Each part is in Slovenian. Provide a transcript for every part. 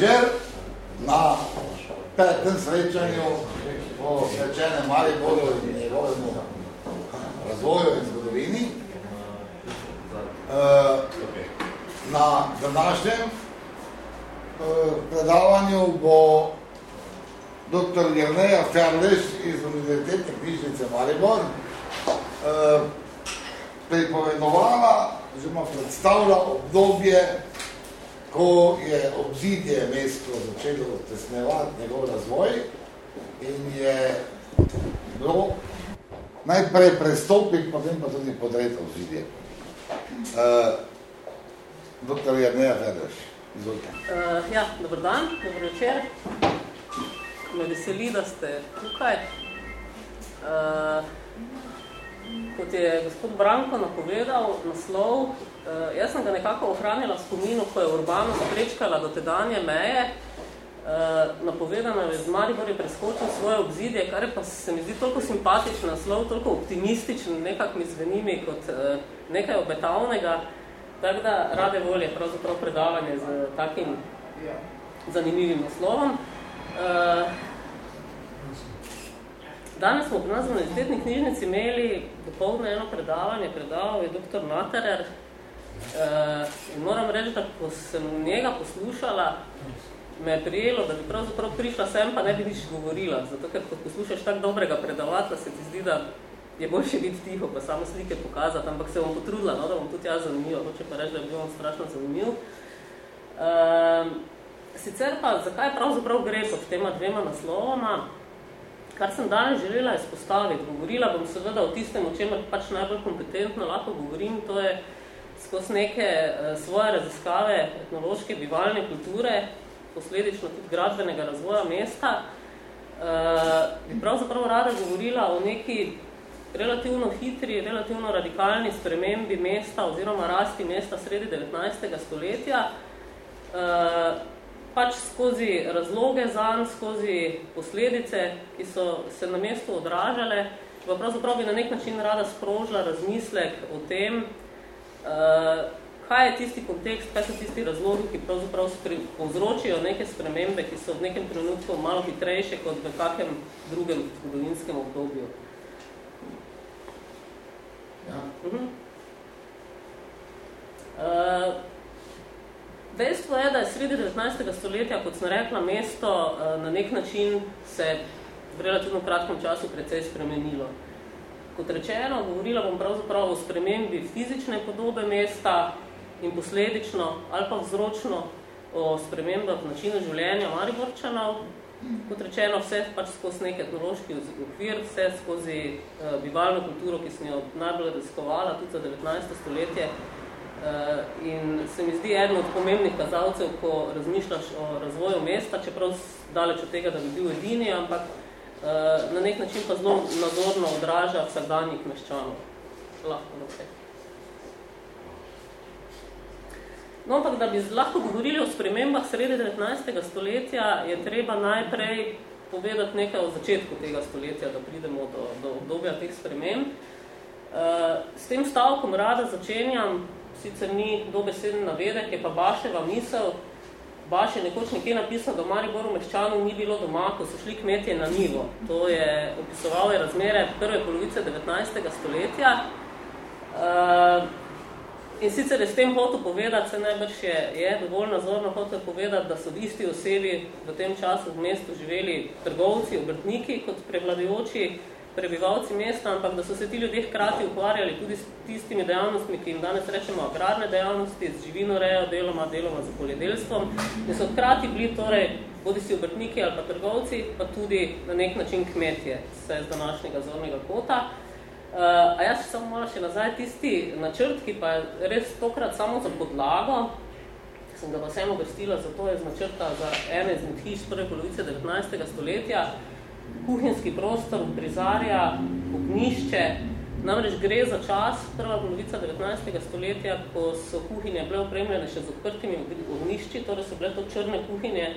večer na petem srečanju po srečenem Mariboru in njegovemu razvoju in zgodovini. Uh, na današnjem uh, predavanju bo dr. Jerneja Ferleš iz Univerzitetne knjižnice Maribor uh, pripovedovala, oziroma predstavlja obdobje ko je obzidje mesto začelo tesnevati njegov razvoj in je bilo najprej prestopiti, potem pa tudi podreto obzidje. Uh, doktor Jerneja Fedreš, izvolite. Uh, ja, dober dan, dobro večer. Me veseli, da ste tukaj. Uh, kot je gospod Branko napovedal, naslov Uh, jaz sem ga nekako ohranila spominu, ko je Urbano sprečkala do tedanje meje. Uh, napovedano je z Maribor je preskočil svoje obzidje, kar je pa se mi zdi toliko simpatičen naslov, toliko optimističen, nekak mi zveni mi kot uh, nekaj obetavnega. Tako da rade volje pravzaprav predavanje z takim zanimivim naslovom. Uh, danes smo pri nas v knjižnici imeli dopolne eno predavanje, predaval je dr. Materer, Uh, in moram reči, da ko sem njega poslušala, me je prijelo, da bi pravzaprav prišla sem, pa ne bi nič govorila. Zato, ker ko poslušaš tak dobrega predavata, se ti zdi, da je boljše biti tiho, pa samo slike pokazati, ampak se bom potrudila, no, da bom tudi jaz zanimiva, hoče pa reči, da bil on strašno zanimiv. Uh, sicer pa, zakaj pravzaprav gre pod tema dvema naslovama, kar sem danes želela izpostaviti, govorila bom seveda o tistem, o čemer pač najbolj kompetentno lahko govorim, to je skozi neke uh, svoje raziskave etnološke bivalne kulture, posledično tudi gradbenega razvoja mesta, uh, bi pravzaprav rada govorila o neki relativno hitri, relativno radikalni spremembi mesta oziroma rasti mesta sredi 19. stoletja, uh, pač skozi razloge zanj, skozi posledice, ki so se na mestu odražale, pa pravzaprav bi na nek način rada sprožila razmislek o tem, Uh, kaj je tisti kontekst, kaj so tisti razlogi, ki pravzaprav povzročijo neke spremembe, ki so v nekem trenutku malo hitrejše kot v kakem drugem zgodovinskem obdobju. Ja. Uh -huh. uh, dejstvo je, da je sredi 19. stoletja, kot sem rekla, mesto uh, na nek način se v relativno kratkem času precej spremenilo. Kot rečeno, govorila bom pravzaprav o spremembi fizične podobe mesta in posledično ali pa vzročno o spremembah načinu življenja Mariborčanov. Kot rečeno, vse pač skozi nek etnološki okvir, vse skozi uh, bivalno kulturo, ki sem jo najbolj raziskovala tudi za 19. stoletje. Uh, in se mi zdi eden od pomembnih kazalcev, ko razmišljaš o razvoju mesta, čeprav daleč od tega, da bi bil edini, ampak Eh, na nek način pa zelo nazorno odraža vsakdanjih meščanov. Lahko naprej. No, ampak da bi lahko govorili o spremembah sredi 19. stoletja, je treba najprej povedati nekaj o začetku tega stoletja, da pridemo do, do obdobja teh sprememb. Uh, s tem stavkom rada začenjam, sicer ni dobeseden navedek, je pa Baševa misel, Baš je nekoč nekje napisal, da v Mariboru meščanov ni bilo doma, ko so šli kmetje na nivo. To je opisoval je razmere prve polovice 19. stoletja. Uh, in sicer je s tem hotel povedati, se najbrž je, je dovolj nazorno hotel povedati, da so v isti osebi v tem času v mestu živeli trgovci, obrtniki kot prevladujoči prebivalci mesta, ampak da so se ti ljudje hkrati ukvarjali tudi s tistimi dejavnostmi, ki jim danes rečemo agrarne dejavnosti, z živinorejo, deloma, deloma z poljedelstvom, in so hkrati bili torej bodi si obrtniki ali pa trgovci, pa tudi na nek način kmetje, vse z današnjega zornega kota. Uh, a jaz samo malo še nazaj tisti načrt, ki pa je res tokrat samo za podlago, sem ga pa vsem obrstila, zato je z načrta za ene izmed hiš prve polovice 19. stoletja, kuhinski prostor prizarja ognišče, namreč gre za čas, prva polovica 19. stoletja, ko so kuhinje bile opremljene še z odprtimi ognišči, torej so bile to črne kuhinje,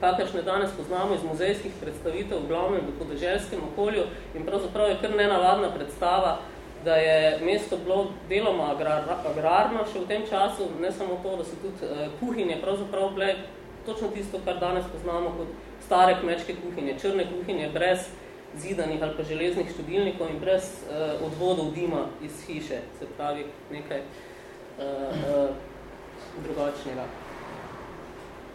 kakršne danes poznamo iz muzejskih predstavitev v glavnem v podeželskem okolju in pravzaprav je kar nenavadna predstava, da je mesto bilo deloma agrar, agrarno še v tem času, ne samo to, da so tudi uh, kuhinje pravzaprav bile točno tisto, kar danes poznamo kot stare kmečke kuhinje, črne kuhinje, brez zidanih ali pa železnih študilnikov in brez uh, odvodov dima iz hiše, se pravi nekaj uh, uh, drugačnega.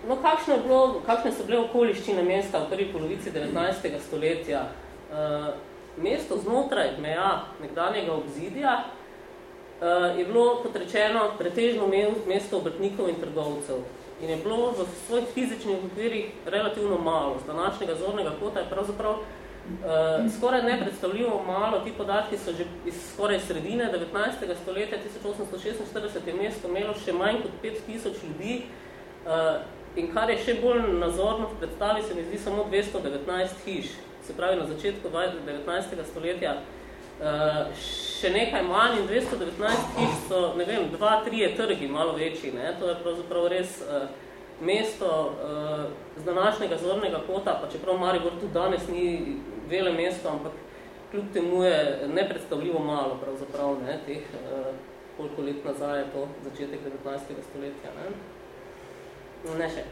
No, kakšne, bilo, kakšne so bile okoliščine mesta v prvi polovici 19. stoletja? Uh, mesto znotraj meja nekdanjega obzidja uh, je bilo, kot rečeno, pretežno mesto obrtnikov in trgovcev. In je bilo v svojih fizičnih okvirih relativno malo. Z današnjega zornega kota je pravzaprav uh, skoraj nepredstavljivo malo. Ti podatki so že iz skoraj sredine 19. stoletja, 1846 je mesto imelo še manj kot 5000 ljudi. Uh, in kar je še bolj nazorno v predstavi, se mi zdi samo 219 hiš. Se pravi, na začetku 19. stoletja uh, še nekaj manj in 219 hiš so, ne vem, dva, trije trgi, malo večji. Ne? To je pravzaprav res uh, mesto uh, z današnjega zornega kota, pa čeprav Maribor tudi danes ni vele mesto, ampak kljub temu je nepredstavljivo malo pravzaprav ne? teh, uh, koliko let nazaj je to začetek 19. stoletja. Ne, no, ne še.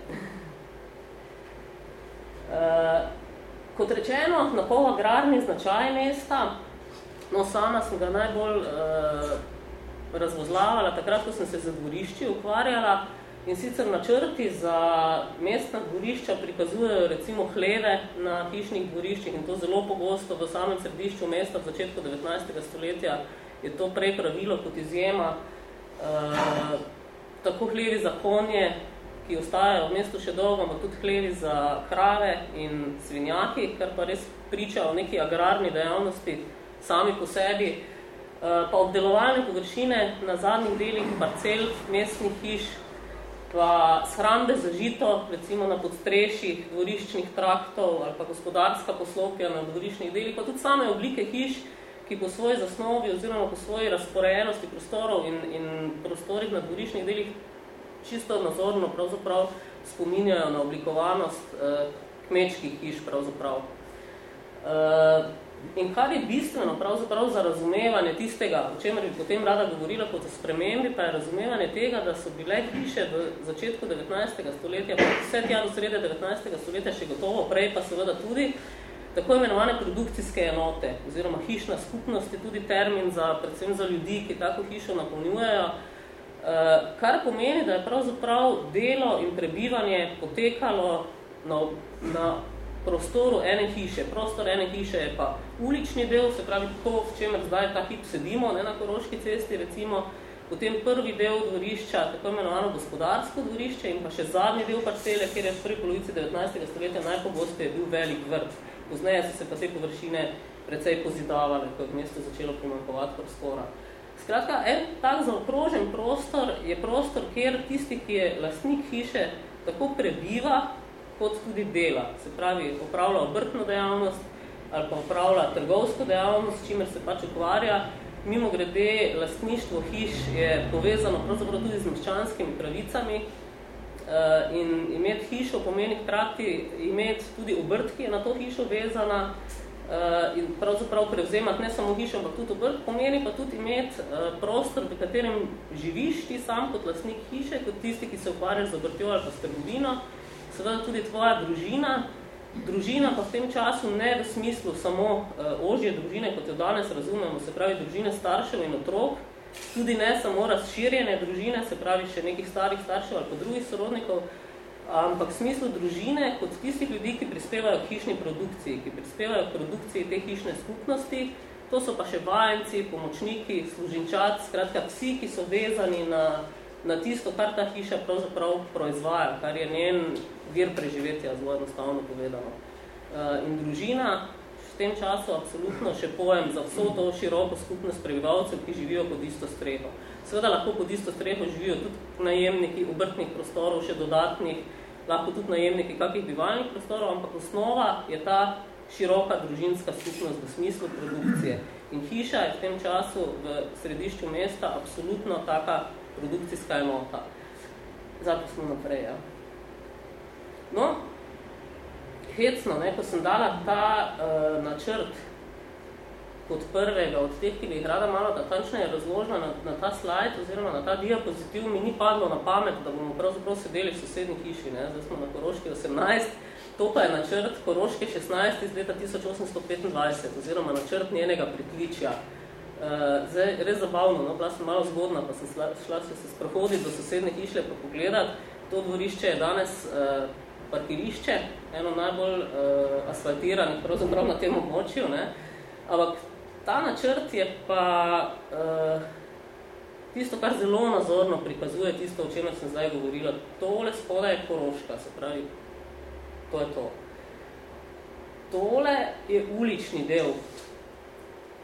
Uh, kot rečeno, na pol agrarni značaj mesta, No, sama sem ga najbolj uh, razvozlavala takrat, ko sem se za dvorišči ukvarjala in sicer načrti za mestna dvorišča prikazujejo recimo hleve na hišnih dvoriščih in to zelo pogosto v samem središču mesta v začetku 19. stoletja je to prej pravilo kot izjema. Uh, tako hlevi za konje, ki ostajajo v mestu še dolgo, ampak tudi hlevi za krave in svinjaki, kar pa res priča o neki agrarni dejavnosti, sami po sebi, eh, pa obdelovalne površine na zadnjih delih parcel mestnih hiš, pa shrambe za žito, recimo na podstreših dvoriščnih traktov ali pa gospodarska poslopja na dvoriščnih delih, pa tudi same oblike hiš, ki po svoji zasnovi oziroma po svoji razporejenosti prostorov in, in prostorih na dvoriščnih delih čisto nazorno pravzaprav spominjajo na oblikovanost eh, kmečkih hiš pravzaprav. Eh, In kar je bistveno pravzaprav za razumevanje tistega, o čemer bi potem rada govorila kot o spremembi, pa je razumevanje tega, da so bile hiše v začetku 19. stoletja, pa vse tja do srede 19. stoletja še gotovo, prej pa seveda tudi, tako imenovane produkcijske enote, oziroma hišna skupnost je tudi termin za, predvsem za ljudi, ki tako hišo napolnjujejo, eh, kar pomeni, da je pravzaprav delo in prebivanje potekalo na, na prostoru ene hiše. Prostor ene hiše je pa ulični del, se pravi to, v čemer zdaj ta hip sedimo, ne na Koroški cesti, recimo, potem prvi del dvorišča, tako imenovano gospodarsko dvorišče in pa še zadnji del parcele, kjer je v prvi polovici 19. stoletja najpogosteje bil velik vrt. Pozneje so se pa te površine precej pozidavale, ko je v mestu začelo primankovati prostora. Skratka, en tak zaokrožen prostor je prostor, kjer tisti, ki je lastnik hiše, tako prebiva, kot tudi dela. Se pravi, opravlja obrtno dejavnost ali pa opravlja trgovsko dejavnost, s čimer se pač ukvarja. Mimo grede, lastništvo hiš je povezano pravzaprav tudi z meščanskimi pravicami uh, in imeti hišo pomeni hkrati imeti tudi obrt, ki je na to hišo vezana uh, in pravzaprav prevzemati ne samo hišo, ampak tudi obrt, pomeni pa tudi imeti uh, prostor, v katerem živiš ti sam kot lastnik hiše, kot tisti, ki se ukvarjaš z obrtjo ali pa s trgovino, seveda tudi tvoja družina, družina pa v tem času ne v smislu samo uh, ožje družine, kot jo danes razumemo, se pravi družine staršev in otrok, tudi ne samo razširjene družine, se pravi še nekih starih staršev ali pa drugih sorodnikov, ampak v smislu družine kot tistih ljudi, ki prispevajo k hišni produkciji, ki prispevajo k produkciji te hišne skupnosti, to so pa še vajenci, pomočniki, služinčat, skratka psi, ki so vezani na, na tisto, kar ta hiša pravzaprav proizvaja, kar je njen vir preživetja, zelo enostavno povedano. Uh, in družina v tem času absolutno še pojem za vso to široko skupnost prebivalcev, ki živijo pod isto streho. Seveda lahko pod isto streho živijo tudi najemniki obrtnih prostorov, še dodatnih, lahko tudi najemniki kakih bivalnih prostorov, ampak osnova je ta široka družinska skupnost v smislu produkcije. In hiša je v tem času v središču mesta absolutno taka produkcijska enota. Zato smo naprej, ja. No, hecno, ne, ko sem dala ta uh, načrt kot prvega od teh, ki bi jih rada malo tatančneje razložila na, na ta slajd oziroma na ta diapozitiv, mi ni padlo na pamet, da bomo pravzaprav sedeli v sosednji hiši. Ne? Zdaj smo na Koroški 18, to pa je načrt Koroške 16 iz leta 1825 oziroma načrt njenega pritličja. Uh, zdaj, res zabavno, no, bila sem malo zgodna, pa sem šla, šla se sprohoditi do sosedne hišle pa pogledati. To dvorišče je danes uh, parkirišče, eno najbolj uh, asfaltiranih pravzaprav na tem območju. Ne? Ampak ta načrt je pa uh, tisto, kar zelo nazorno prikazuje tisto, o čemer sem zdaj govorila. Tole spodaj je Koroška, se pravi, to je to. Tole je ulični del.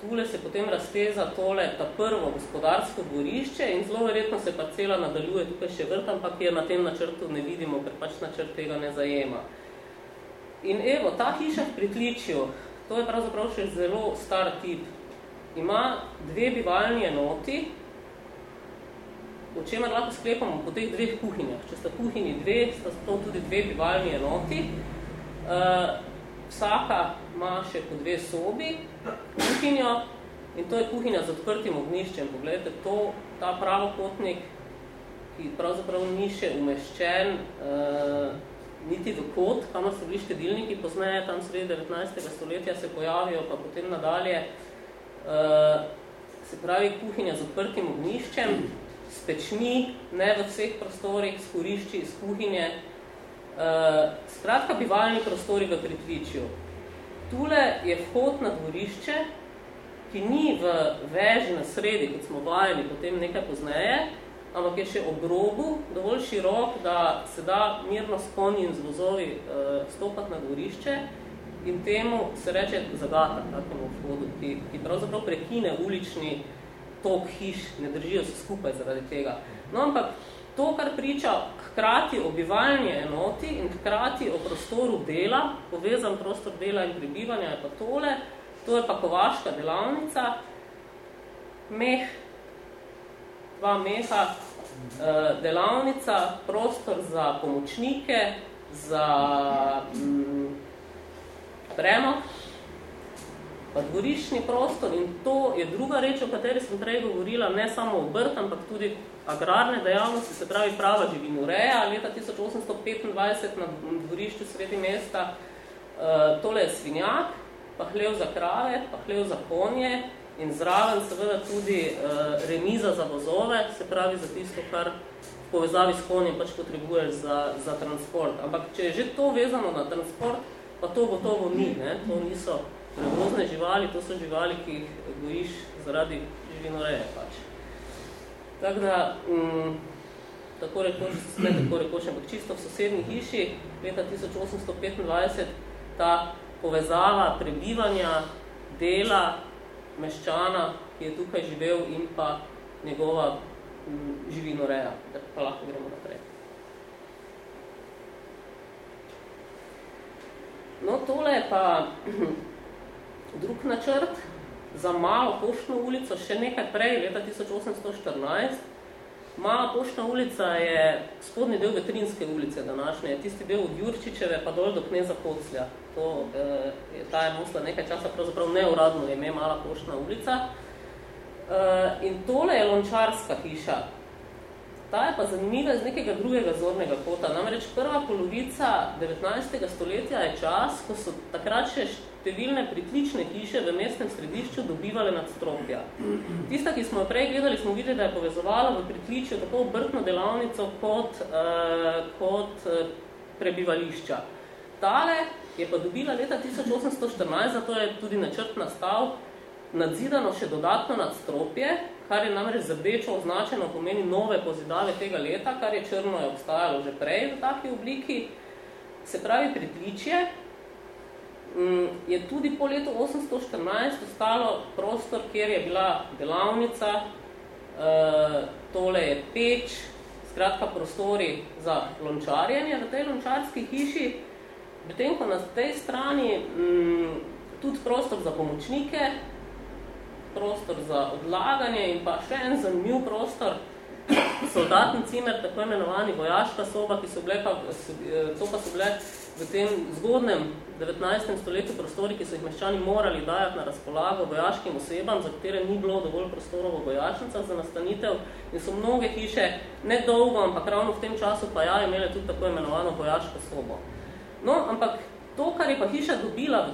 Tule se potem razteza tole, ta prvo gospodarsko dvorišče in zelo verjetno se parcela nadaljuje tukaj še vrt, ampak je na tem načrtu ne vidimo, ker pač načrt tega ne zajema. In evo, ta hiša v pritličju, to je pravzaprav še zelo star tip, ima dve bivalni enoti, o čemer lahko sklepamo po teh dveh kuhinjah. Če sta kuhinji dve, sta to tudi dve bivalni enoti. Uh, vsaka ima še po dve sobi, kuhinjo, in to je kuhinja z odprtim ogniščem. Poglejte, to, ta pravokotnik, ki pravzaprav ni še umeščen, uh, niti v kot, kamor so bili štedilniki, pozneje tam sredi 19. stoletja se pojavijo, pa potem nadalje, uh, se pravi kuhinja z odprtim ogniščem, s pečmi, ne v vseh prostorih, s kurišči, s kuhinje. Uh, skratka, bivalni prostori v pritvičju. Tule je vhod na dvorišče, ki ni v veži na sredi, kot smo vajeni potem nekaj pozneje, ampak je še ob robu, dovolj širok, da se da mirno s konji in z vozovi uh, stopati na dvorišče in temu se reče zagata, takemu vhodu, ki, ki pravzaprav prekine ulični tok hiš, ne držijo se skupaj zaradi tega. No, ampak to, kar priča hkrati o bivalni enoti in hkrati o prostoru dela, povezan prostor dela in prebivanja je pa tole, to je pa kovaška delavnica, meh, dva meha, eh, delavnica, prostor za pomočnike, za mm, premok, pa dvorišni prostor in to je druga reč, o kateri sem prej govorila, ne samo obrt, ampak tudi agrarne dejavnosti, se pravi prava živinoreja, leta 1825 na dvorišču sredi mesta, uh, tole je svinjak, pa hlev za krave, pa hlev za konje in zraven seveda tudi uh, remiza za vozove, se pravi za tisto, kar v povezavi s konjem pač potrebuješ za, za transport. Ampak če je že to vezano na transport, pa to gotovo ni, ne? to niso prevozne živali, to so živali, ki jih gojiš zaradi živinoreje pač. Tako da, um, tako rekoč, ne tako rekoč, ampak čisto v sosednji hiši, leta 1825, ta povezava prebivanja, dela, meščana, ki je tukaj živel in pa njegova um, živinoreja. Pa lahko gremo naprej. No, tole je pa drug načrt, za malo poštno ulico še nekaj prej, leta 1814. Mala poštna ulica je spodnji del Vetrinske ulice današnje, tisti del od Jurčičeve pa dol do Kneza Koclja. To, eh, je, ta je nosila nekaj časa, pravzaprav neuradno ime Mala poštna ulica. Eh, in tole je lončarska hiša. Ta je pa zanimiva iz nekega drugega zornega kota. Namreč prva polovica 19. stoletja je čas, ko so takrat še številne pritlične hiše v mestnem središču dobivale nadstropja. Tista, ki smo jo prej gledali, smo videli, da je povezovala v pritličju tako obrtno delavnico kot, uh, kot uh, prebivališča. Tale je pa dobila leta 1814, zato je tudi načrt nastal, nadzidano še dodatno nadstropje, kar je namreč zabečo označeno pomeni nove pozidave tega leta, kar je črno je obstajalo že prej v taki obliki. Se pravi, pritličje, je tudi po letu 814 ostalo prostor, kjer je bila delavnica, eh, tole je peč, skratka prostori za lončarjenje v tej lončarski hiši, medtem ko na tej strani mm, tudi prostor za pomočnike, prostor za odlaganje in pa še en zanimiv prostor, soldatni cimer, tako imenovani vojaška soba, ki so bile pa, to pa so bile v tem zgodnem 19. stoletju prostori, ki so jih meščani morali dajati na razpolago vojaškim osebam, za katere ni bilo dovolj prostorov v vojašnicah za nastanitev in so mnoge hiše ne dolgo, ampak ravno v tem času pa ja imele tudi tako imenovano vojaško sobo. No, ampak to, kar je pa hiša dobila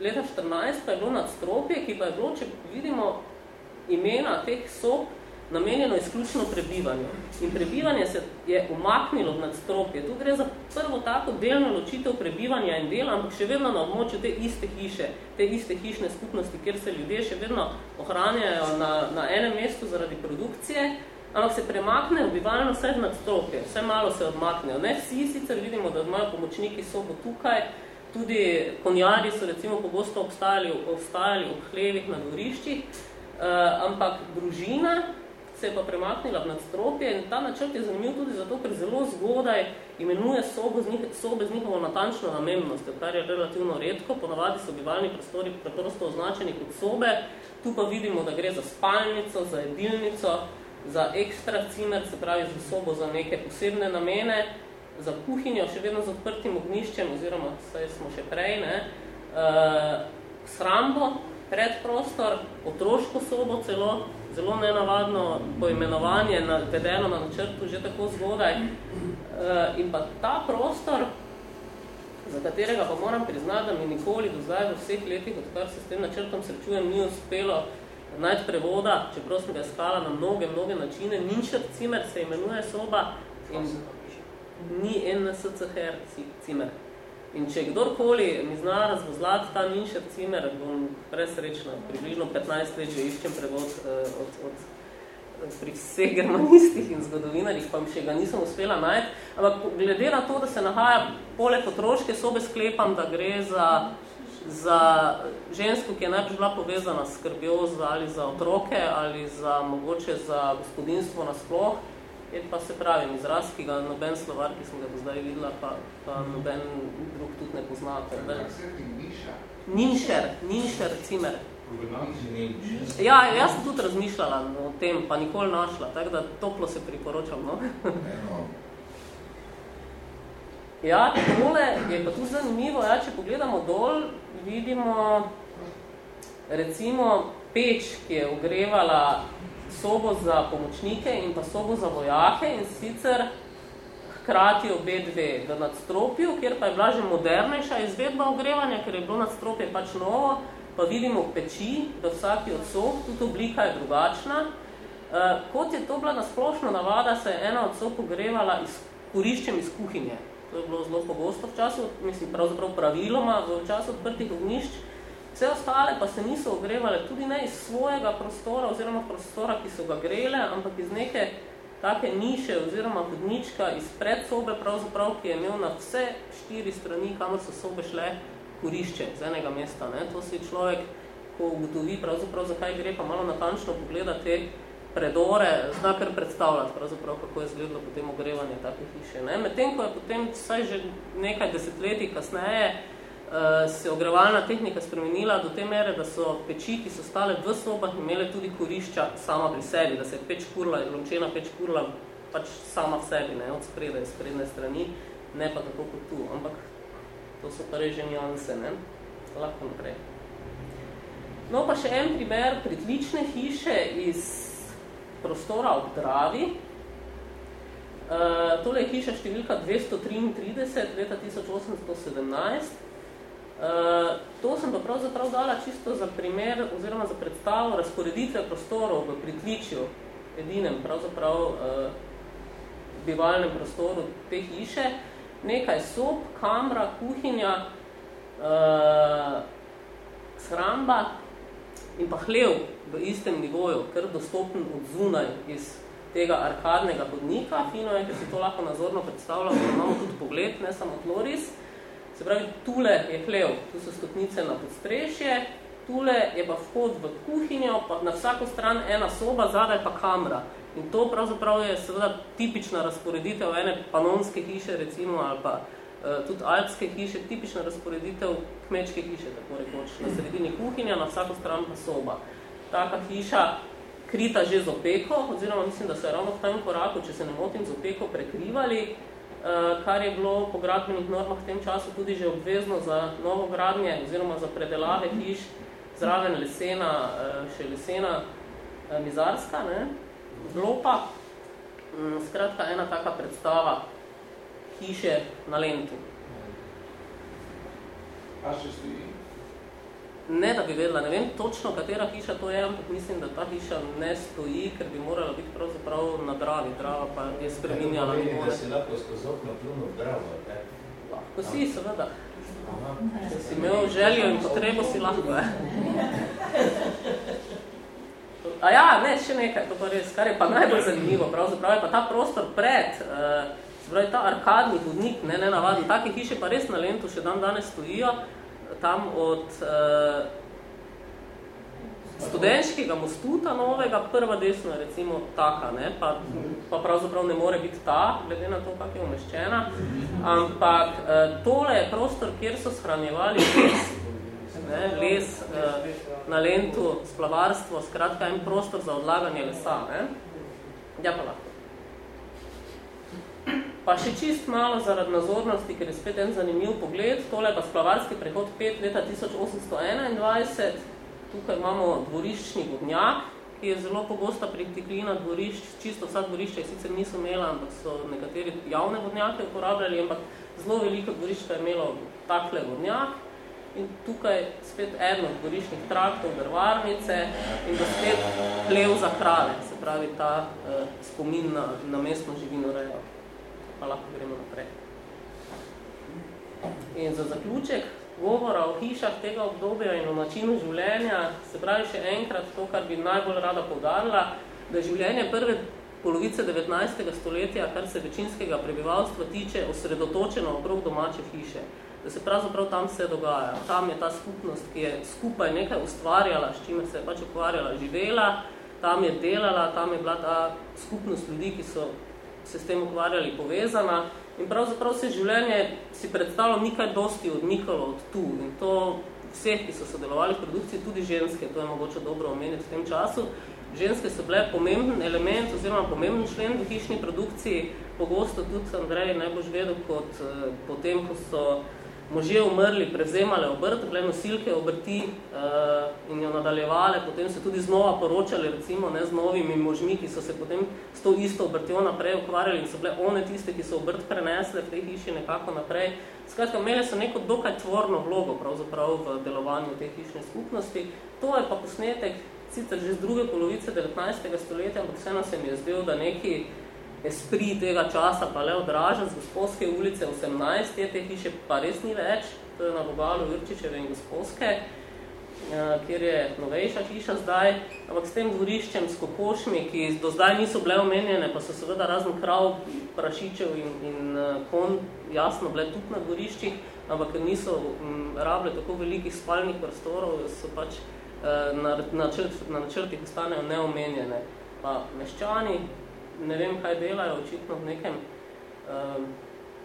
leta 14, pa je bilo nadstropje, ki pa je bilo, če vidimo imena teh sob, namenjeno izključno prebivanju. In prebivanje se je umaknilo v nadstropje. Tu gre za prvo tako delno ločitev prebivanja in dela, ampak še vedno na območju te iste hiše, te iste hišne skupnosti, kjer se ljudje še vedno ohranjajo na, na enem mestu zaradi produkcije, ampak se premaknejo bivalno vse v nadstropje, vse malo se odmaknejo. Ne vsi sicer vidimo, da imajo pomočniki sobo tukaj, tudi konjari so recimo pogosto obstajali, obstajali v hlevih na dvoriščih, uh, ampak družina, se je pa premaknila v nadstropje in ta načrt je zanimiv tudi zato, ker zelo zgodaj imenuje sobo z njih, sobe z njihovo natančno namennostjo, kar je relativno redko, ponavadi so bivalni prostori preprosto označeni kot sobe, tu pa vidimo, da gre za spalnico, za jedilnico, za ekstra cimer, se pravi za sobo za neke posebne namene, za kuhinjo, še vedno z odprtim ogniščem, oziroma saj smo še prej, ne, uh, shrambo, predprostor, otroško sobo celo, zelo nenavadno poimenovanje navedeno na načrtu že tako zgodaj. Eh, in pa ta prostor, za katerega pa moram priznati, da mi nikoli do zdaj v vseh letih, odkar se s tem načrtom srečujem, ni uspelo najti prevoda, čeprav sem ga iskala na mnoge, mnoge načine. Ninčer cimer se imenuje soba in ni NSCHR cimer. In če kdorkoli mi zna razvozlati ta Minšer cimer, bom presrečna. Približno 15 let že iščem prevod uh, od, od, pri vseh germanistih in zgodovinarjih, pa še ga nisem uspela najti. Ampak glede na to, da se nahaja poleg otroške sobe, sklepam, da gre za, za žensko, ki je najprej bila povezana s skrbjo za, ali za otroke ali za mogoče za gospodinstvo nasploh. Je pa se pravim izraz, ki ga noben slovar, ki sem ga do zdaj videla, pa, pa noben drug tudi ne pozna. Ninšer, Ninšer cimer. Ja, jaz sem tudi razmišljala o tem, pa nikoli našla, tako da toplo se priporočam. No? Ja, tole je pa tudi zanimivo, ja, če pogledamo dol, vidimo recimo peč, ki je ogrevala sobo za pomočnike in pa sobo za vojake in sicer hkrati obe dve v nadstropju, kjer pa je bila že modernejša izvedba ogrevanja, ker je bilo nadstropje pač novo, pa vidimo peči, da vsaki od sob, tudi oblika je drugačna. Uh, kot je to bila nasplošno navada, se je ena od sob ogrevala iz, kuriščem iz kuhinje. To je bilo zelo pogosto v času, mislim, pravzaprav praviloma v času odprtih ognišč, Vse ostale pa se niso ogrevale tudi ne iz svojega prostora oziroma prostora, ki so ga grele, ampak iz neke take niše oziroma hodnička iz predsobe, pravzaprav, ki je imel na vse štiri strani, kamor so sobe šle, kurišče z enega mesta. Ne? To si človek, ko ugotovi pravzaprav, zakaj gre, pa malo natančno pogleda te predore, zna kar predstavljati, pravzaprav, kako je izgledalo potem ogrevanje take hiše. Medtem, ko je potem vsaj že nekaj desetletij kasneje, se je ogrevalna tehnika spremenila do te mere, da so peči, ki so stale v sobah, imele tudi korišča sama pri sebi, da se je peč kurla, lončena peč kurla pač sama v sebi, ne, od sprede, spredne strani, ne pa tako kot tu, ampak to so pa reže nianse, ne, lahko naprej. No, pa še en primer pritlične hiše iz prostora ob Dravi. Uh, tole je hiša številka 233, leta 1817. Eh, to sem pa pravzaprav dala čisto za primer oziroma za predstavo razporeditve prostorov v pritličju, edinem pravzaprav uh, bivalnem prostoru te hiše. Nekaj sob, kamra, kuhinja, uh, shramba in pa hlev v istem nivoju, kar dostopen od zunaj iz tega arkadnega hodnika. Fino je, ker si to lahko nazorno predstavljamo, imamo tudi pogled, ne samo tloris. Se pravi, tule je hlev, tu so stopnice na podstrešje, tule je pa vhod v kuhinjo, pa na vsako stran ena soba, zadaj pa kamra. In to pravzaprav je seveda tipična razporeditev ene panonske hiše, recimo, ali pa uh, tudi alpske hiše, tipična razporeditev kmečke hiše, tako rekoč. Na sredini kuhinja, na vsako stran pa soba. Taka hiša, krita že z opeko, oziroma mislim, da so ravno v tem koraku, če se ne motim, z opeko prekrivali, kar je bilo po gradbenih normah v tem času tudi že obvezno za novo gradnje oziroma za predelave hiš, zraven lesena, še lesena mizarska, ne? Glopa, mm, skratka ena taka predstava hiše na lentu. A še stoji? Ne, da bi vedela, ne vem točno, katera hiša to je, ampak mislim, da ta hiša ne stoji, ker bi morala biti pravzaprav na Dravi. Drava pa je spreminjala. To pomeni, da si lahko skozi okno plunil Dravo, ne? Lahko si, seveda. Če si imel željo in potrebo, si lahko, je. A ja, ne, še nekaj, to pa res, kar je pa najbolj zanimivo, pravzaprav je pa ta prostor pred, uh, Spravi, ta arkadni hodnik, ne, ne navaden, take hiše pa res na Lentu še dan danes stojijo, tam od uh, studenškega mostuta novega, prva desna recimo taka, ne, pa, pa pravzaprav ne more biti ta, glede na to, kak je umeščena, ampak uh, tole je prostor, kjer so shranjevali les, ne, les uh, na Lentu, splavarstvo, skratka en prostor za odlaganje lesa. Ne. Ja pa lahko. Pa še čist malo zaradi nazornosti, ker je spet en zanimiv pogled, tole pa splavarski prehod 5 leta 1821, tukaj imamo dvoriščni vodnjak, ki je zelo pogosta pritiklina dvorišč, čisto vsa dvorišča sicer niso imela, ampak so nekateri javne vodnjake uporabljali, ampak zelo veliko dvorišča je imelo takle vodnjak, in tukaj spet eno od dvoriščnih traktov, drvarnice in da spet plev za krave, se pravi ta eh, spomin na, na mestno živino rejo pa lahko gremo naprej. In za zaključek govora o hišah tega obdobja in o načinu življenja, se pravi še enkrat to, kar bi najbolj rada povdarila, da je življenje prve polovice 19. stoletja, kar se večinskega prebivalstva tiče, osredotočeno okrog domače hiše. Da se pravzaprav tam vse dogaja. Tam je ta skupnost, ki je skupaj nekaj ustvarjala, s čimer se je pač ukvarjala, živela, tam je delala, tam je bila ta skupnost ljudi, ki so se s tem ukvarjali povezana. In pravzaprav se življenje si predstavljalo nikaj dosti odmikalo od tu. In to vseh, ki so sodelovali v produkciji, tudi ženske, to je mogoče dobro omeniti v tem času, ženske so bile pomemben element oziroma pomemben člen v hišni produkciji, pogosto tudi Andrej najbolj vedel kot eh, potem, ko so možje umrli, prevzemale obrt, bile nosilke obrti uh, in jo nadaljevale, potem se tudi znova poročali recimo ne, z novimi možmi, ki so se potem s to isto obrtjo naprej ukvarjali in so bile one tiste, ki so obrt prenesle v tej hiši nekako naprej. Skratka, imeli so neko dokaj tvorno vlogo pravzaprav v delovanju te hišne skupnosti. To je pa posnetek sicer že z druge polovice 19. stoletja, ampak vseeno se mi je zdel, da neki esprit tega časa pa le odražen z gospodske ulice 18, je te hiše pa res ni več, to je na Bogalu Jurčičeve in gospodske, eh, kjer je novejša hiša zdaj, ampak s tem dvoriščem, s kokošmi, ki do zdaj niso bile omenjene, pa so seveda razen krav, prašičev in, in eh, kon jasno bile tudi na dvoriščih, ampak ker niso m, rabile tako velikih spalnih prostorov, so pač eh, na, na, črt, na načrtih ostanejo neomenjene. Pa meščani, ne vem, kaj delajo, očitno v nekem, um,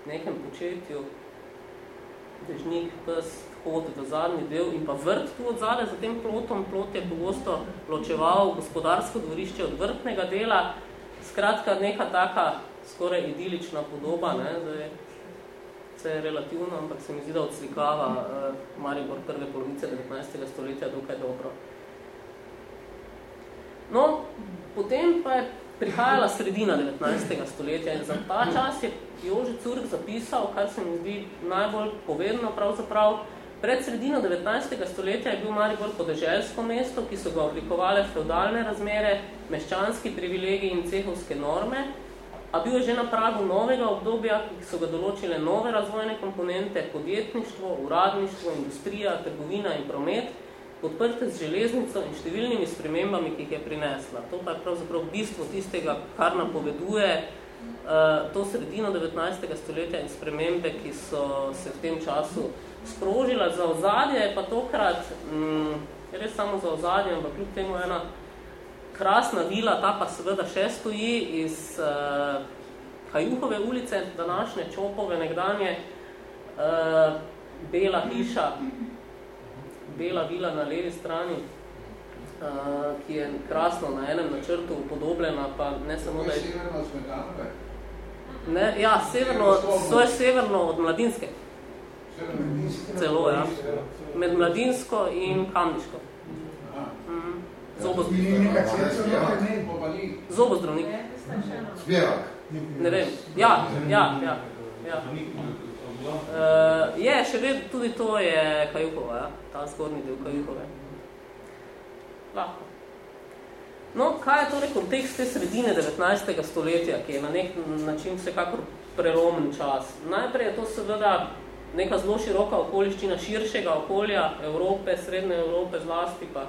nekem početju, dežnik, pes, hod v zadnji del in pa vrt tu od zade za tem plotom. Plot je pogosto ločeval gospodarsko dvorišče od vrtnega dela. Skratka, neka taka skoraj idilična podoba, ne, zdaj vse je relativno, ampak se mi zdi, da odslikava uh, Maribor prve polovice 19. stoletja dokaj dobro. No, potem pa je prihajala sredina 19. stoletja in za ta čas je Jože Curk zapisal, kar se mi zdi najbolj povedno pravzaprav, pred sredino 19. stoletja je bil Maribor podeželsko mesto, ki so ga oblikovale feudalne razmere, meščanski privilegiji in cehovske norme, a bil je že na pragu novega obdobja, ki so ga določile nove razvojne komponente, podjetništvo, uradništvo, industrija, trgovina in promet, podprte z železnico in številnimi spremembami, ki jih je prinesla. To pa je pravzaprav bistvo tistega, kar nam poveduje uh, to sredino 19. stoletja in spremembe, ki so se v tem času sprožila. Za ozadje je pa tokrat, um, res samo za ozadje, ampak kljub temu ena krasna vila, ta pa seveda še stoji iz uh, Kajuhove ulice, današnje Čopove, nekdanje uh, bela hiša, bela vila na levi strani, uh, ki je krasno na enem načrtu upodobljena, pa ne samo, da je... Ne, ja, severno, to je severno od Mladinske. Celo, ja. Med Mladinsko in Kamniško. Mm. Zobozdravnik. Spjevak. Ne vem. Ja, ja, ja. ja. Uh, je, še ved, tudi to je Kajuhova, ja? ta zgornji del Kajuhove. Lahko. No, kaj je torej kontekst te sredine 19. stoletja, ki je na nek način vsekakor prelomen čas? Najprej je to seveda neka zelo široka okoliščina širšega okolja Evrope, Srednje Evrope zlasti, pa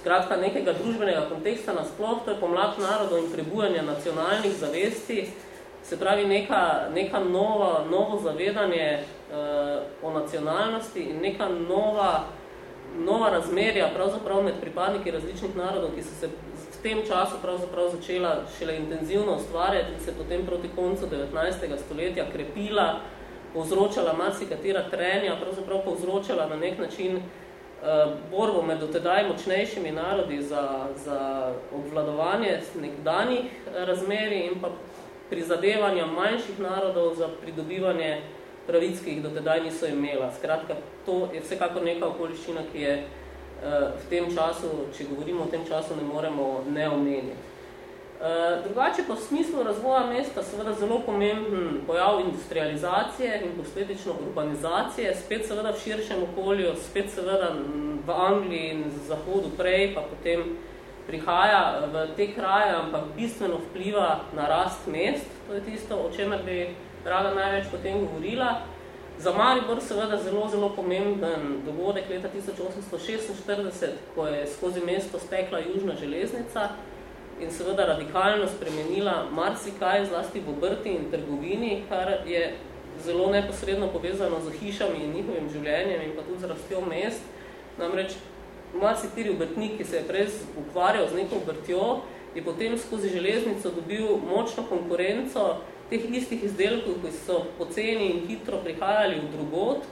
skratka nekega družbenega konteksta nasploh, to je pomlad narodov in prebujanje nacionalnih zavesti, se pravi neka, neka nova, novo zavedanje uh, o nacionalnosti in neka nova, nova razmerja pravzaprav med pripadniki različnih narodov, ki so se tem času pravzaprav začela šele intenzivno ustvarjati in se potem proti koncu 19. stoletja krepila, povzročala marsikatera trenja, pravzaprav povzročala na nek način uh, borbo med dotedaj močnejšimi narodi za, za obvladovanje nekdanjih razmeri in pa prizadevanja manjših narodov za pridobivanje pravic, ki jih dotedaj niso imela. Skratka, to je vsekako neka okoliščina, ki je v tem času, če govorimo o tem času, ne moremo ne omeniti. Drugače pa v smislu razvoja mesta seveda zelo pomemben pojav industrializacije in posledično urbanizacije, spet seveda v širšem okolju, spet seveda v Angliji in zahodu prej, pa potem prihaja v te kraje, ampak bistveno vpliva na rast mest, to je tisto, o čemer bi rada največ potem govorila. Za Maribor seveda zelo, zelo pomemben dogodek leta 1846, ko je skozi mesto stekla južna železnica in seveda radikalno spremenila marsikaj, zlasti v obrti in trgovini, kar je zelo neposredno povezano z hišami in njihovim življenjem in pa tudi z rastjo mest. Namreč marsikateri obrtnik, ki se je prej ukvarjal z neko obrtjo, je potem skozi železnico dobil močno konkurenco, teh istih izdelkov, ki so poceni in hitro prihajali v drugot.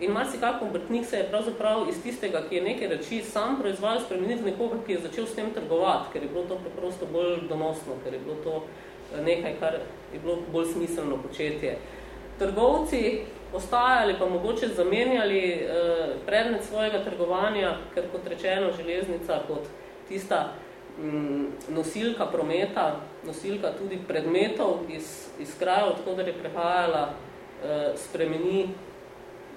In marsikak obrtnik se je pravzaprav iz tistega, ki je neke reči sam proizvajal, spremeniti nekoga, ki je začel s tem trgovati, ker je bilo to preprosto bolj donosno, ker je bilo to eh, nekaj, kar je bilo bolj smiselno početje. Trgovci ostajali pa mogoče zamenjali eh, predmet svojega trgovanja, ker kot rečeno železnica kot tista Mm, nosilka prometa, nosilka tudi predmetov iz, iz kraja, odkudar je prehajala, eh, spremeni,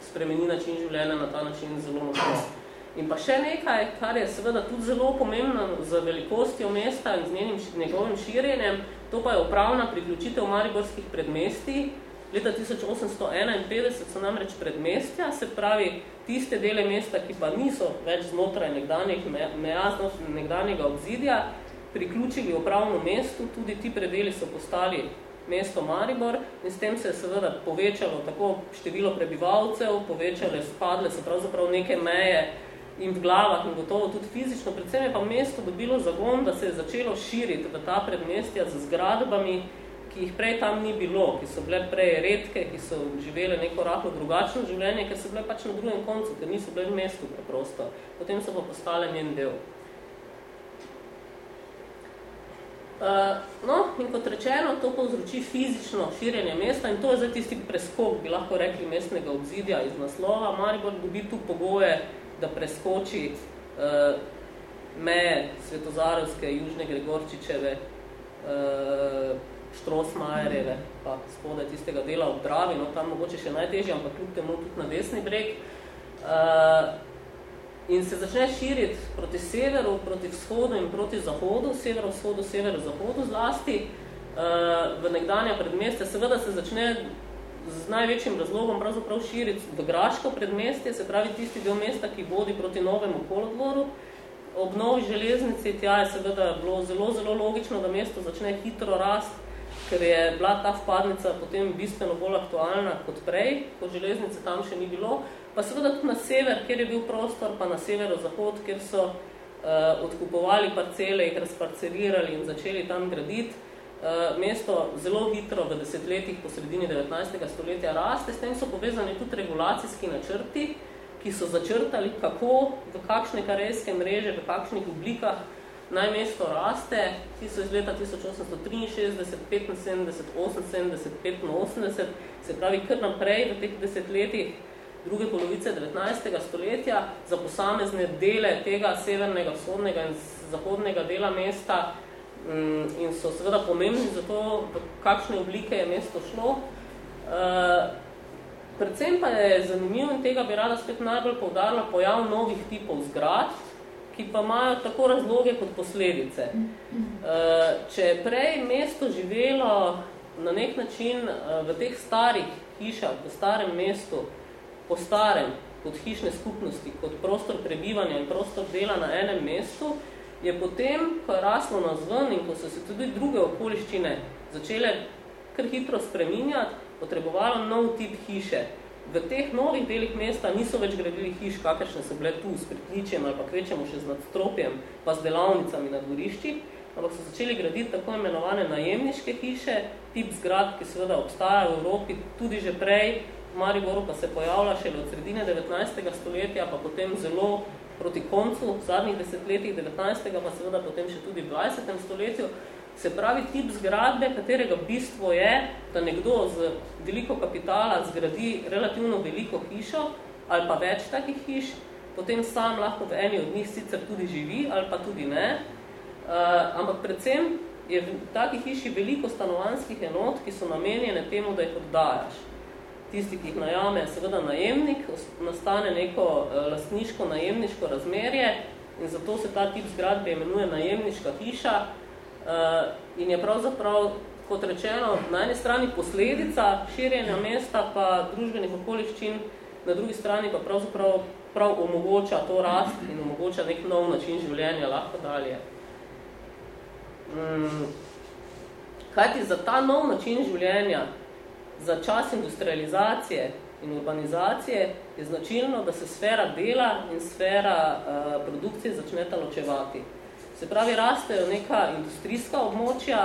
spremeni način življenja na ta način zelo močno. In pa še nekaj, kar je seveda tudi zelo pomembno za velikostjo mesta in z njenim, njegovim širjenjem, to pa je upravna priključitev mariborskih predmestij. Leta 1851 so namreč predmestja, se pravi, tiste dele mesta, ki pa niso več znotraj nekdanjih meja, nekdanjega obzidja, priključili upravno mestu, tudi ti predeli so postali mesto Maribor in s tem se je seveda povečalo tako število prebivalcev, povečale, spadle so pravzaprav neke meje in v glavah in gotovo tudi fizično, predvsem je pa mesto dobilo zagon, da se je začelo širiti v ta predmestja z zgradbami, ki jih prej tam ni bilo, ki so bile prej redke, ki so živele neko rahlo drugačno življenje, ker so bile pač na drugem koncu, ker niso bile v mestu preprosto. Potem so pa postale njen del. Uh, no, in kot rečeno, to povzroči fizično širjenje mesta in to je zdaj tisti preskok, bi lahko rekli, mestnega obzidja iz naslova. Maribor dobi tu pogoje, da preskoči uh, meje Svetozarevske, Južne Gregorčičeve, uh, Štrosmajereve, pa spodaj tistega dela v Dravi, no tam mogoče še najtežje, ampak kljub temu tudi na desni breg. Uh, in se začne širiti proti severu, proti vzhodu in proti zahodu, severu, vzhodu, severu, zahodu zlasti, uh, v nekdanja predmestja. Seveda se začne z največjim razlogom pravzaprav širiti v Graško predmestje, se pravi tisti del mesta, ki vodi proti novemu kolodvoru. Ob novi železnici tja je seveda bilo zelo, zelo logično, da mesto začne hitro rast ker je bila ta vpadnica potem bistveno bolj aktualna kot prej, ko železnice tam še ni bilo, pa seveda tudi na sever, kjer je bil prostor, pa na severo-zahod, kjer so uh, odkupovali parcele, jih razparcelirali in začeli tam graditi. Uh, mesto zelo hitro v desetletjih po sredini 19. stoletja raste, s tem so povezani tudi regulacijski načrti, ki so začrtali, kako, v kakšne karejske mreže, v kakšnih oblikah naj mesto raste, ti so iz leta 1863, 75, 78, 85, se pravi kar naprej v teh desetletjih druge polovice 19. stoletja za posamezne dele tega severnega, vzhodnega in zahodnega dela mesta mm, in so seveda pomembni za to, v kakšne oblike je mesto šlo. Uh, predvsem pa je zanimivo in tega bi rada spet najbolj povdarila pojav novih tipov zgrad, ki pa imajo tako razloge kot posledice. Uh, če je prej mesto živelo na nek način uh, v teh starih hišah, v starem mestu, po starem, kot hišne skupnosti, kot prostor prebivanja in prostor dela na enem mestu, je potem, ko je raslo na zven in ko so se tudi druge okoliščine začele kar hitro spreminjati, potrebovalo nov tip hiše. V teh novih delih mesta niso več gradili hiš, kakršne so bile tu, s pritličjem ali pa kvečemo še z nadstropjem, pa z delavnicami na dvoriščih, ampak so začeli graditi tako imenovane najemniške hiše, tip zgrad, ki seveda obstaja v Evropi tudi že prej, v Mariboru pa se pojavlja še od sredine 19. stoletja, pa potem zelo proti koncu zadnjih desetletjih 19. pa seveda potem še tudi v 20. stoletju, Se pravi, tip zgradbe, katerega bistvo je, da nekdo z veliko kapitala zgradi relativno veliko hišo ali pa več takih hiš, potem sam lahko v eni od njih sicer tudi živi ali pa tudi ne. Uh, ampak predvsem je v takih hiši veliko stanovanskih enot, ki so namenjene temu, da jih oddajaš. Tisti, ki jih najame, seveda najemnik, nastane neko uh, lastniško, najemniško razmerje in zato se ta tip zgradbe imenuje najemniška hiša, in je pravzaprav, kot rečeno, na eni strani posledica širjenja mesta pa družbenih okoliščin, na drugi strani pa pravzaprav prav omogoča to rast in omogoča nek nov način življenja lahko dalje. Um, kajti za ta nov način življenja, za čas industrializacije in urbanizacije je značilno, da se sfera dela in sfera uh, produkcije začneta ločevati. Se pravi, rastejo neka industrijska območja,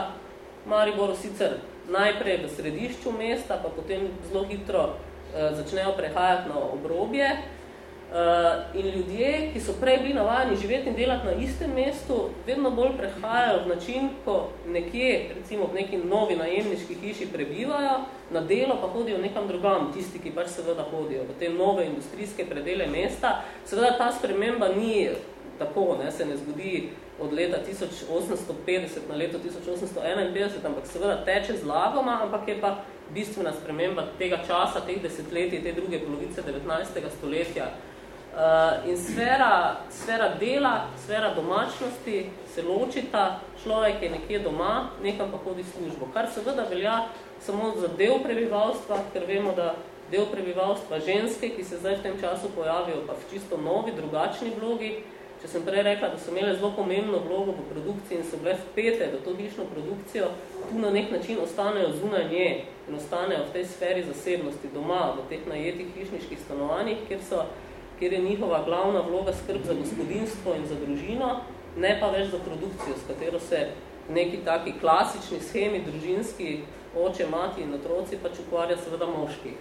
Mariboru sicer najprej v središču mesta, pa potem zelo hitro eh, začnejo prehajati na obrobje. Eh, in ljudje, ki so prej bili navajeni živeti in delati na istem mestu, vedno bolj prehajajo v način, ko nekje, recimo v neki novi najemniški hiši prebivajo, na delo pa hodijo nekam drugam, tisti, ki pač seveda hodijo v te nove industrijske predele mesta. Seveda ta sprememba ni tako, ne, se ne zgodi od leta 1850 na leto 1851, ampak seveda teče z lagoma, ampak je pa bistvena sprememba tega časa, teh desetletij, te druge polovice 19. stoletja. Uh, in sfera, sfera dela, sfera domačnosti se ločita, človek je nekje doma, nekam pa hodi službo, kar seveda velja samo za del prebivalstva, ker vemo, da del prebivalstva ženske, ki se zdaj v tem času pojavijo pa v čisto novi, drugačni vlogi, Če sem prej rekla, da so imele zelo pomembno vlogo v produkciji in so bile vpete v to hišno produkcijo, tu na nek način ostanejo zunaj nje in ostanejo v tej sferi zasebnosti doma, v teh najetih hišniških stanovanjih, kjer, so, kjer je njihova glavna vloga skrb za gospodinstvo in za družino, ne pa več za produkcijo, s katero se neki taki klasični schemi družinski oče, mati in otroci pač ukvarja seveda moški.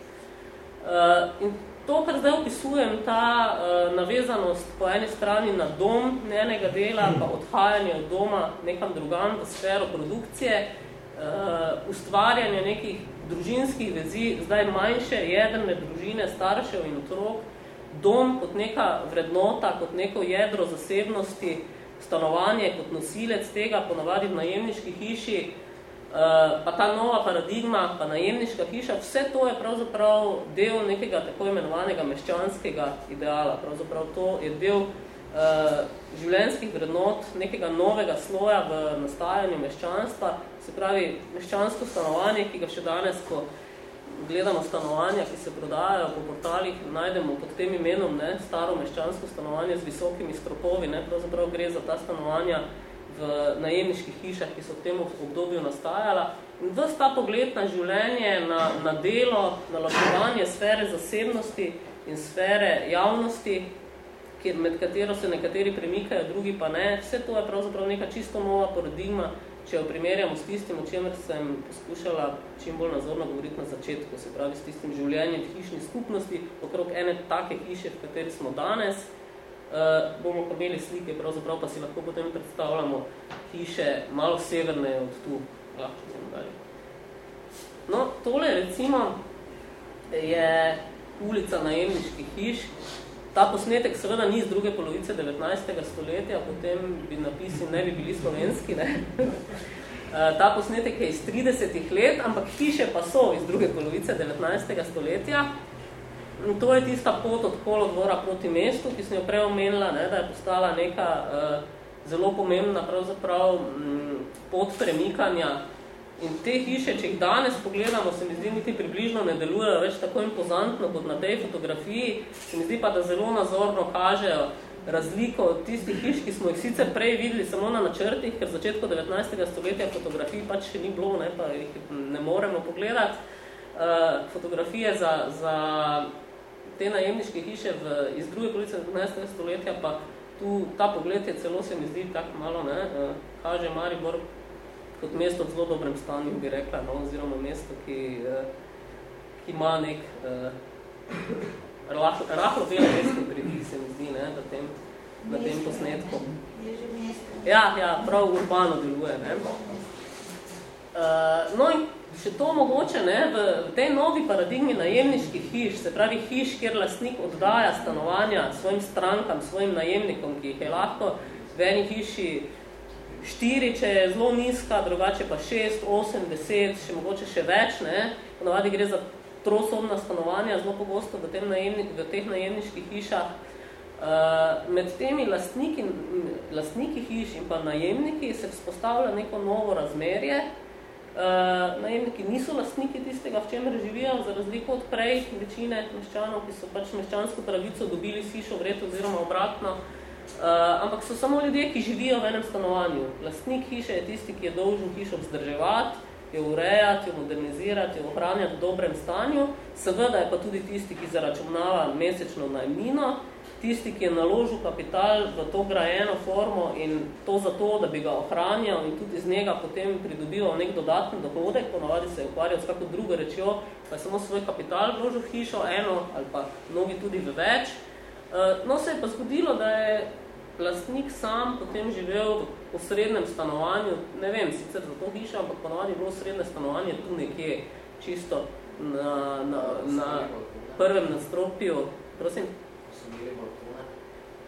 Uh, in to, kar zdaj opisujem, ta uh, navezanost po eni strani na dom njenega dela, pa odhajanje od doma nekam drugam v sfero produkcije, uh, ustvarjanje nekih družinskih vezi, zdaj manjše, jedrne družine, staršev in otrok, dom kot neka vrednota, kot neko jedro zasebnosti, stanovanje kot nosilec tega, ponavadi v najemniški hiši, Eh, pa ta nova paradigma, pa najemniška hiša, vse to je pravzaprav del nekega tako imenovanega meščanskega ideala. Pravzaprav to je del uh, življenjskih vrednot nekega novega sloja v nastajanju meščanstva, se pravi meščansko stanovanje, ki ga še danes, ko gledamo stanovanja, ki se prodajajo po portalih, najdemo pod tem imenom ne, staro meščansko stanovanje z visokimi stropovi, ne, pravzaprav gre za ta stanovanja, v najemniških hišah, ki so v tem obdobju nastajala. In ves ta pogled na življenje, na, na delo, na ločevanje sfere zasebnosti in sfere javnosti, kjer, med katero se nekateri premikajo, drugi pa ne, vse to je pravzaprav neka čisto nova paradigma, če jo primerjamo s tistim, o čemer sem poskušala čim bolj nazorno govoriti na začetku, se pravi s tistim življenjem v hišni skupnosti, okrog ene take hiše, v kateri smo danes, Uh, bomo pa imeli slike, pravzaprav pa si lahko potem predstavljamo hiše malo severne od tu. Lahko no, tole recimo je ulica najemniških hiš. Ta posnetek seveda ni iz druge polovice 19. stoletja, potem bi napisi ne bi bili slovenski. Ne? Uh, ta posnetek je iz 30 let, ampak hiše pa so iz druge polovice 19. stoletja. In to je tista pot od kolodvora proti mestu, ki sem jo prej omenila, ne, da je postala neka uh, zelo pomembna pravzaprav m, pot premikanja. In te hiše, če jih danes pogledamo, se mi zdi, niti približno ne delujejo več tako impozantno kot na tej fotografiji. Se mi zdi pa, da zelo nazorno kažejo razliko od tistih hiš, ki smo jih sicer prej videli samo na načrtih, ker v začetku 19. stoletja fotografij pač še ni bilo, ne, pa jih ne moremo pogledati. Uh, fotografije za, za te najemniške hiše v, iz druge police 19. stoletja, pa tu ta pogled je celo se mi zdi tako malo, ne, uh, kaže Maribor kot mesto v zelo dobrem stanju, bi rekla, no, oziroma mesto, ki, uh, ki ima nek uh, rahlo, rahlo velemestni pridik, se mi zdi, ne, na tem, na tem posnetku. Ja, ja, prav urbano deluje, ne. Uh, no in še to mogoče ne, v, v tej novi paradigmi najemniških hiš, se pravi hiš, kjer lastnik oddaja stanovanja svojim strankam, svojim najemnikom, ki jih je lahko v eni hiši štiri, če je zelo nizka, drugače pa šest, osem, deset, še mogoče še več, ne, ponavadi gre za trosobna stanovanja, zelo pogosto v, tem najemni, v teh najemniških hišah, Uh, med temi lastniki, lastniki hiš in pa najemniki se vzpostavlja neko novo razmerje, Uh, najemniki niso lastniki tistega, v čemer živijo, za razliko od prej večine meščanov, ki so pač meščansko pravico dobili s hišo vred oziroma obratno, uh, ampak so samo ljudje, ki živijo v enem stanovanju. Lastnik hiše je tisti, ki je dolžen hišo vzdrževati, jo urejati, jo modernizirati, jo ohranjati v dobrem stanju. Seveda je pa tudi tisti, ki zaračunava mesečno najmino, tisti, ki je naložil kapital v to grajeno formo in to zato, da bi ga ohranjal in tudi iz njega potem pridobival nek dodatni dohodek, ponavadi se je ukvarjal s kako drugo rečjo, pa je samo svoj kapital vložil v hišo, eno ali pa mnogi tudi v več. Eh, no, se je pa zgodilo, da je lastnik sam potem živel v srednjem stanovanju, ne vem, sicer za to hišo, ampak ponavadi je bilo srednje stanovanje tu nekje čisto na, na, na prvem nastropju. Prosim?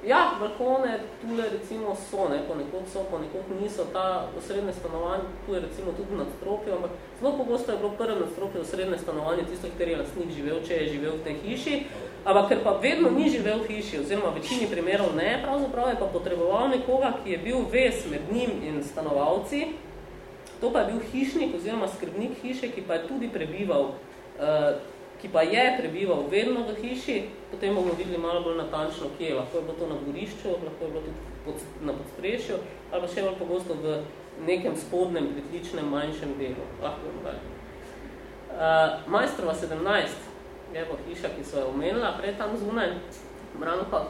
Ja, balkone tule recimo so, ne, ponekod so, ponekod niso, ta osrednje stanovanje, tu je recimo tudi nadstropje, ampak zelo pogosto je bilo prvo nadstropje osrednje stanovanje, tisto, kateri je lastnik živel, če je živel v tej hiši, ampak ker pa vedno ni živel v hiši, oziroma v večini primerov ne, pravzaprav je pa potreboval nekoga, ki je bil ves med njim in stanovalci, to pa je bil hišnik oziroma skrbnik hiše, ki pa je tudi prebival uh, ki pa je prebival vedno v hiši, potem bomo videli malo bolj natančno, kje je. Lahko je bilo to na gorišču, lahko je bilo tudi pod, na podstrešju, ali pa še bolj pogosto v nekem spodnem, pritličnem, manjšem delu. Lahko je. Uh, Majstrova 17 je bo hiša, ki so jo omenila prej tam zunaj, Branko.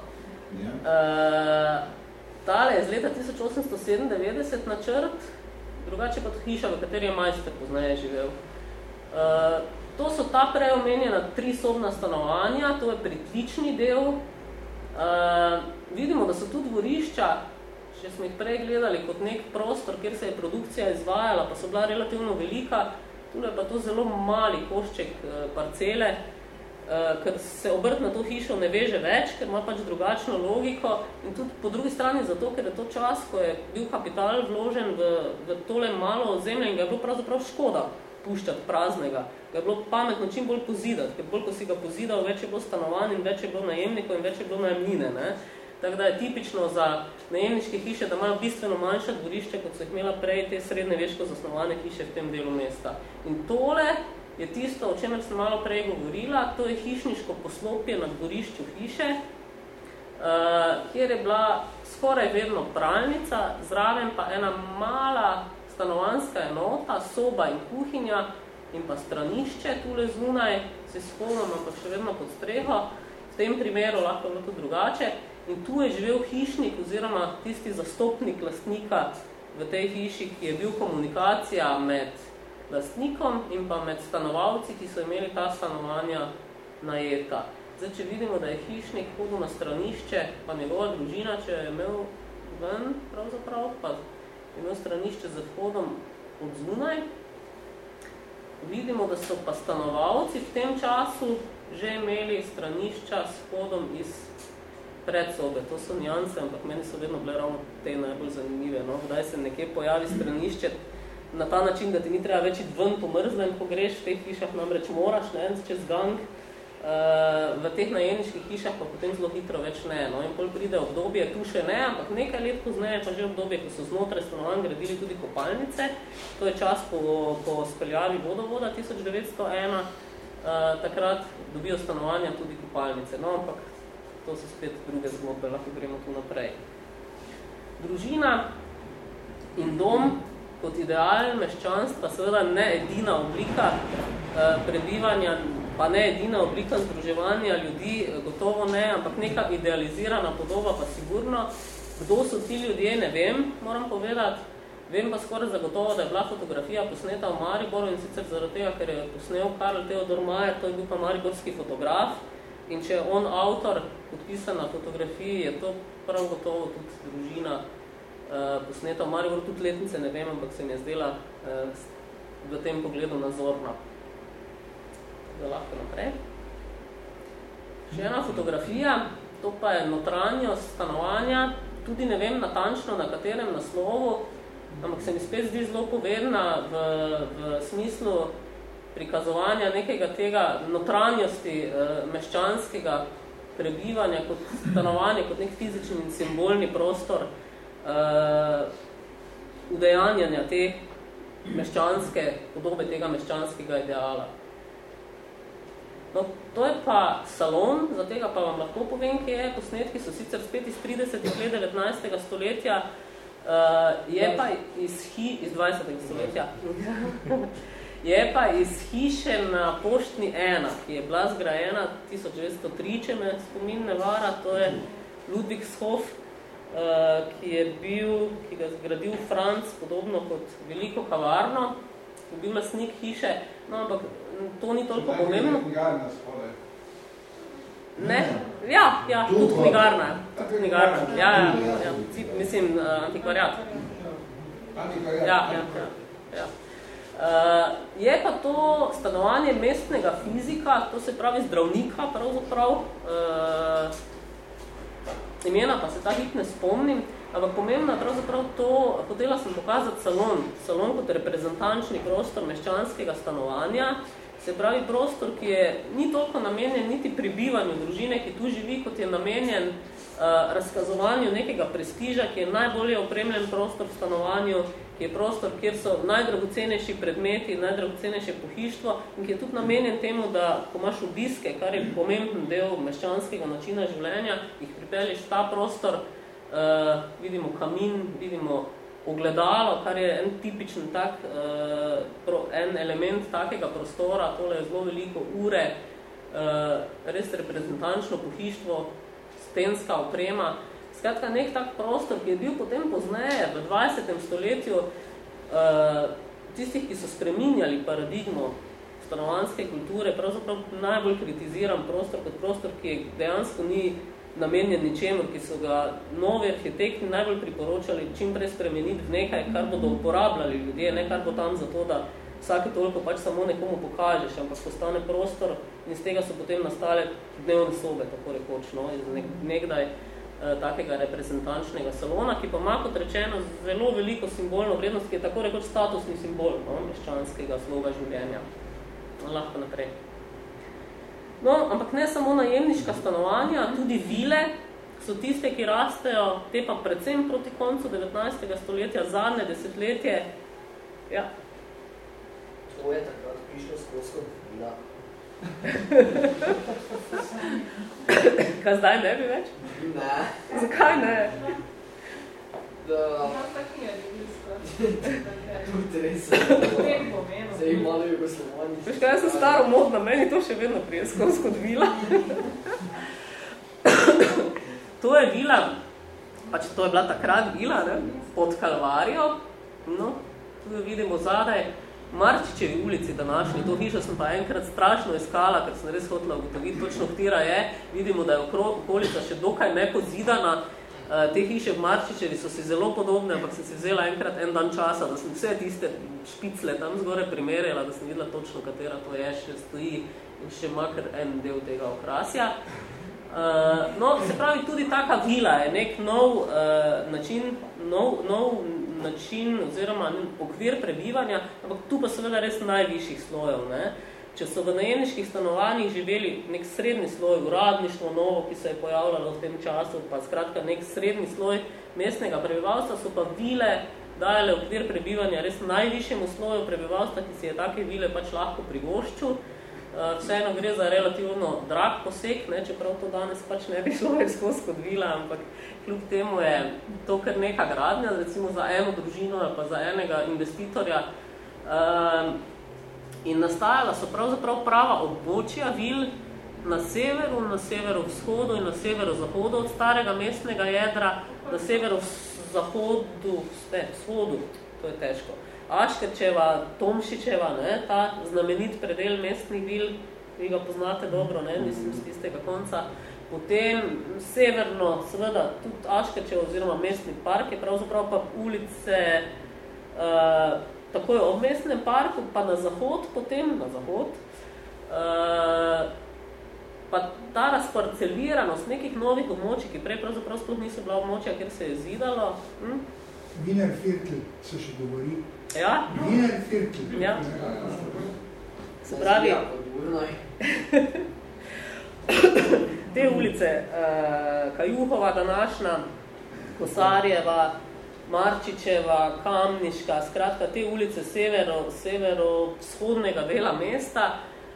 Ja. Uh, tale je z leta 1897 načrt, drugače pa hiša, v kateri je majster poznaje živel. Uh, To so ta preomenjena trisobna stanovanja, to je pritlični del. Uh, vidimo, da so tudi dvorišča, če smo jih prej gledali kot nek prostor, kjer se je produkcija izvajala, pa so bila relativno velika, tule pa to zelo mali košček uh, parcele, uh, ker se obrt na to hišo ne veže več, ker ima pač drugačno logiko. In tudi po drugi strani zato, ker je to čas, ko je bil kapital vložen v, v tole malo zemlje in ga je bilo pravzaprav škoda puščati praznega. Ga je bilo pametno čim bolj pozidati, ker bolj, ko si ga pozidal, več je bilo stanovanj in več je bilo najemnikov in več je bilo najemnine. Ne? Tako da je tipično za najemniške hiše, da imajo bistveno manjša dvorišče, kot so jih imela prej te srednjeveško zasnovane hiše v tem delu mesta. In tole je tisto, o čemer sem malo prej govorila, to je hišniško poslopje na dvorišču hiše, uh, kjer je bila skoraj vedno pralnica, zraven pa ena mala stanovanska enota, soba in kuhinja in pa stranišče tule zunaj, se spomnim, ampak še vedno pod streho. V tem primeru lahko bilo to drugače. In tu je živel hišnik oziroma tisti zastopnik lastnika v tej hiši, ki je bil komunikacija med lastnikom in pa med stanovalci, ki so imeli ta stanovanja najeta. Zdaj, če vidimo, da je hišnik hodil na stranišče, pa njegova družina, če je imel ven, pravzaprav, pa je imel stranišče z vhodom od zunaj, vidimo, da so pa stanovalci v tem času že imeli stranišča s vhodom iz predsobe. To so nijanse, ampak meni so vedno bile ravno te najbolj zanimive. No? Kdaj se nekje pojavi stranišče na ta način, da ti ni treba več iti ven po mrzlem, ko greš v teh hišah, namreč moraš ne, čez gang, v teh najemniških hišah pa potem zelo hitro več ne. No? In pol pride obdobje, tu še ne, ampak nekaj let pozneje pa že obdobje, ko so znotraj stanovanj gradili tudi kopalnice. To je čas po, po speljavi vodovoda 1901. Uh, takrat dobijo stanovanja tudi kopalnice. No, ampak to so spet druge zgodbe, lahko gremo tu naprej. Družina in dom kot ideal meščanstva, seveda ne edina oblika uh, prebivanja pa ne edina oblika združevanja ljudi, gotovo ne, ampak neka idealizirana podoba pa sigurno. Kdo so ti ljudje, ne vem, moram povedati. Vem pa skoraj zagotovo, da je bila fotografija posneta v Mariboru in sicer zaradi tega, ker je posnel Karl Theodor Mayer, to je bil pa mariborski fotograf. In če je on avtor podpisan na fotografiji, je to prav gotovo tudi družina uh, posneta v Mariboru, tudi letnice ne vem, ampak se mi je zdela uh, v tem pogledu nazorna. Da lahko naprej. Še ena fotografija, to pa je notranjost stanovanja, tudi ne vem natančno na katerem naslovu, ampak se mi spet zdi zelo povedna v, v smislu prikazovanja nekega tega notranjosti eh, meščanskega prebivanja kot stanovanje, kot nek fizični in simbolni prostor. eh, udejanjanja te meščanske podobe, tega meščanskega ideala. No, to je pa salon, za tega pa vam lahko povem, kje je. Posnetki so sicer spet iz 30. let 19. stoletja, uh, je pa iz, hi, iz 20. stoletja. je pa iz hiše na poštni ena, ki je bila zgrajena 1903, če me spomin ne vara, to je Ludwigshof, uh, ki je bil, ki ga zgradil Franc, podobno kot veliko kavarno, je bil lasnik hiše, no, ampak to ni toliko pomembno. Ne? Ja, ja, tudi knjigarna. Tudi knjigarna. Ja, ja, ja. Mislim, uh, antikvariat. Antikvariat. Ja, ja, ja. ja. Uh, je pa to stanovanje mestnega fizika, to se pravi zdravnika pravzaprav. Uh, imena pa se ta hit ne spomnim, ampak pomembno je pravzaprav to, hotela sem pokazati salon, salon kot reprezentančni prostor meščanskega stanovanja, Se pravi, prostor, ki je ni toliko namenjen niti pribivanju družine, ki tu živi, kot je namenjen uh, razkazovanju nekega prestiža, ki je najbolje opremljen prostor v stanovanju, je prostor, kjer so najdragocenejši predmeti, najdragocenejše pohištvo in ki je tudi namenjen temu, da ko imaš obiske, kar je pomemben del meščanskega načina življenja, jih pripelješ v ta prostor, uh, vidimo kamin, vidimo ogledalo, kar je en tipičen tak, uh, pro, en element takega prostora, tole je zelo veliko ure, uh, res reprezentančno pohištvo, stenska oprema. Skratka, nek tak prostor, ki je bil potem pozneje, v 20. stoletju, uh, tistih, ki so spreminjali paradigmo stanovanske kulture, pravzaprav najbolj kritiziran prostor kot prostor, ki dejansko ni namenjen ničemu, ki so ga novi arhitekti najbolj priporočali čim prej spremeniti v nekaj, kar bodo uporabljali ljudje, ne kar bo tam zato, da vsake toliko pač samo nekomu pokažeš, ampak postane prostor in z tega so potem nastale dnevne sobe, tako rekoč, no, iz nek, nekdaj takega reprezentančnega salona, ki pa ima kot rečeno zelo veliko simbolno vrednost, ki je tako rekoč statusni simbol no, meščanskega sloga življenja. Lahko naprej. No, ampak ne samo najemniška stanovanja, tudi vile so tiste, ki rastejo, te pa predvsem proti koncu 19. stoletja, zadnje desetletje. Ja. To je takrat prišlo skozi kot vila. Kaj zdaj ne bi več? Ne. Zakaj ne? Da... Tudi res. Zdaj malo jugoslovani. Veš kaj, jaz sem staro modna, meni to še vedno prije skozi kot vila. to je vila, pač to je bila takrat vila, ne? pod Kalvarijo. No, tu jo vidimo zadaj. Marčičevi ulici današnji, to hišo sem pa enkrat strašno iskala, ker sem res hotela ugotoviti točno, katera je. Vidimo, da je okolica še dokaj nepozidana. Eh, te hiše v Marčičevi so si zelo podobne, ampak sem si vzela enkrat en dan časa, da sem vse tiste špicle tam zgore primerjala, da sem videla točno, katera to je, še stoji in še makar en del tega okrasja. Uh, no, se pravi, tudi taka vila je nek nov uh, način, nov, nov način oziroma okvir prebivanja, ampak tu pa seveda res najvišjih slojev. Ne? Če so v najemniških stanovanjih živeli nek srednji sloj, uradništvo novo, ki se je pojavljalo v tem času, pa skratka nek srednji sloj mestnega prebivalstva, so pa vile dajale okvir prebivanja res najvišjemu sloju prebivalstva, ki si je take vile pač lahko prigoščil. Uh, vseeno gre za relativno drag poseg, ne, čeprav to danes pač ne bi šlo skozi kot vila, ampak kljub temu je to kar neka gradnja, recimo za eno družino ali pa za enega investitorja. Um, in nastajala so pravzaprav prava območja vil na severu, na severovzhodu in na severozahodu od starega mestnega jedra, na severozahodu, ne, vzhodu, to je težko. Aškerčeva, Tomšičeva, ne, ta znamenit predel mestnih vil, vi ga poznate dobro, ne, mislim, z tistega konca, Potem severno, seveda, tudi Aškeče oziroma mestni park je pravzaprav pa ulice uh, takoj ob mestnem parku, pa na zahod, potem na zahod. Uh, pa ta razparceliranost nekih novih območij, ki prej pravzaprav sploh niso bila območja, kjer se je zidalo. Hm? Wiener Viertel se še govori. Ja? Wiener Viertel. Ja. Se pravi, te ulice, uh, Kajuhova današnja, Kosarjeva, Marčičeva, Kamniška, skratka te ulice severo, severo-vzhodnega dela mesta,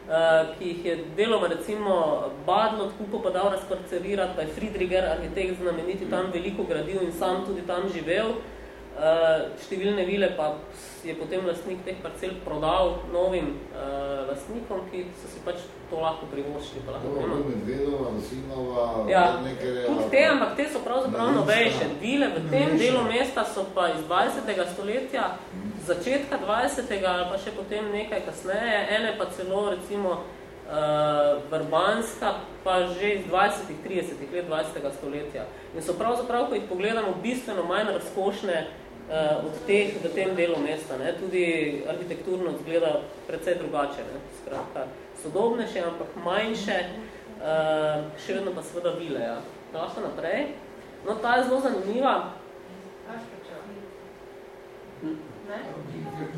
uh, ki jih je deloma recimo Badlo odkupo pa dal razparcelirati, pa je Friedriger, arhitekt znameniti, tam veliko gradil in sam tudi tam živel. Uh, številne vile pa je potem lastnik teh parcel prodal novim uh, lastnikom, ki so si pač to lahko privoščili. Pa lahko Dobro, Medvedova, Sinova, ja, tudi te, ampak te so pravzaprav novejše. Vile v tem delu mesta so pa iz 20. stoletja, začetka 20. ali pa še potem nekaj kasneje, ene pa celo recimo uh, Vrbanska, pa že iz 20-30 let 20. stoletja. In so pravzaprav, ko jih pogledamo, bistveno manj razkošne od teh v tem delu mesta. Ne? Tudi arhitekturno zgleda precej drugače. Ne? Skratka, sodobnejše, ampak manjše, uh, še vedno pa seveda vile. Ja. Lahko naprej. No, ta je zelo zanimiva.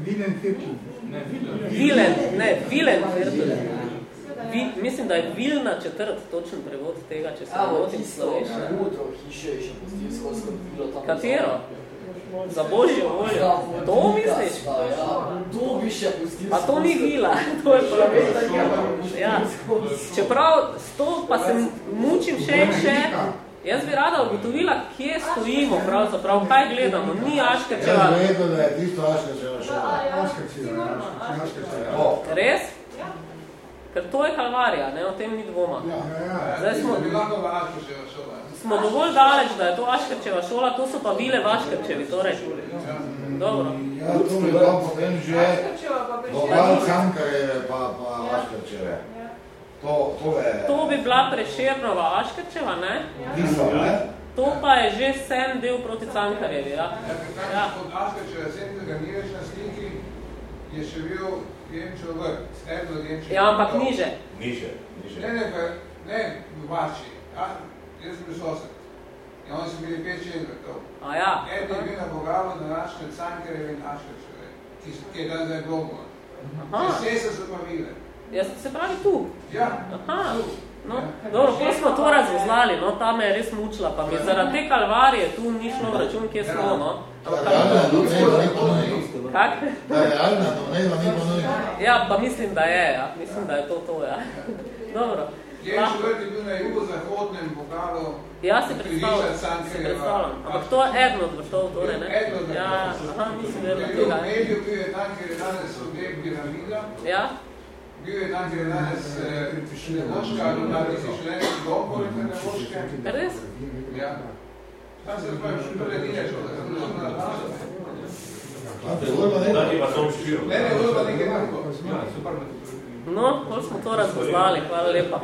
Vilen Viertel. Ne, Vilen. Vilen, ne, Vilen Viertel. Vi, mislim, da je Vilna četrt točen prevod tega, če se motim slovešče. tam. Katero? Za božjo voljo. To misliš? Ja, to bi še pustil Pa to ni vila, to je praveta. Ja. Čeprav s to pa se mučim še in še, jaz bi rada ugotovila, kje stojimo pravzaprav, kaj gledamo. Ni Aškečeva. Jaz vedel, da je tisto Aškečeva šola. Aškerčeva, Aškerčeva. O, Res? Ker to je kalvarija, ne, o tem ni dvoma. Ja, ja. Zdaj smo, Bi lahko v Aškerčeva šola. Smo dovolj daleč, da je to Aškerčeva šola, to so pa vile v Aškerčevi, torej. Dobro. Ja, to bi bilo potem že Bobal Cankarjeve pa, pa Aškerčeve. To, to je... To bi bila Prešernova Aškerčeva, ne? Tisto, ne? To pa je že sem del proti Cankarjevi, ja. Ja. Od Aškerčeva sedmega niveš na sliki je še bil Demčev vrh, steblo Demčev. Ja, ampak niže. Niže, niže. Ne, ne, pa, ne, v Vači. Ja, jaz sem bil sosed. In oni so bili pet šest vrtov. A ja. Eden je bil na Bogavu, današnje Cankarjeve in Aškerčeve, ki, ki je dan zdaj. Aha. Sesa so pa vile. Jaz se pravi tu. Ja, Aha. tu. No, dobro, ko smo to razvozlali, no, ta me je res mučila, pa mi zaradi te kalvarije tu ni šlo v račun, kje smo, no. Realna domneva ni ponujno. Kak? Da je realna domneva ni ponujno. Ja, pa mislim, da je, ja. Mislim, da je to to, ja. Dobro. Je bil na jugozahodnem Bogavu. Ja, si predstavljam, si predstavljam. Ampak to je eden od vrtov, torej, ne? Eden od vrtov. Ja, aha, nisem vedela Bil tega. v mediju, bil je tam, kjer je danes objekt piramida. Ja? Bil je tam, kjer je danes Nevoška, ali da si šlenski dom, poleg Nevoške. Res? Ja. Tam se pravi, še prve dine šlo, da sem šel na Da ti pa to širo. Ne, ne, Urban je enako. Ja, super metodologija. No, bolj smo to razpoznali, hvala lepa.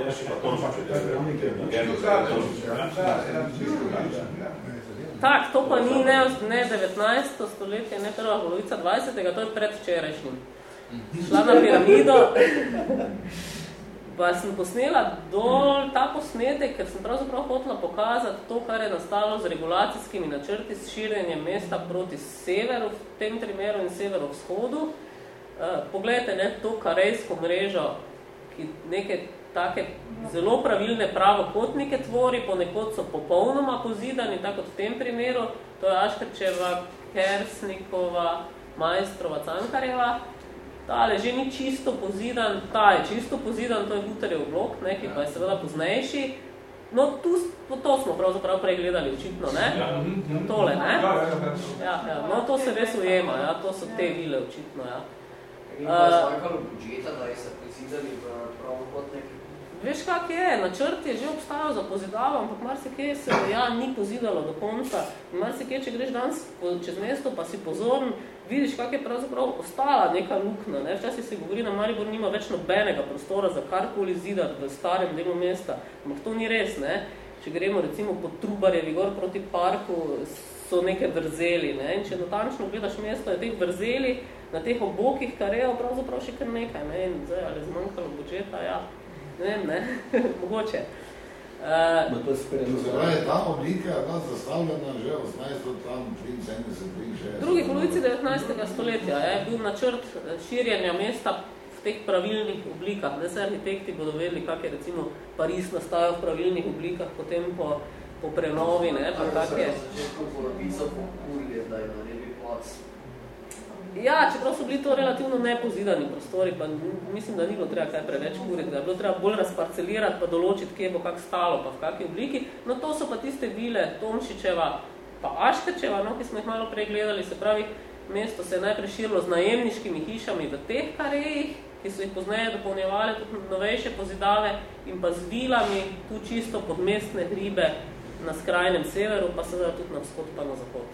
Tak, to pa ni ne, ne 19. stoletje, ne prva polovica 20. to je predvčerajšnjim. Šla na piramido, pa sem posnela dol ta posnetek, ker sem pravzaprav hotela pokazati to, kar je nastalo z regulacijskimi načrti, s širjenjem mesta proti severu, v tem primeru in severovzhodu. Uh, poglejte, ne, to karejsko mrežo, ki neke take zelo pravilne pravokotnike tvori, ponekod so popolnoma pozidani, tako kot v tem primeru, to je Aškrčeva, Kersnikova, Majstrova, Cankarjeva. Tale že ni čisto pozidan, ta je čisto pozidan, to je Guterjev blok, ne, ki pa je seveda poznejši. No, tu, to smo pravzaprav prej gledali očitno, ne? Tole, ne? Ja, ja, no, to se res ujema, ja, to so te vile očitno, ja. In pa je zmanjkalo budžeta, da je se pozidali v pravokotniki. Veš, kak je, načrt je že obstajal za pozidavo, ampak marsikje se ja ni pozidalo do konca. Marsikje, če greš danes čez mesto, pa si pozorn, vidiš, kak je pravzaprav ostala neka lukna. Ne? Včasih se govori, da Maribor nima več nobenega prostora za karkoli zidati v starem delu mesta. Ampak to ni res, ne? Če gremo recimo po Trubarjevi gor proti parku, so neke vrzeli. Ne? In če natančno gledaš mesto, je teh vrzeli na teh obokih karejev pravzaprav še kar nekaj. Ne? In zdaj, ali zmanjkalo budžeta, ja, ne vem, ne, mogoče. Uh, Zdaj je ta oblika bila zastavljena že v 18. tam 73. drugi polovici 19. stoletja je bil načrt širjenja mesta v teh pravilnih oblikah. Ne se arhitekti bodo vedeli, kak je recimo Pariz nastajal v pravilnih oblikah, potem po, po prenovi, ne, pa kak je. Začetku polovico pokurili, da je naredili plac. Ja, čeprav so bili to relativno nepozidani prostori, pa mislim, da ni bilo treba kaj preveč kuriti, da je bilo treba bolj razparcelirati, pa določiti, kje bo kak stalo, pa v kakej obliki. No, to so pa tiste vile Tomšičeva, pa Aškečeva, no, ki smo jih malo prej gledali, se pravi, mesto se je najprej širilo z najemniškimi hišami v teh karejih, ki so jih pozneje dopolnjevali tudi novejše pozidave in pa z vilami tu čisto pod mestne hribe na skrajnem severu, pa seveda tudi na vzhod pa na zahod.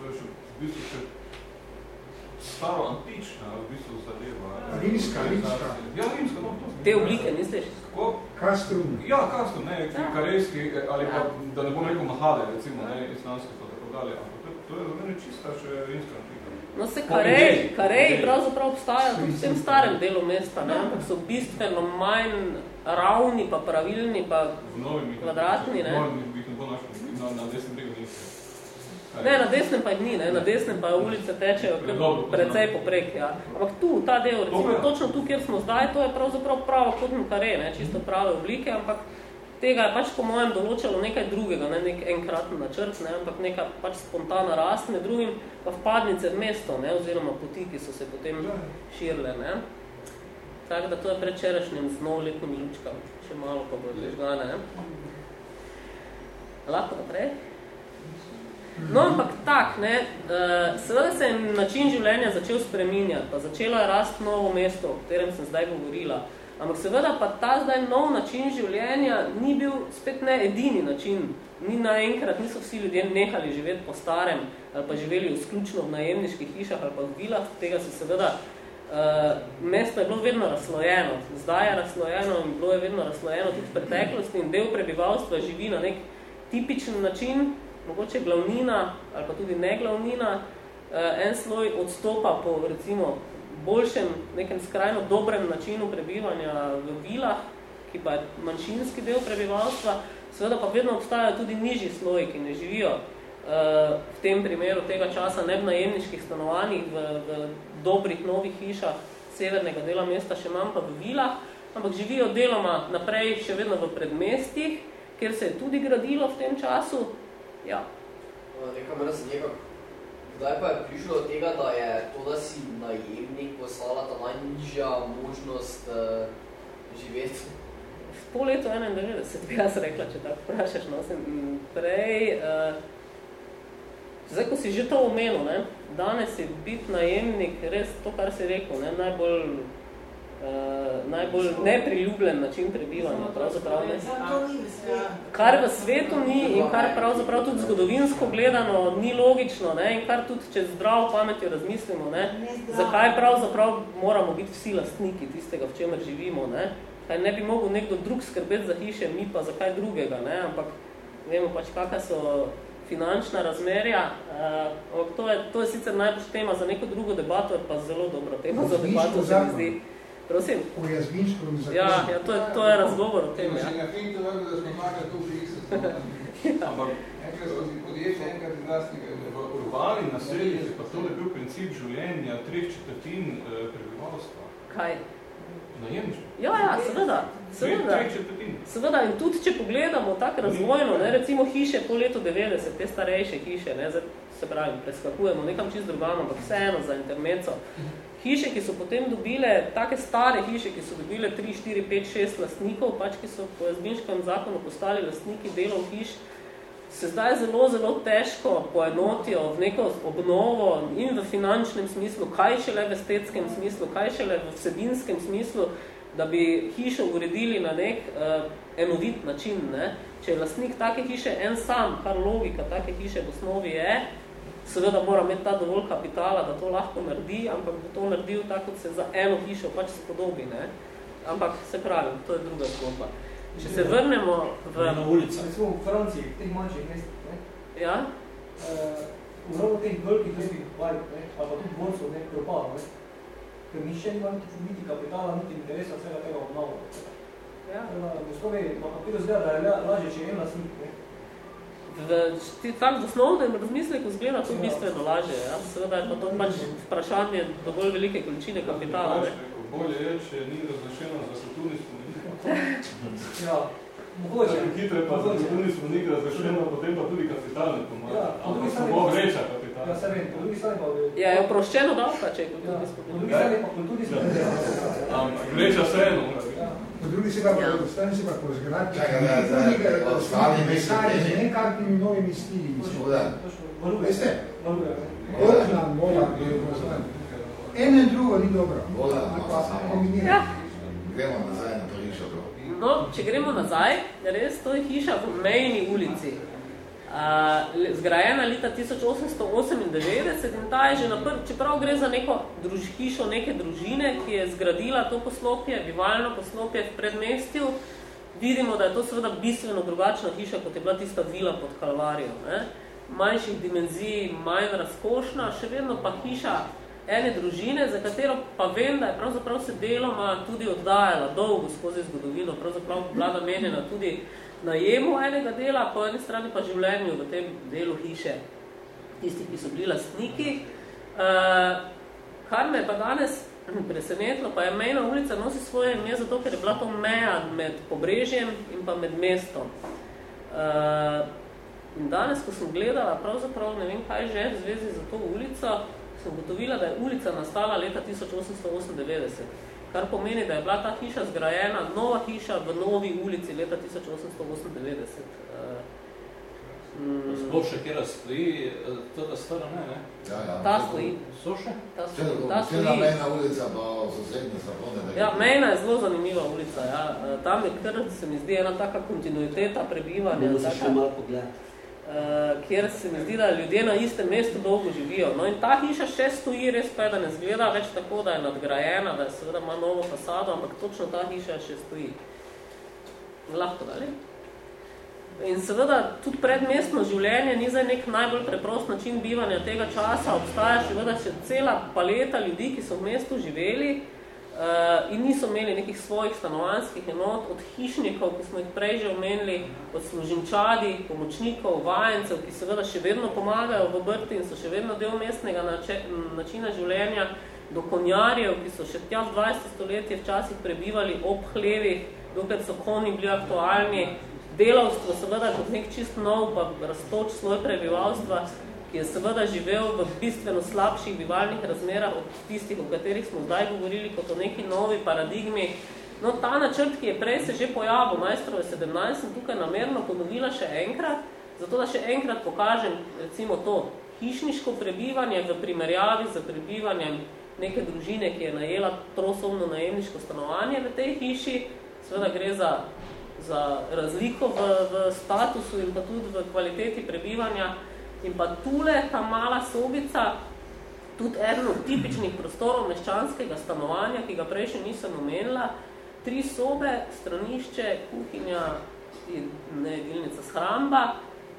To je še v bistvu še staro antična, v bistvu zadeva. Rimska, rimska. Ja, rimska, no, to. Te oblike, misliš? Kako? Kastrum. Ja, kastrum, ne, Ja. karejski, ali pa, da ne bom rekel mahale, recimo, ne, islamski pa tako dalje, ampak to, to je za mene čista še rimska antika. No se Karej. Karej pravzaprav obstajajo tudi v tem starem delu mesta, ne? ampak so bistveno manj ravni, pa pravilni, pa Kvadratni, ne? V novim jih ne bo našel, na, desnem bregu nisi. Ne, na desnem pa ni, ne? na desnem pa ulice tečejo Dobro, precej poprek. Ja. Ampak tu, ta del, recimo, točno tu, kjer smo zdaj, to je pravzaprav pravo kodno kare, ne? čisto prave oblike, ampak tega je pač po mojem določalo nekaj drugega, ne nek enkraten načrt, ne? ampak neka pač spontana rast, med drugim pa vpadnice v mesto, ne? oziroma poti, ki so se potem širile. Ne? Tako da to je predčerašnjem z novoletnimi lučkami, še malo pa bo žgane. Ne? Lahko naprej? No, ampak tak, ne, uh, seveda se je način življenja začel spreminjati, pa začelo je rast novo mesto, o katerem sem zdaj govorila. Ampak seveda pa ta zdaj nov način življenja ni bil spet ne edini način. Ni naenkrat, niso vsi ljudje nehali živeti po starem ali pa živeli izključno v najemniških hišah ali pa v vilah, tega se seveda uh, mesto je bilo vedno razslojeno. Zdaj je razslojeno in bilo je vedno razslojeno tudi v preteklosti in del prebivalstva živi na nek tipičen način, mogoče glavnina ali pa tudi ne glavnina, uh, en sloj odstopa po recimo boljšem, nekem skrajno dobrem načinu prebivanja v vilah, ki pa je manjšinski del prebivalstva, seveda pa vedno obstajajo tudi nižji sloji, ki ne živijo uh, v tem primeru tega časa ne v najemniških stanovanjih, v, v dobrih novih hišah severnega dela mesta, še manj pa v vilah, ampak živijo deloma naprej še vedno v predmestih, kjer se je tudi gradilo v tem času. Ja, Nekaj mene nekako, kdaj pa je prišlo do tega, da je to, da si najemnik poslala ta najnižja možnost uh, živeti? v pol letu 91 bi jaz rekla, če tako vprašaš, no, sem prej, uh, zdaj, ko si že to omenil, ne, danes je biti najemnik res to, kar si rekel, ne, najbolj uh, najbolj nepriljubljen način prebivanja, pravzaprav ne. Kar v svetu ni in kar pravzaprav tudi zgodovinsko gledano ni logično ne, in kar tudi čez zdravo pametjo razmislimo, ne, zakaj pravzaprav moramo biti vsi lastniki tistega, v čemer živimo. Ne. Kaj ne bi mogel nekdo drug skrbeti za hiše, mi pa zakaj drugega, ne, ampak vemo pač, kakaj so finančna razmerja. Uh, to, je, to je sicer najbolj tema za neko drugo debato, je pa zelo dobro tema za debato, se mi zdi. Prosim. O jazbinsko Ja, ja to, je, to je razgovor o tem. Ja. Na fin to da smo imeli tu fiksno. Ampak enkrat skozi podjetje, enkrat iz vlastnega. V urbanih naseljih je pa to je bil princip življenja treh četrtin eh, prebivalstva. Kaj? Najemništvo. Ja, ja, seveda. Seveda. seveda. In tudi, če pogledamo tako razvojno, ne, recimo hiše po letu 90, te starejše hiše, ne, se pravi, preskakujemo nekam čist drugano, ampak vseeno za intermeco, hiše, ki so potem dobile, take stare hiše, ki so dobile 3, 4, 5, 6 lastnikov, pač ki so po jazbinškem zakonu postali lastniki delov hiš, se zdaj zelo, zelo težko poenotijo v neko obnovo in v finančnem smislu, kaj šele v estetskem smislu, kaj šele v vsebinskem smislu, da bi hišo uredili na nek uh, enovit način. Ne? Če je lastnik take hiše en sam, kar logika take hiše v osnovi je, seveda mora imeti ta dovolj kapitala, da to lahko naredi, ampak bo to naredil tako, kot se za eno hišo pač spodobi. Ne? Ampak se pravi, to je druga zgodba. Če se vrnemo v... Na ulica. Recimo v Franciji, v teh manjših mestih, ne? Ja? Uh, v ravno teh velikih lepih ne? ali pa tudi dvorcev, ne? Propalo, ne? Ker nišče nima niti, niti kapitala, niti interesa vsega tega obnova. Ja. Gospodi, na papiru zgleda, da je lažje, če je en lasnik, ne? V tak zasnovnem razmisleku zgleda to bistveno lažje. Ja? Seveda je pa to pač vprašanje dovolj velike količine kapitala. Ne? Bolje je, če ni razrešeno za kulturni spomenik. Ja, mogoče. Tako hitre pa za kulturni spomenik razrešeno, potem pa tudi kapitalne pomaga. Ja, Ampak samo vreča kapital. Ja, se vem, po drugi strani pa... Ja, je oproščeno davka, če je kulturni ja, spomenik. Po drugi strani pa kulturni spomenik. Ampak vreča vseeno. Ja. Po drugi se pa, ja. strani se pa po zgradbi. Čakaj, da, da, da, ostali mesari z nekakvimi novimi stili. Veste? Odna, mola, Eno in drugo ni dobro. Voda, Ja. Gremo nazaj na to hišo. No, če gremo nazaj, res to je hiša v mejni ulici. Uh, zgrajena leta 1898 in ta je že na prv, čeprav gre za neko druž, hišo neke družine, ki je zgradila to poslopje, bivalno poslopje v predmestju, vidimo, da je to seveda bistveno drugačna hiša, kot je bila tista vila pod Kalvarijo. Ne? Manjših dimenzij, manj razkošna, še vedno pa hiša ene družine, za katero pa vem, da je pravzaprav se deloma tudi oddajala dolgo skozi zgodovino, pravzaprav bila namenjena tudi najemu enega dela, po eni strani pa življenju v tem delu hiše, tistih, ki so bili lastniki. Uh, kar me pa danes presenetilo, pa je mejna ulica nosi svoje ime zato, ker je bila to meja med pobrežjem in pa med mestom. Uh, in danes, ko sem gledala, pravzaprav ne vem kaj že v zvezi za to ulico, sem ugotovila, da je ulica nastala leta 1898, kar pomeni, da je bila ta hiša zgrajena, nova hiša v novi ulici leta 1898. Mm. Sploh še kjera stoji, to da stara ne, ne? Ja, ja. Ta stoji. So še? Ta stoji. Ta stoji. Cela mejna ulica pa sosednja sapone. Ja, mejna je zelo zanimiva ulica, ja. Tam je kar se mi zdi ena taka kontinuiteta prebivanja. Bomo se še malo pogledati. Uh, kjer se mi zdi, da ljudje na istem mestu dolgo živijo. No in ta hiša še stoji, res pa je, da ne zgleda več tako, da je nadgrajena, da je seveda ima novo fasado, ampak točno ta hiša še stoji. Lahko dalje. In seveda tudi predmestno življenje ni zdaj nek najbolj preprost način bivanja tega časa. Obstaja seveda še cela paleta ljudi, ki so v mestu živeli, Uh, in niso imeli nekih svojih stanovanjskih enot, od hišnikov, ki smo jih prej že omenili, od služinčadi, pomočnikov, vajencev, ki seveda še vedno pomagajo v brti in so še vedno del mestnega nače, načina življenja, do konjarjev, ki so še tja v 20. stoletje včasih prebivali ob hlevih, dokler so koni bili aktualni, delavstvo seveda kot nek čist nov pa rastoč sloj prebivalstva, ki je seveda živel v bistveno slabših bivalnih razmerah od tistih, o katerih smo zdaj govorili, kot o neki novi paradigmi. No, ta načrt, ki je prej se že pojavil, majstrove 17, sem tukaj namerno ponovila še enkrat, zato da še enkrat pokažem recimo to hišniško prebivanje v primerjavi z prebivanjem neke družine, ki je najela trosobno najemniško stanovanje v tej hiši, seveda gre za, za razliko v, v statusu in pa tudi v kvaliteti prebivanja. In pa tule ta mala sobica, tudi eden od tipičnih prostorov meščanskega stanovanja, ki ga prej še nisem omenila, tri sobe, stranišče, kuhinja in nejedilnica shramba,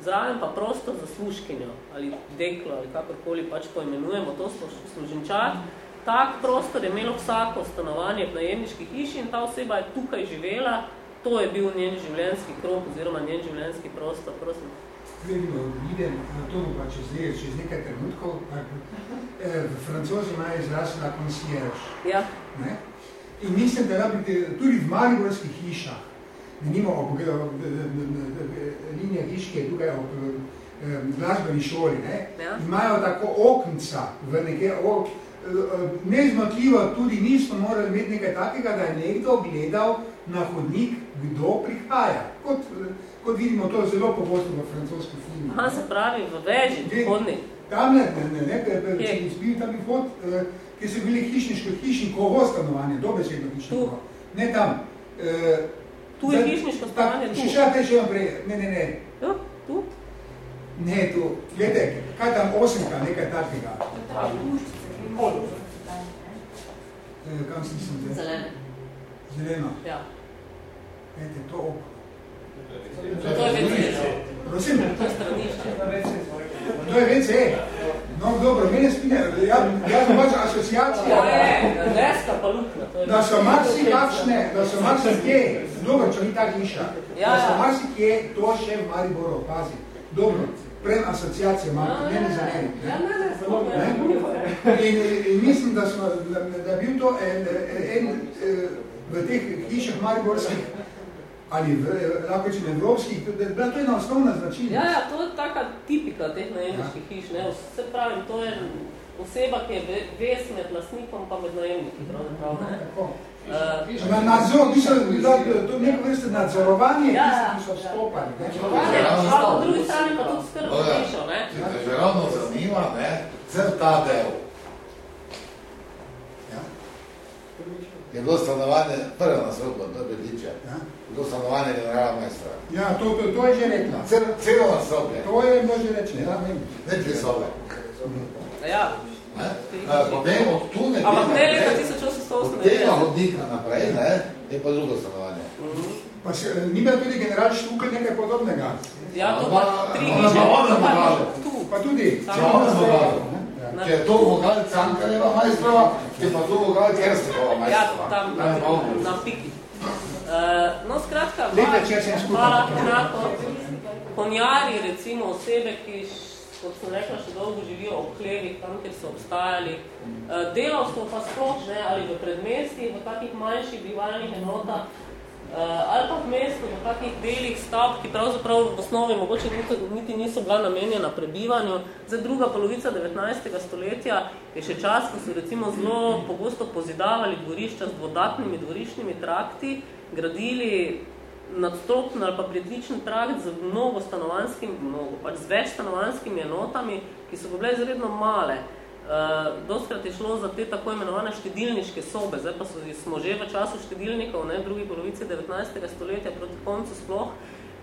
zraven pa prostor za sluškinjo ali deklo ali kakorkoli pač poimenujemo to služinčar. Tak prostor je imelo vsako stanovanje v najemniški hiši in ta oseba je tukaj živela, to je bil njen življenjski krok oziroma njen življenjski prostor, prosim. Vedno vidim, na to pa čez, čez nekaj trenutkov, eh, v francozi imajo izraz la concierge. Ja. Ne? In mislim, da rabite tudi v mariborskih hišah, da nimamo linija hiš, ki je tukaj ob glasbeni šoli, ne? Ja. imajo tako oknca v nekaj ok, nezmotljivo tudi nismo morali imeti nekaj takega, da je nekdo gledal na hodnik, kdo prihaja. Kot, kot vidimo, to je zelo pogosto v francoskih filmih. Aha, se pravi, v veži, hodnik. Tam ne, ne, ne, ne, če izbil tam bi hod, eh, ki so bili hišniško, hišnikovo stanovanje, dobesedno hišnikovo. Ne tam. Eh, tu je hišniško stanovanje, tu. Še še te še naprej, ne, ne, ne. Jo, tu? Ne, tu. Glede, kaj tam osemka, nekaj takega. Eh, kam sem sem te? Zeleno. Zeleno? Ja. Glede, to okno. To je WC. Prosim? To je stranišče. To je WC. No, dobro, mene spine, ja, ja sem pač asociacija. To je, deska pa lukna. Da so marsi kakšne, da so marsi kje, dobro, če ni ta hiša, ja, da so marsi kje, to še v Mariboru, pazi. Dobro, pred asociacijo imam, ne ne za ne. Ja, ne, ne, samo ne. In, in mislim, da, smo, da, da je bil to en, en, en v teh hišah mariborskih, ali v, lahko rečem evropskih, da je bila to ena osnovna značilnost. Ja, ja, to je taka tipika teh najemniških ja. hiš. Ne? Vse pravim, to je oseba, ki je ves med lastnikom pa med najemniki. Prav, ne? Tako. Uh, na nadzor, mislim, da to je neko vrste nadzorovanje, ja, ki so vstopali. Ja, ja, po drugi strani pa tudi skrb ne? Če te že ravno zanima, ne, cel ta del. Ja. Je bilo stanovanje, prvo na sropo, to je Bediče. Ja do stanovanja generala majstra. Ja, to, to, to je že rekla. Cel, celo nasobje. To je bilo že reči, ja, vem. Ne dve sobe. Ja. Potem od tu ne Ampak ne leta 1808. Od tega hodnika naprej, ne, je pa drugo stanovanje. Mhm. Pa še, ni bil tudi general Štukel nekaj podobnega? Ja, to pa tri hiše. Tu. Pa tudi. Če on zbogalo. Če je to vogal Cankarjeva majstrova, je pa to vogal Kerstikova majstrova. Ja, tam na piki. Uh, no, skratka, hvala, enako, konjari, recimo osebe, ki, kot sem rekla, še dolgo živijo ob hlevih, tam, kjer so obstajali. Uh, delavstvo pa sploh, ne, ali v predmestih, v takih manjših bivalnih enotah, ali pa v mestu, v takih delih stavb, ki pravzaprav v osnovi mogoče niti, niti niso bila namenjena prebivanju. Zdaj, druga polovica 19. stoletja je še čas, ko so recimo zelo pogosto pozidavali dvorišča z dvodatnimi dvoriščnimi trakti, gradili nadstropni ali pa predlični trakt z mnogo stanovanskimi, mnogo, pač z več stanovanskimi enotami, ki so bile izredno male. Uh, dostkrat je šlo za te tako imenovane štedilniške sobe, zdaj pa so, smo že v času štedilnikov, ne, drugi polovici 19. stoletja proti koncu sploh,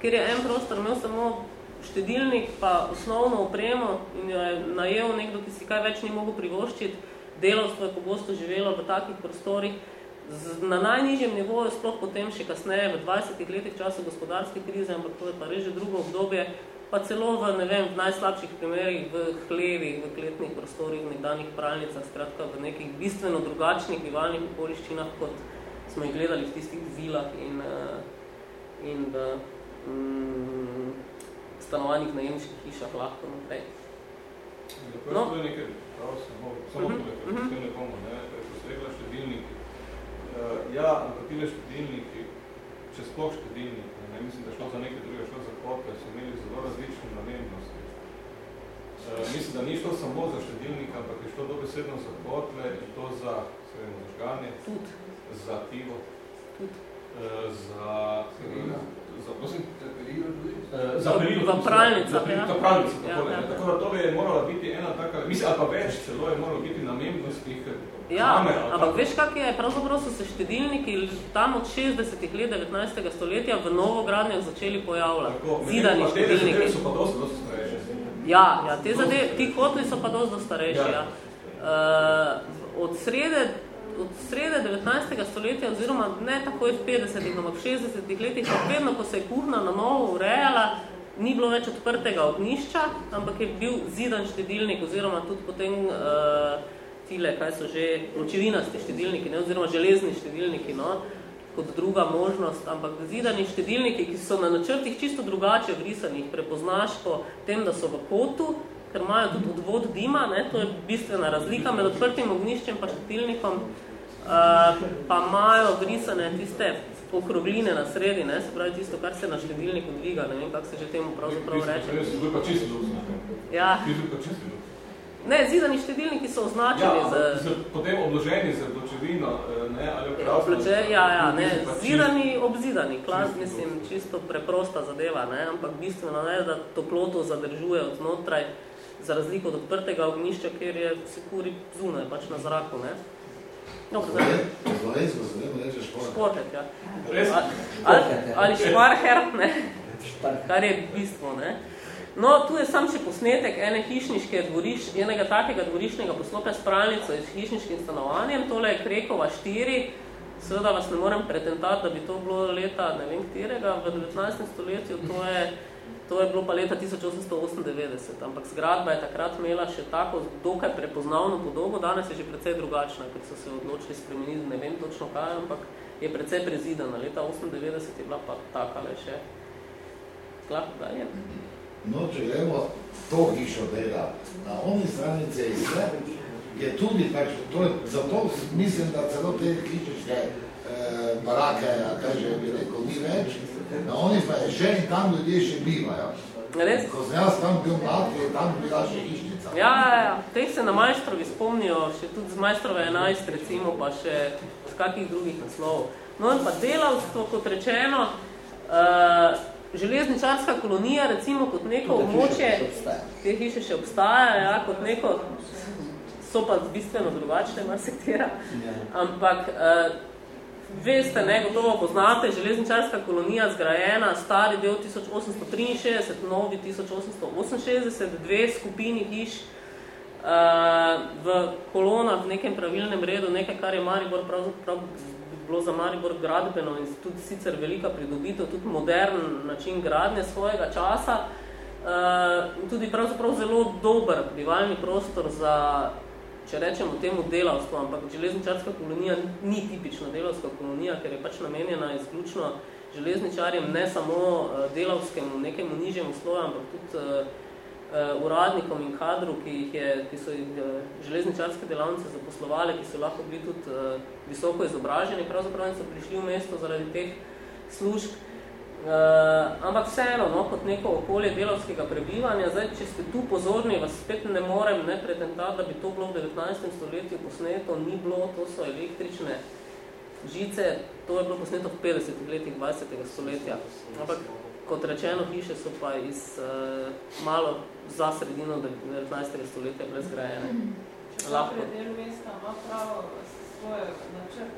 kjer je en prostor imel samo štedilnik pa osnovno opremo in jo je najel nekdo, ki si kaj več ni mogel privoščiti, delovstvo je pogosto živelo v takih prostorih. Z, na najnižjem nivoju, sploh potem še kasneje, v 20 letih času gospodarske krize, ampak to je pa res že drugo obdobje, pa celo v, ne vem, v najslabših primerih v hlevih, v kletnih prostorih, v nekdanjih pralnicah, skratka v nekih bistveno drugačnih bivalnih okoliščinah, kot smo jih gledali v tistih vilah in, uh, in v um, stanovanjih najemniških hišah lahko naprej. No. To je nekaj, prav samo, samo uh -huh. tukaj, uh -huh. ne bomo, ne, ko se rekla štedilniki. Uh, ja, ampak tile štedilniki, če sploh štedilniki, ne, mislim, da šlo za nekaj druge, šlo za kotle, so imeli zelo različne namennosti. E, mislim, da ni šlo samo za štedilnik, ampak je šlo dobesedno za kotle in to za seveda, žganje, Tud. za pivo, Tud. Za, za, prosim, Za perilo e, v pralnicah. Ja, v pralnicah, ja, ja. tako da to je morala biti ena taka, mislim, ali pa več celo je moralo biti namembnostih Ja, kamer, ampak tako. veš, kak je, pravzaprav so se štedilniki tam od 60 let 19. stoletja v novogradnjah začeli pojavljati. Tako, Zidani štedilniki. Te so pa dosti, dosti starejši. Ja, ja, te zadeve, ti kotli so pa dosti starejši, ja. ja. Uh, od srede od srede 19. stoletja, oziroma ne takoj v 50-ih, ampak v 60-ih letih, vedno, ko se je kuhna na novo urejala, ni bilo več odprtega ognišča, ampak je bil zidan štedilnik, oziroma tudi potem uh, tile, kaj so že, ločevinasti štedilniki, ne, oziroma železni štedilniki, no, kot druga možnost, ampak zidani štedilniki, ki so na načrtih čisto drugače vrisanih, prepoznaš po tem, da so v kotu, ker imajo tudi odvod dima, ne, to je bistvena razlika med odprtim ogniščem pa štedilnikom, uh, pa imajo vrisane tiste okrogline na sredi, ne, se pravi tisto, kar se na štedilniku dviga, ne vem, kako se že temu pravzaprav reče. To je pa čisto Ja. Ne, zidani štedilniki so označeni ja, z... z... Potem obloženi z odločevino, eh, ne, ali obloče, Ja, ja, ne, zidani, obzidani, klas, mislim, čisto preprosta zadeva, ne, ampak bistveno ne, da toploto zadržuje od znotraj, za razliko od odprtega ognišča, kjer je se kuri zunaj, pač na zraku, ne. No, Slovensko se ne reče šporhet. Šporhet, ja. Ali, ali šparher, ne. Kar je bistvo, ne. No, tu je sam še posnetek ene hišniške dvoriš, enega takega dvorišnega poslopja s pralnico iz hišniškim stanovanjem. Tole je Krekova 4. Seveda vas ne morem pretentati, da bi to bilo leta ne vem katerega v 19. stoletju. To je To je bilo pa leta 1898, ampak zgradba je takrat imela še tako dokaj prepoznavno podobo, danes je že precej drugačna, ker so se odločili spremeniti, ne vem točno kaj, ampak je precej prezidana. Leta 98 je bila pa taka le še. Lahko dalje. No, če gremo to hišo tega, na oni stranice je vse, je tudi pač, to je, zato mislim, da celo te hišiške eh, barake, kaj že bi rekel, ni več, Na oni pa je še in tam ljudje še bivajo. Res? Ko sem jaz tam bil mlad, je tam bila še hišnica. Ja, ja, ja. Teh se na majstrovi spomnijo, še tudi z majstrove 11, recimo, pa še z kakih drugih naslovov. No in pa delavstvo, kot rečeno, uh, železničarska kolonija, recimo kot neko območje, te hiše še obstaja, ja, kot neko, so pa bistveno drugačne, marsikatera, ja. ampak uh, Veste, ne, gotovo poznate, železničarska kolonija zgrajena, stari del 1863, novi 1868, dve skupini hiš uh, v kolonah v nekem pravilnem redu, nekaj, kar je Maribor pravzaprav bilo za Maribor gradbeno in tudi sicer velika pridobitev, tudi modern način gradnje svojega časa, uh, tudi pravzaprav zelo dober bivalni prostor za če rečemo temu delavstvo, ampak železničarska kolonija ni tipična delavska kolonija, ker je pač namenjena izključno železničarjem, ne samo eh, delavskemu, nekemu nižjemu sloju, ampak tudi uh, uradnikom in kadru, ki, jih je, ki so jih železničarske delavnice zaposlovali, ki so lahko bili tudi visoko izobraženi, pravzaprav so prišli v mesto zaradi teh služb, Uh, ampak vseeno, no, kot neko okolje delovskega prebivanja, zdaj, če ste tu pozorni, vas spet ne morem ne pretentati, da bi to bilo v 19. stoletju posneto, ni bilo, to so električne žice, to je bilo posneto v 50. letih 20. stoletja. Ampak, kot rečeno, hiše so pa iz uh, malo za sredino 19. stoletja bile zgrajene. Lahko. Če del mesta ima pravo svoje načrt,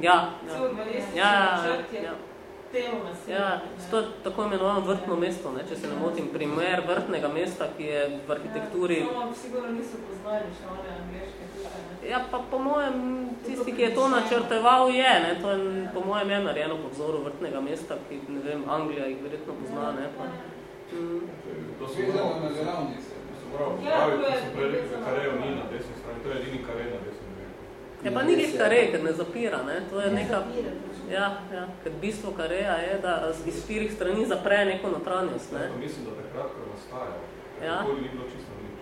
ja, ja. cel ja, ja, ja, ja temu. Ja, to tako imenovano vrtno mesto, ne, če se ne motim, primer vrtnega mesta, ki je v arhitekturi... Ja, samo sigurno niso poznali še one angliške tukaj, ne. Ja, pa po mojem, tisti, ki je to načrteval, je, ne, to je po mojem je narejeno po vzoru vrtnega mesta, ki, ne vem, Anglija jih verjetno pozna, ne, pa... Mm. To so vrlo na delavnice. Ja, to je... So rekli, karejo ni na desni strani, to je edini karej na desni Ja, pa ni res karej, ker ne zapira, ne, to je neka... Ja, ja, ker bistvo kareja je, da iz štirih strani zapre neko notranjost. Ne? Ja, mislim, da takrat, ko nastaja, ja. ni bilo čisto nič.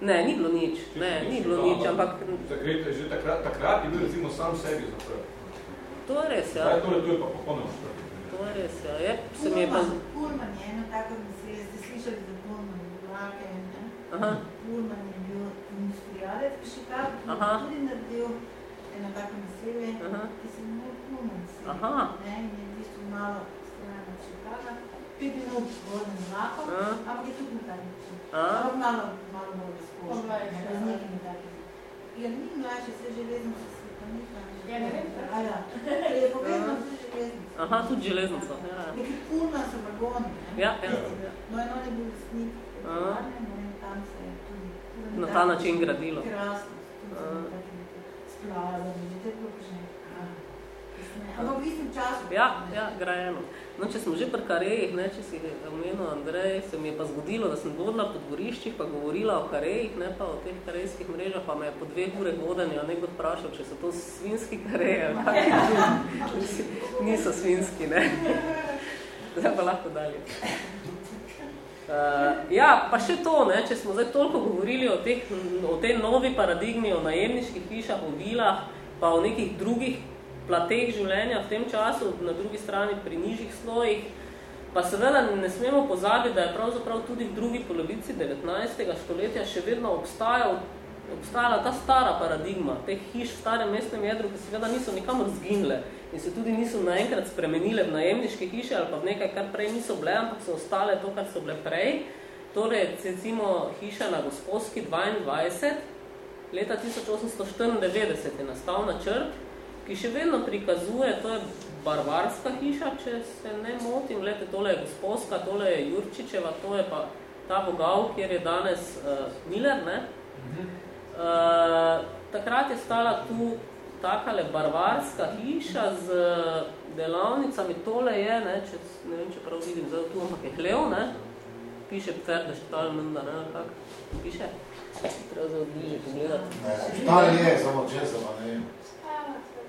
Ne, ni bilo nič, čisto ne, ni bilo nič, ampak... Takrat, že takrat, takrat je bil recimo sam sebi zaprt. To je res, ja. Zdaj, to je, to je pa popolnoma šprt. To je res, ja. Je, se mi je pa... Pullman je eno tako naselje, ste slišali za Pullman, vlake, ne? Aha. Pullman je bil industrialec, še tako tudi naredil eno tako naselje, ki se mu Aha. Ne, in je v bistvu malo strojena Chicaga, pet minut vodnim vlakom, ampak je tudi. Ampak malo, malo bolj razkošno, z nekimi takimi. Ja, ni mlajše, vse železnice so, pa ni mlajše. Ja, ne vem. A ja, je povedno tudi železnica. Aha, tudi železnica. Ja. Neki puna so vagoni. Ja, ja. No, in on je bil no, in tam se je tudi... Na ta način gradilo. Krasno, tudi splavljami, že te bilo Ampak v istem času. Ja, ja, grajeno. No, če smo že pri karejih, ne, če si omenil Andrej, se mi je pa zgodilo, da sem vodila po dvoriščih, pa govorila o karejih, ne pa o teh karejskih mrežah, pa me je po dveh ure vodenja nekdo vprašal, če so to svinski kareje. Niso svinski, ne. Zdaj pa lahko dalje. Uh, ja, pa še to, ne, če smo zdaj toliko govorili o, teh, o tej novi paradigmi, o najemniških hišah, o vilah, pa o nekih drugih plateh življenja v tem času, na drugi strani pri nižjih slojih. Pa seveda ne smemo pozabiti, da je pravzaprav tudi v drugi polovici 19. stoletja še vedno obstajal, obstajala ta stara paradigma teh hiš v starem mestnem jedru, ki seveda niso nikamor zginile in se tudi niso naenkrat spremenile v najemniške hiše ali pa v nekaj, kar prej niso bile, ampak so ostale to, kar so bile prej. Torej, recimo hiša na Gospodski 22, leta 1894 je nastal načrt, ki še vedno prikazuje, to je barbarska hiša, če se ne motim, gledajte, tole je Gospodska, tole je Jurčičeva, to je pa ta Bogal, kjer je danes uh, Miller, ne? Uh, takrat je stala tu takale barbarska hiša z delavnicami, tole je, ne, če, ne vem, če prav vidim, zdaj tu, ampak je hlev, ne? Piše Pferde Štal, menda, ne, kako piše? Treba zdaj odbliže pogledati. Štal je, samo česa, pa ne vem.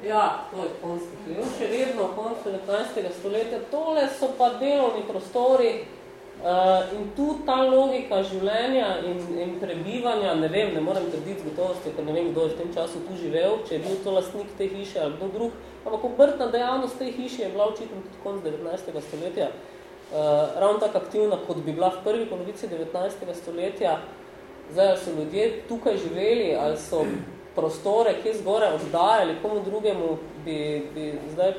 Ja, to je konjski hlev, še vedno konc 19. stoletja. Tole so pa delovni prostori uh, in tu ta logika življenja in, in prebivanja, ne vem, ne morem trditi z gotovosti, ker ne vem, kdo je v tem času tu živel, če je bil to lastnik te hiše ali kdo drug, ampak obrtna dejavnost te hiše je bila očitno tudi konc 19. stoletja uh, ravno tako aktivna, kot bi bila v prvi polovici 19. stoletja. Zdaj, so ljudje tukaj živeli ali so prostore, kje zgore oddajali komu drugemu, bi, bi zdaj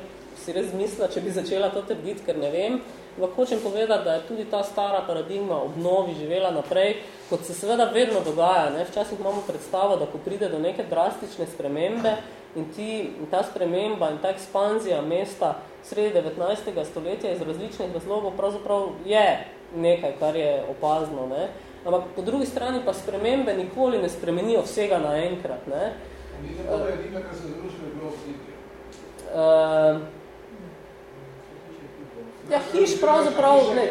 si res mislila, če bi začela to trditi, ker ne vem. Ampak hočem povedati, da je tudi ta stara paradigma obnovi živela naprej, kot se seveda vedno dogaja. Ne? Včasih imamo predstavo, da ko pride do neke drastične spremembe in, ti, in ta sprememba in ta ekspanzija mesta sredi 19. stoletja iz različnih razlogov pravzaprav je nekaj, kar je opazno. Ne? Ampak po drugi strani pa spremembe nikoli ne spremenijo vsega naenkrat. Ne? Ni to da edina, kar se zrušilo, je bilo obzidje? Uh, ja, hiš pravzaprav, ne,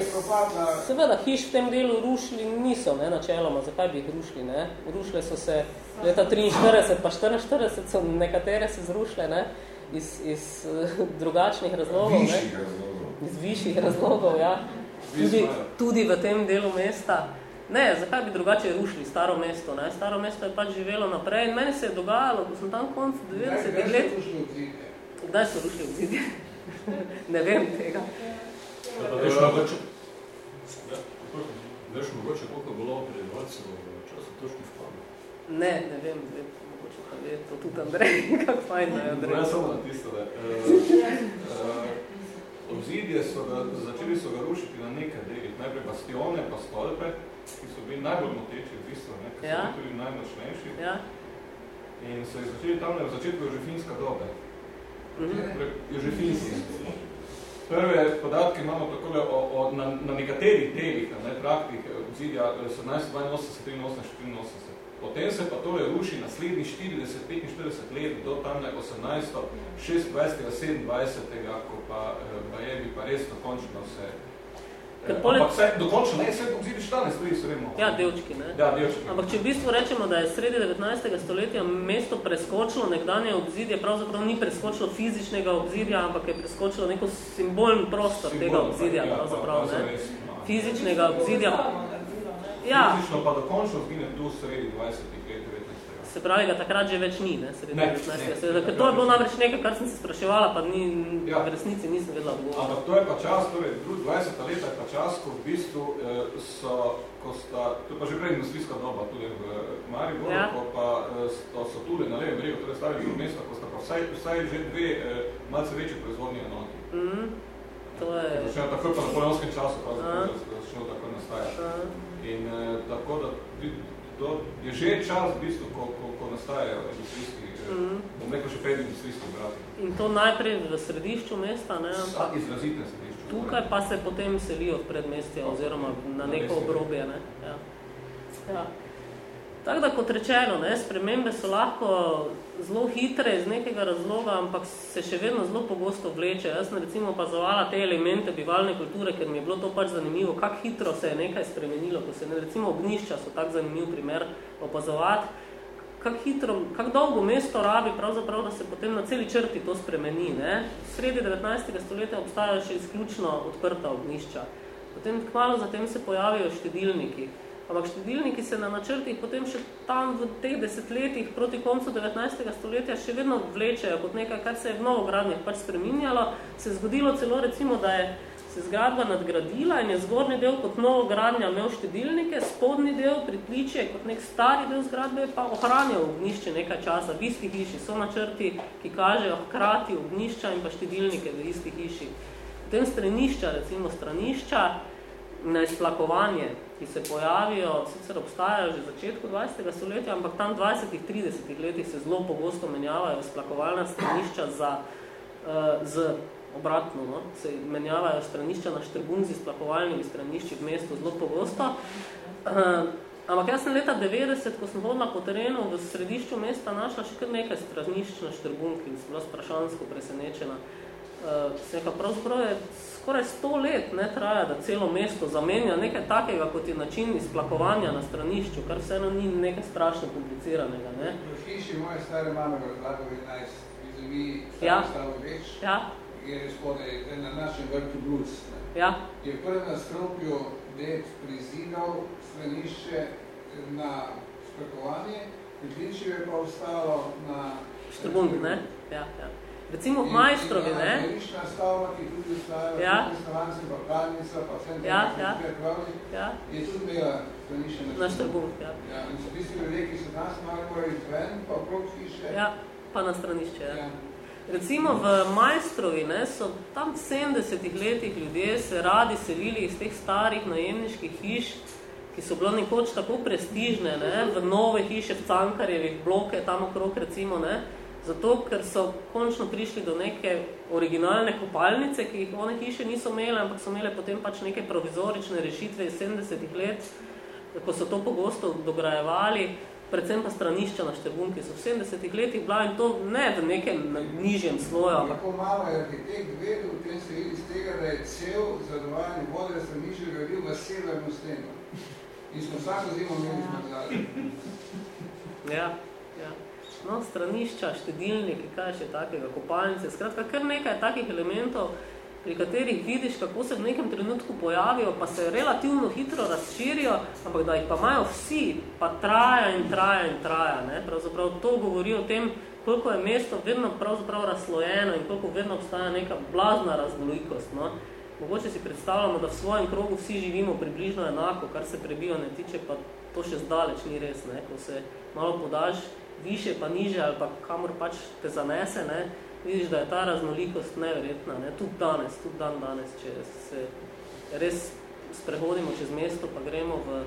seveda hiš v tem delu rušili niso, ne, načeloma, zakaj bi jih rušili, ne? Rušile so se leta 43, pa 44 so nekatere se zrušile, ne, iz, iz uh, drugačnih razlogov, ne? Iz višjih razlogov, ja. Tudi, tudi v tem delu mesta. Ne, zakaj bi drugače rušili staro mesto? Ne? Staro mesto je pač živelo naprej in meni se je dogajalo, ko sem tam konc 90 let. Kdaj so rušili obzidje? ne vem tega. Veš mogoče, veš mogoče, koliko je bilo prebivalcev v času toških vpadov? Ne, ne vem, vem, mogoče pa je to tudi Andrej, kako fajn je Andrej. Ne, samo na tisto, da. Uh, obzidje so ga, začeli so ga rušiti na nekaj delih, najprej bastione, pa stolpe, ki so bili najbolj moteči v bistvu, ne, ki ja. so bili tudi najmočnejši. Ja. In so jih začeli tam v začetku Jožefinska dobe. -hmm. Jožefinski. Prve podatke imamo takole o, o, na, na nekaterih delih, na traktih obzidja 1782, 83, 84. Potem se pa tole ruši naslednjih 40-45 let do tam 18. 26. 27. ko pa, pa je bi pa res dokončno se Eh, poleg... Ampak vse, dokončno, ne, vse obzidi štane stvari, se vemo. Ja, delčki, ne. Ja, delčki. Ampak če v bistvu rečemo, da je sredi 19. stoletja mesto preskočilo nekdanje obzidje, pravzaprav ni preskočilo fizičnega obzidja, ampak je preskočilo neko simbolni prostor Simbol, tega obzidja, ja, pravzaprav, pa, pa, ne. Fizičnega obzidja. Ja. Fizično pa dokončno zgine tu sredi 20 se pravi, ga takrat že več ni, ne, sredi ne, 19. Ne, ker to je bilo namreč nekaj, kar sem se spraševala, pa ni, ja. v resnici nisem vedela odgovor. Ampak to je pa čas, torej 20. leta je pa čas, ko v bistvu eh, so, ko sta, to je pa že prej industrijska doba tudi v Mariboru, ja. ko pa eh, so tudi na levem bregu, torej stavili v mesto, ko sta pa vsaj, vsaj že dve eh, malce večje proizvodnje enoti. Mm -hmm. to je... Začnejo tako pa na polonskem času, pa začnejo tako nastajati. In eh, tako da to je že čas v bistvu, ko, ko, ko nastajajo industrijski, mm -hmm. bom rekel še pred industrijski obrati. In to najprej v središču mesta, ne? Sa, izrazitne središču. Tukaj pa se potem selijo v predmestje oziroma na neko obrobje, ne? Ja. Ja. Tako da, kot rečeno, ne, spremembe so lahko zelo hitre iz nekega razloga, ampak se še vedno zelo pogosto vleče. Jaz sem recimo opazovala te elemente bivalne kulture, ker mi je bilo to pač zanimivo, kako hitro se je nekaj spremenilo, ko se ne, recimo ognišča so tak zanimiv primer opazovati, kako hitro, kako dolgo mesto rabi pravzaprav, da se potem na celi črti to spremeni. Ne. Sredi 19. stoletja obstajajo še izključno odprta ognišča. Potem kmalo zatem se pojavijo štedilniki. Ampak štedilniki se na načrtih potem še tam v teh desetletjih proti koncu 19. stoletja še vedno vlečejo kot nekaj, kar se je v novogradnjah pač spreminjalo. Se je zgodilo celo recimo, da je se zgradba nadgradila in je zgornji del kot novogradnja imel štedilnike, spodnji del pritličje kot nek stari del zgradbe pa ohranjal ognišče nekaj časa v isti hiši. So načrti, ki kažejo hkrati ognišča in pa štedilnike v isti hiši. Potem stranišča, recimo stranišča, na izplakovanje, ki se pojavijo, sicer obstajajo že v začetku 20. stoletja, ampak tam 20-30 letih se zelo pogosto menjavajo izplakovalna stranišča za, uh, z obratno, no? se menjavajo stranišča na štrbun z izplakovalnimi stranišči v mestu zelo pogosto. Uh, ampak jaz sem leta 90, ko sem hodila po terenu v središču mesta, našla še kar nekaj stranišč na štrbunki in sem bila sprašansko presenečena. Uh, se pravzaprav je skoraj sto let ne traja, da celo mesto zamenja nekaj takega, kot je način izplakovanja na stranišču, kar vseeno ni nekaj strašno kompliciranega. Ne? V hiši moje stare mame v razlagu 11, vizavi ja. stavo več, ja. Je spodaj na našem vrtu Bluc. Ja. Je v prvem nastropju ded prizidal stranišče na splakovanje, priključil je pa ostalo na... Štrbunk, ne? Ja, ja. Recimo v Majstrovi, ne? stavba, ki tudi ustajajo, ja. pa pravnica, pa vsem ja, ja. ja. je tudi imela stranišče na Štrbunk. Ja. ja. In so tisti ljudje, ki so nas malo morali ven, pa okrog hiše. Ja, pa na stranišče, ja. ja. Recimo v Majstrovi ne, so tam v 70-ih letih ljudje se radi selili iz teh starih najemniških hiš, ki so bilo nekoč tako prestižne, ne, v nove hiše v Cankarjevih bloke, tam okrog recimo, ne, Zato, ker so končno prišli do neke originalne kopalnice, ki jih one hiše niso imele, ampak so imele potem pač neke provizorične rešitve iz 70-ih let, ko so to pogosto dograjevali, predvsem pa stranišča na Štrbunki so v 70-ih letih bila in to ne v nekem nižjem sloju. Kako malo je arhitekt vedel, v tem se vidi z tega, da je cel zadovajanje vode stranišče gradil v severno steno. In smo vsako zimo imeli zmrzali. Ja no, stranišča, štedilniki, kaj še takega, kopalnice, skratka, kar nekaj takih elementov, pri katerih vidiš, kako se v nekem trenutku pojavijo, pa se relativno hitro razširijo, ampak da jih pa imajo vsi, pa traja in traja in traja. Ne? Pravzaprav to govori o tem, koliko je mesto vedno pravzaprav razslojeno in koliko vedno obstaja neka blazna raznolikost. No? Mogoče si predstavljamo, da v svojem krogu vsi živimo približno enako, kar se prebijo ne tiče, pa to še zdaleč ni res. Ne? Ko se malo podaš više pa niže ali pa kamor pač te zanese, ne, vidiš, da je ta raznolikost neverjetna, ne, tudi danes, tudi dan danes, če se res sprehodimo čez mesto, pa gremo v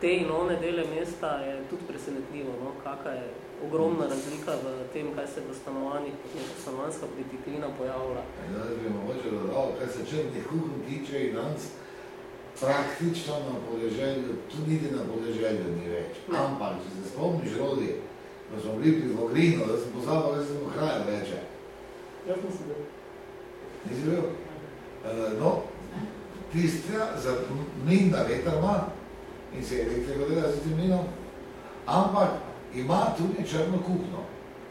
te in one dele mesta, je tudi presenetljivo, no, kakva je ogromna razlika v tem, kaj se v stanovanjih, kot neka stanovanska politiklina pojavlja. Ja, da bi mogoče dodal, kaj se črnih kuhn tiče in danes praktično na podeželju, tudi niti na podeželju ni več. Ampak, če se spomniš rodi, da smo bili pri Vogrinu, da sem pozabil, da sem v kraju reče. Jaz nisem bil. Nisi bil? Uh, no, tistja za mlin da veter ima in se je elektriko dela z tim mlinom, ampak ima tudi črno kuhno.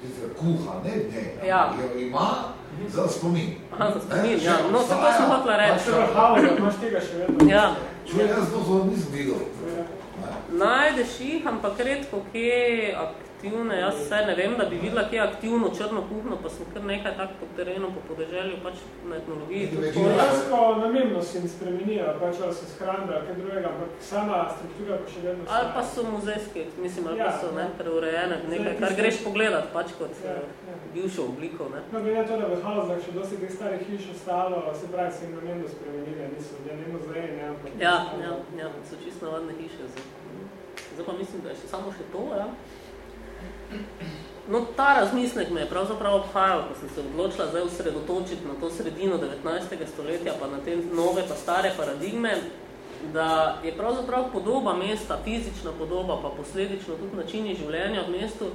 Tistja kuha, ne dne, ja. jo ima za spomin. Aha, za spomin, ja. No, se to sem hotla reči. Če vrhavlja, imaš tega še vedno. Ja. Čuj, jaz to zelo nisem videl. Najdeš jih, ampak redko kje aktivne, jaz vse ne vem, da bi videla, kje je aktivno črno kuhno, pa sem kar nekaj tako po terenu, po podeželju, pač na etnologiji. Dejansko namembnost se mi spremenijo, pač ali se shranila, kaj drugega, ampak sama struktura pa še vedno. Ali pa so muzejske, mislim, ali ja, pa so ne, preurejene, nekaj, kar greš pogledat, pač kot ja, ja. bivšo obliko. Ne. No, glede to, da v Hauzah še dosti teh starih hiš ostalo, se pravi, se jim namembnost spremenile, niso, ja, ne muzeje, ne, ampak... Ja, ja, ja, so čisto navadne hiše. Zdaj pa mislim, da je še samo še to, ja. No, ta razmislek me je pravzaprav obhajal, ko sem se odločila zdaj usredotočiti na to sredino 19. stoletja, pa na te nove pa stare paradigme, da je pravzaprav podoba mesta, fizična podoba, pa posledično tudi načini življenja v mestu,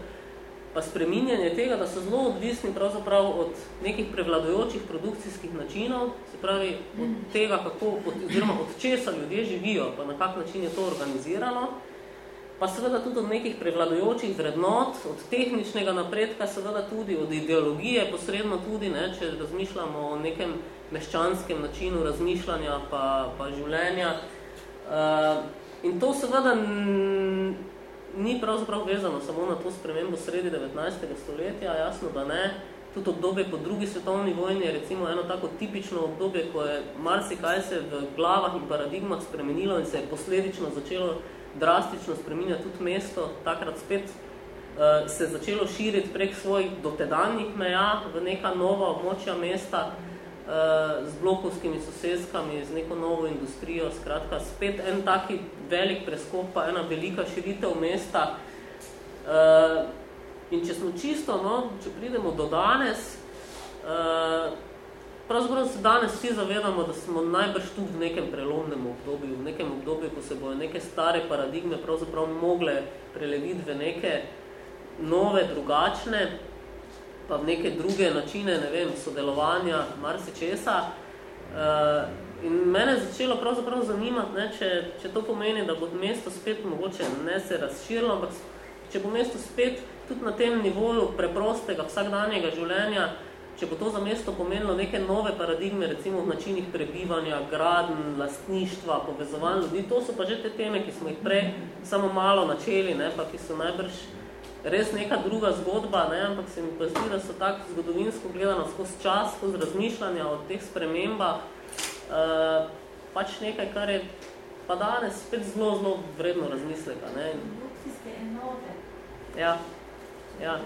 pa spreminjanje tega, da so zelo odvisni pravzaprav od nekih prevladojočih produkcijskih načinov, se pravi od tega, kako, od, oziroma od česa ljudje živijo, pa na kak način je to organizirano, pa seveda tudi od nekih prevladujočih vrednot, od tehničnega napredka, seveda tudi od ideologije, posredno tudi, ne, če razmišljamo o nekem meščanskem načinu razmišljanja pa, pa življenja. Uh, in to seveda ni pravzaprav vezano samo na to spremembo sredi 19. stoletja, jasno, da ne. Tudi obdobje po drugi svetovni vojni je recimo eno tako tipično obdobje, ko je marsikaj se v glavah in paradigmah spremenilo in se je posledično začelo drastično spreminja tudi mesto, takrat spet uh, se je začelo širiti prek svojih dotedanjih meja v neka nova območja mesta uh, z blokovskimi sosedskami, z neko novo industrijo, skratka spet en taki velik preskop, pa ena velika širitev mesta. Uh, in če smo čisto, no, če pridemo do danes, uh, pravzaprav se danes vsi zavedamo, da smo najbrž tudi v nekem prelomnem obdobju, v nekem obdobju, ko se bojo neke stare paradigme pravzaprav mogle preleviti v neke nove, drugačne, pa v neke druge načine, ne vem, sodelovanja, marsi česa. Uh, in mene je začelo pravzaprav zanimati, ne, če, če to pomeni, da bo mesto spet mogoče ne se razširilo, ampak če bo mesto spet tudi na tem nivoju preprostega vsakdanjega življenja, če bo to za mesto pomenilo neke nove paradigme, recimo v načinih prebivanja, graden, lastništva, povezovanj ljudi, to so pa že te teme, ki smo jih prej samo malo načeli, ne, pa ki so najbrž res neka druga zgodba, ne, ampak se mi pa zdi, da so tak zgodovinsko gledano skozi čas, skozi razmišljanja o teh spremembah, uh, pač nekaj, kar je pa danes spet zelo, zelo vredno razmisleka. Ne. Ja, ja.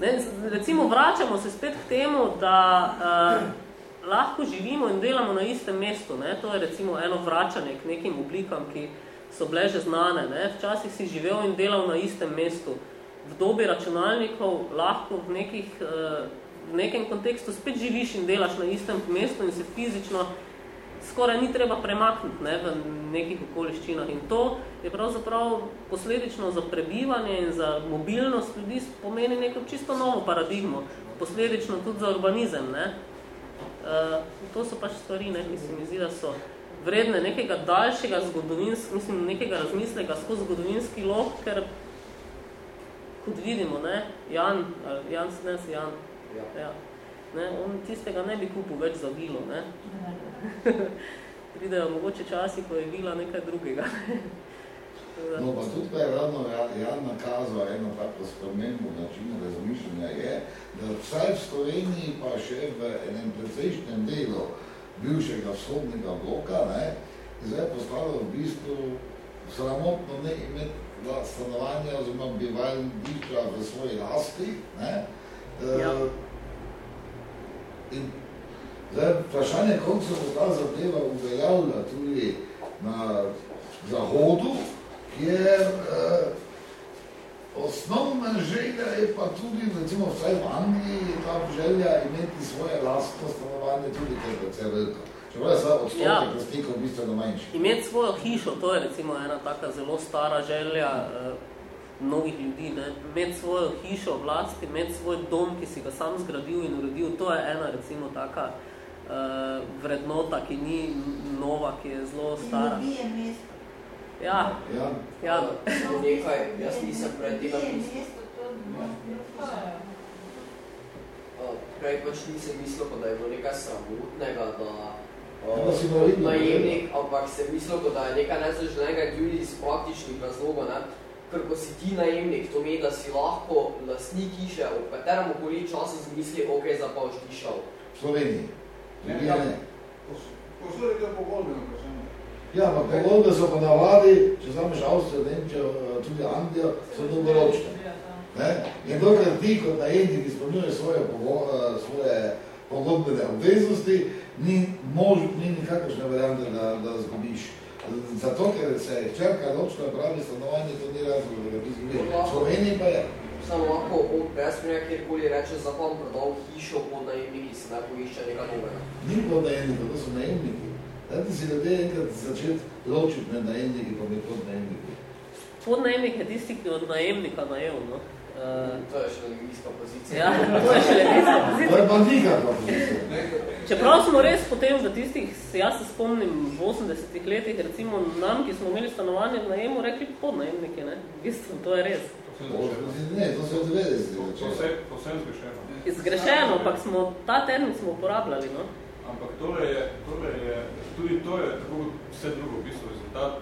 Ne, recimo, vračamo se spet k temu, da uh, lahko živimo in delamo na istem mestu. Ne? To je recimo eno vračanje k nekim oblikam, ki so bile že znane. Ne? Včasih si živel in delal na istem mestu. V dobi računalnikov lahko v, nekih, uh, v nekem kontekstu spet živiš in delaš na istem mestu in se fizično skoraj ni treba premakniti ne, v nekih okoliščinah. In to je pravzaprav posledično za prebivanje in za mobilnost ljudi pomeni neko čisto novo paradigmo, posledično tudi za urbanizem. Ne. Uh, to so pač stvari, ne, ki se mi zdi, da so vredne nekega daljšega zgodovinskega, mislim, nekega razmislega skozi zgodovinski lok, ker kot vidimo, ne, Jan, Jan, ne, Jan, ja. Ja, ne, on tistega ne bi kupil več za vilo, ne. Pridejo mogoče časi, ko je vila nekaj drugega. no, pa tudi pa je ravno Jan nakazal eno tako spremembo načinu razmišljanja je, da vsaj v Sloveniji pa še v enem precejšnjem delu bivšega vzhodnega bloka, ne, zdaj postalo v bistvu sramotno ne imeti stanovanja oziroma bivalniča v svoji lasti. Ne. Ja. Uh, in Zdaj, vprašanje, koliko se bo ta zadeva uveljavila tudi na Zahodu, kjer eh, osnovna želja je pa tudi, recimo vsaj v Angliji, ta želja imeti svoje lastno stanovanje tudi, ker je vse veliko. Čeprav je zdaj odstotek ja. lastnikov bistveno manjši. Imeti svojo hišo, to je recimo ena taka zelo stara želja eh, mnogih ljudi. Ne? Imeti svojo hišo vlasti, imeti svoj dom, ki si ga sam zgradil in uredil, to je ena recimo taka uh, vrednota, ki ni nova, ki je zelo stara. Ljubije mesto. Ja, ja. ja. No, nekaj, jaz nisem pred tega Prej pač nisem mislil, da je bilo nekaj sramotnega, da uh, najemnik, ampak sem mislil, da je nekaj nezaželenega tudi iz praktičnih razlogov, ne? Ker ko si ti najemnik, to meni, da si lahko lastnik hiše v katerem okoli času zmisli, ok, za pa už ti šel. V Sloveniji. Ne, ne. ne. Posledite pogodbe, vprašanje. Ja, pa pogodbe so pa navadi, če zameš Avstrijo, Nemčijo, tudi Anglijo, so dolgoročne. Ne? In dokler ti kot najemnik izpolnjuje svoje, svoje pogodbene obveznosti, ni, mož, ni nikakršne variante, da, da zgubiš. Zato, ker se je črka ročno pravi stanovanje, to ni razlog, da bi zgubili. Sloveniji pa je. Samo lahko od Besmija, kjerkoli reče, za vam prodal hišo pod najemniki, se ne poišče nekaj novega. Ni pod najemniki, to so najemniki. Dajte si ljudje enkrat začeti ločiti med najemniki pa med pod najemniki. Pod najemnik je tisti, ki od najemnika najel, no? To je še levijska pozicija. Ja, to je še levijska pozicija. To je bandika pozicija. Čeprav smo res potem v tistih, jaz se spomnim v 80-ih letih, recimo nam, ki smo imeli stanovanje v najemu, rekli pod najemnike, ne? V bistvu, to je res. Ne, to se od 90. Posebno zgrešeno. Zgrešeno, ampak smo, ta termin smo uporabljali, no? Ampak tole je, tole je, tudi to je tako vse drugo, v bistvu rezultat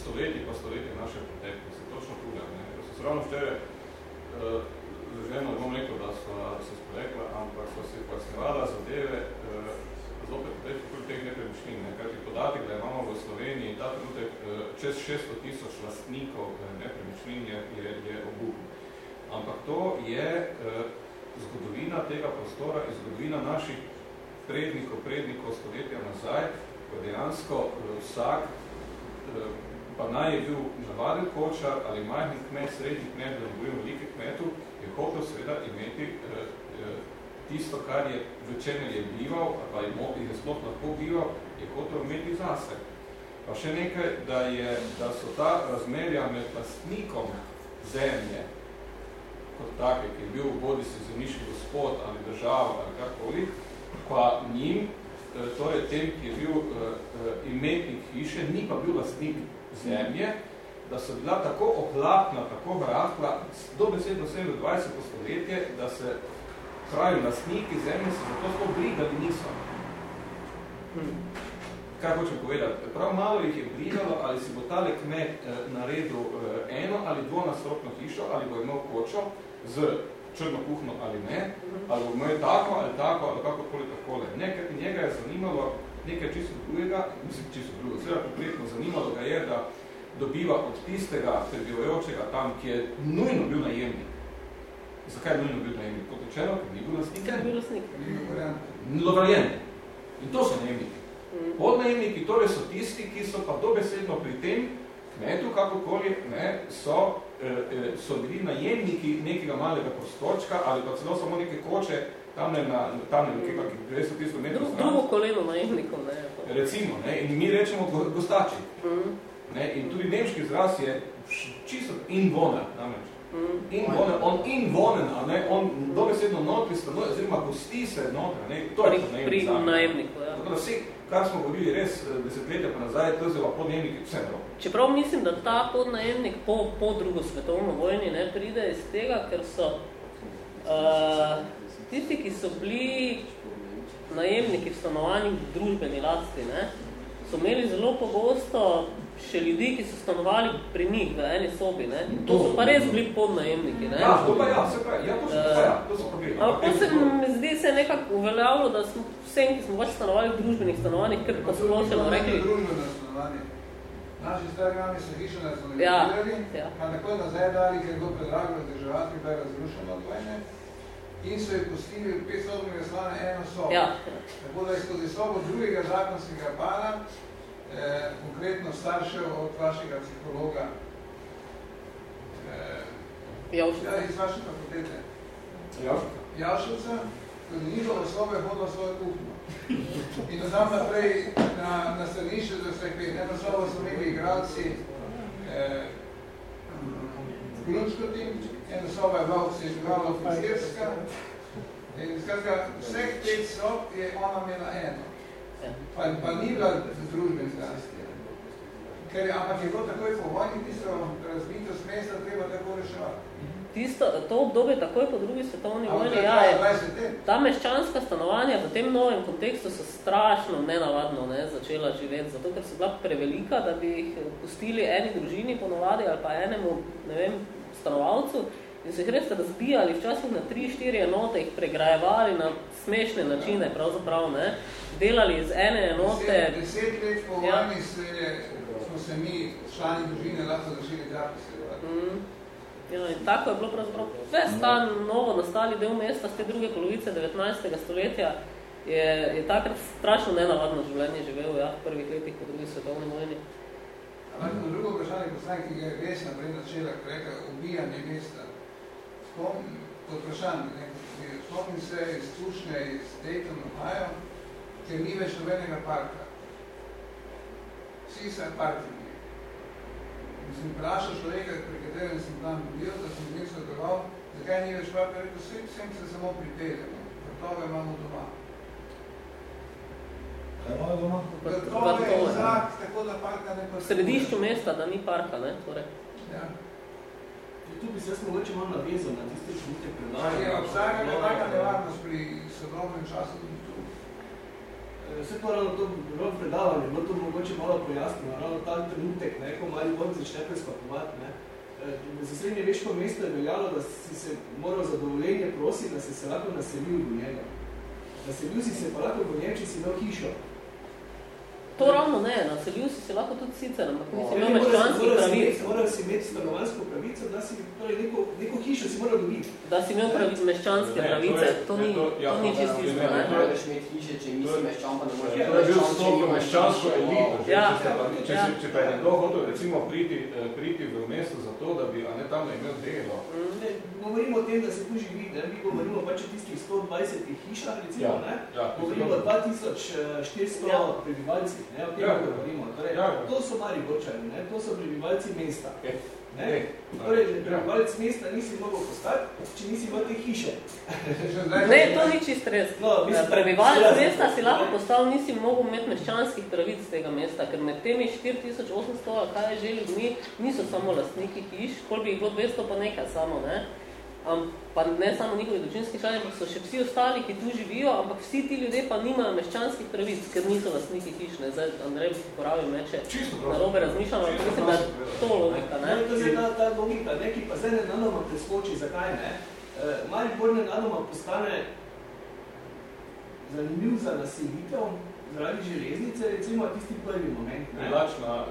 stoletij pa stoletij naše preteklosti, točno tukaj. Ne? To so se ravno včeraj ženo, bom rekel, da so se sporekla, ampak so se pojasnjevala zadeve uh, zopet več kot teh nepremičnin. Ne? Kaj ti podatek, da imamo v Sloveniji ta trenutek uh, čez 600 tisoč lastnikov nepremičnin je, je, je obuh. Ampak to je uh, zgodovina tega prostora in zgodovina naših prednikov, prednikov stoletja nazaj, ko dejansko uh, vsak uh, pa naj je bil navaden kočar ali majhen kmet, srednji kmet, da govorim velike kmetu, je hotel seveda imeti eh, eh, tisto, kar je v je bival, pa je, je sploh lahko bival, je hotel imeti zase. Pa še nekaj, da, je, da so ta razmerja med lastnikom zemlje, kot take, ki je bil bodi se zemljiški gospod ali država ali karkoli, pa njim, eh, torej tem, ki je bil uh, uh, imetnik hiše, ni pa bil lastnik zemlje, da so bila tako ohlapna, tako rahla, dobesedno vse v 20. stoletje, da se pravi lastniki zemlje se zato sploh brigali niso. Hmm. Kaj hočem povedati? Prav malo jih je brigalo, ali si bo tale kmet eh, naredil eh, eno ali dvonastropno hišo, ali bo imel kočo z črno kuhno ali ne, ali bo imel tako ali tako, ali kakokoli takole. Nekaj njega je zanimalo, nekaj čisto drugega, mislim čisto drugo, seveda konkretno zanimalo ga je, da dobiva od tistega prebivajočega tam, ki je nujno bil najemnik. Zakaj je nujno bil najemnik? Kot rečeno, ker ni bil lastnik. Ker ni bil lastnik. Lovrjen. In to so najemniki. Mm. Podnajemniki torej so tisti, ki so pa dobesedno pri tem kmetu, kakokoli, ne, so, eh, eh so bili najemniki nekega malega prostočka ali pa celo samo neke koče, tam ne, na, tam ne, nekaj, ki 200 tisto metrov stran. Drugo koleno najemnikov, ne. Recimo, ne, in mi rečemo gostači. Mm. Ne, in tudi nemški izraz je čisto invoner, namreč. Mm. Invonen, on invonen, a ne, on dobesedno notri stanuje, oziroma gosti se notri, ne, to je pri, pri najemniku, ja. Tako da vse, kar smo govorili res eh, desetletja pa nazaj, to je zelo podnajemnik, vse prav. Čeprav mislim, da ta podnajemnik po, po drugo svetovno vojni ne pride iz tega, ker so uh, tisti, ki so bili najemniki v stanovanjih v družbeni lasti, ne, so imeli zelo pogosto še ljudi, ki so stanovali pri njih v eni sobi. Ne. To so pa res bili podnajemniki. Ne. Ja, to pa ja, se pravi, ja, to so, uh, ja, to so pa bili. Ampak to se mi zdi se nekako uveljavilo, da smo vsem, ki smo pač stanovali v družbenih stanovanjih, ker pa splošeno rekli... Družbeno stanovanje. Naši stari mami so hišo nacionalizirali, ja, ja. pa takoj nazaj dali, ker je bilo predrago razdržavati, da je razrušeno od vojne in so jih pustili v pet sobnega slana eno sobo. Ja. Tako da je skozi sobo drugega zakonskega para, eh, konkretno staršev od vašega psihologa, eh, Javševca. Ja, iz vaše fakultete. Javševca. Javševca, skozi njihove sobe je hodila svojo kuhno. In od tam naprej na, na stranišče, da se kaj, eno sobo so imeli igralci, eh, Grunčkoti, ena soba je bila oficirska. In skratka, vseh pet sob je ona imela eno. Pa, pa ni bila združben. Ker ampak je bilo takoj po vojni tisto razbitost mesta treba tako reševati. tisto, to obdobje takoj po drugi svetovni vojni, ja, je, ta meščanska stanovanja v tem novem kontekstu so strašno nenavadno ne, začela živeti, zato ker so bila prevelika, da bi jih pustili eni družini ponovadi ali pa enemu, ne vem, stanovalcu in se jih res razbijali včasih na tri, štiri enote, jih pregrajevali na smešne načine, pravzaprav, ne, delali iz ene enote. Deset, deset let po ja. vojni se, smo se mi, člani družine, lahko začeli drapiti. Mm. Ja, in tako je bilo pravzaprav ves ta novo nastali del mesta z te druge polovice 19. stoletja je, je takrat strašno nenavadno življenje živel ja, v prvih letih po drugi svetovni vojni. Ampak drugo vprašanje poslanj, ki ga je res naprej načela, ko reka ubijanje mesta, spomnim, pod vprašanje, spomnim se izkušnje iz Dayton, Ohio, ker ni več nobenega parka. Vsi se parki In sem vprašal človeka, pri katerem sem tam bil, da sem nekaj svetoval, zakaj ni več pa rekel, vsem, vsem se samo pripeljamo. Vrtove imamo doma. Kaj imajo doma? Vrtove in zrak, tako da parka ne pa... V središču mesta, da ni parka, ne? Torej. Ja. Tu bi se jaz mogoče malo navezal na tiste čutke predajanja. Ja, obstaja taka nevarnost pri sodobnem času, Vse to ravno to bilo predavanje, bilo to mogoče malo pojasnilo, ravno ta trenutek, ne, ko mali vod začne preskakovati. Ne. E, za srednje veško mesto je veljalo, da si se moral zadovoljenje prositi, da si se lahko naselil v njega. Naselil si se pa lahko v njem, če si imel hišo. To ravno ne, naselil si se lahko tudi sicer, ampak nisi imel meščanskih pravic. Moral si imeti stanovansko pravico, da si torej neko, neko hišo si moral dobiti. Da si imel pravic meščanske ne, pravice, to ni, to, ja, to ni čist isto. Ne, ne, moreš imeti hiše, če nisi meščan, pa ne možeš. To je bil stop meščansko elito. Ja, če, ja. če pa je nekdo hotel recimo priti, eh, priti v mesto za to, da bi a ne tam imel delo. Ne, govorimo o tem, da se tu živi, ne? mi govorimo pač o tistih 120 hišah, recimo, ja, ne? Ja, govorimo o 2400 ja. prebivalcih, ne? o tem ja, govorimo. Torej, ja. To so mali gorčani, ne? to so prebivalci mesta. Okay. Ne? Ne. Torej, prebivalec mesta nisi mogel postati, če nisi imel te hiše. ne, to ni čist res. No, prebivalec mesta si lahko postal, nisi mogel imeti meščanskih pravic tega mesta, ker med temi 4800, kaj je že ljudmi, niso samo lastniki hiš, koliko bi jih bilo 200 pa nekaj samo, ne? Um, pa ne samo njihovi dočinski člani, ampak so še vsi ostali, ki tu živijo, ampak vsi ti ljudje pa nimajo meščanskih pravic, ker niso lastniki hiš, ne, zdaj Andrej porabil meče, na robe razmišljamo, ampak mislim, da je to logika, ne. To je ta, ta logika, ne, ki pa zdaj ne nanoma preskoči, zakaj ne? E, Mali bolj nanoma postane zanimiv za naselitev, zaradi železnice, recimo tisti prvi moment. Ne? Privlačna,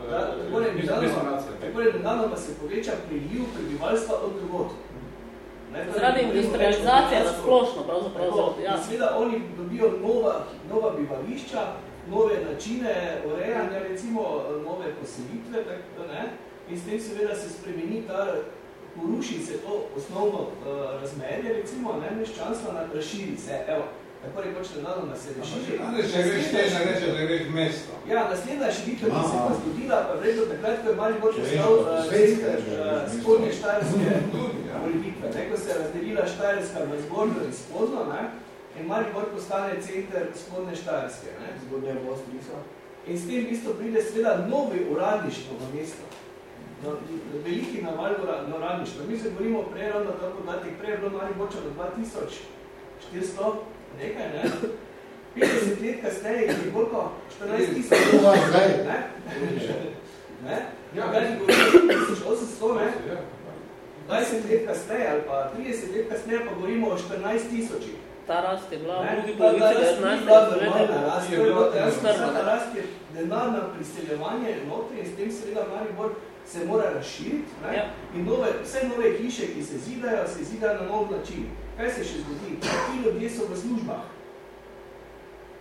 tako je nanoma se poveča priliv prebivalstva od drugod. Zaradi industrializacije na splošno, pravzaprav. Ja. Seveda oni dobijo nova, nova bivališča, nove načine urejanja, recimo nove poselitve, tako, ne? in s tem seveda se spremeni ta, poruši se to osnovno uh, razmerje, recimo, ne, meščanstva, razširi se, evo, tako rekoč nenadno na se reširi. Ali se greš te, da reče, da greš mesto? Ja, naslednja širitev, ki se pa zgodila, pa vredno takrat, ko je mali bolj postal spodnje štajerske volitve, ne, ko se je razdelila štajerska v zgornjo in spodno, ne, in mali bolj postane center spodnje štajerske. Ne. Zgodnje Bostriso. In s tem isto pride seveda novi uradništvo v mesto. No, veliki naval na uradništvo. Mi se govorimo prej, ravno tako podatek, prej je bilo mali boča do 2400 nekaj, ne? 50 let kasneje je koliko? 14 tisoč. Ne? Ne? Ja, kaj ti govorimo? 1800, ne? 20 let kasneje ali pa 30 let kasneje pa govorimo o 14 tisočih. Ta rast je bila v drugi polovici 19. Ta rast je denarno priseljevanje notri in s tem seveda Maribor se mora razširiti. Ne? Ja. In nove, vse nove hiše, ki se zidajo, se zidajo na nov način. Kaj se še zgodi? Ti ljudje so v službah.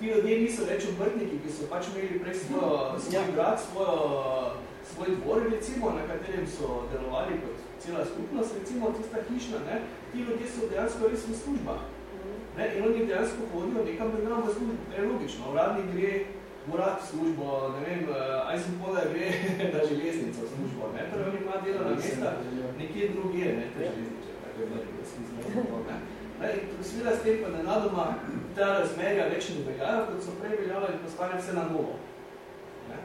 Ti ljudje niso več obrtniki, ki so pač imeli prej svojo, svoj grad, svojo, svoj dvor, recimo, na katerem so delovali kot cela skupnost, recimo tista hišna. Ne? Ti ljudje so dejansko res v službah. Ne? In oni dejansko hodijo nekam drugam v službi. To je logično. Uradnik gre urad službo, ne vem, sem poda gre na železnico službo. Ne? Torej oni ima delovna mesta nekje druge, ne, te železnice. Tako je Seveda s tem pa nenadoma ta razmerja več ne veljajo, kot so prej veljala in postane vse na novo. Ne?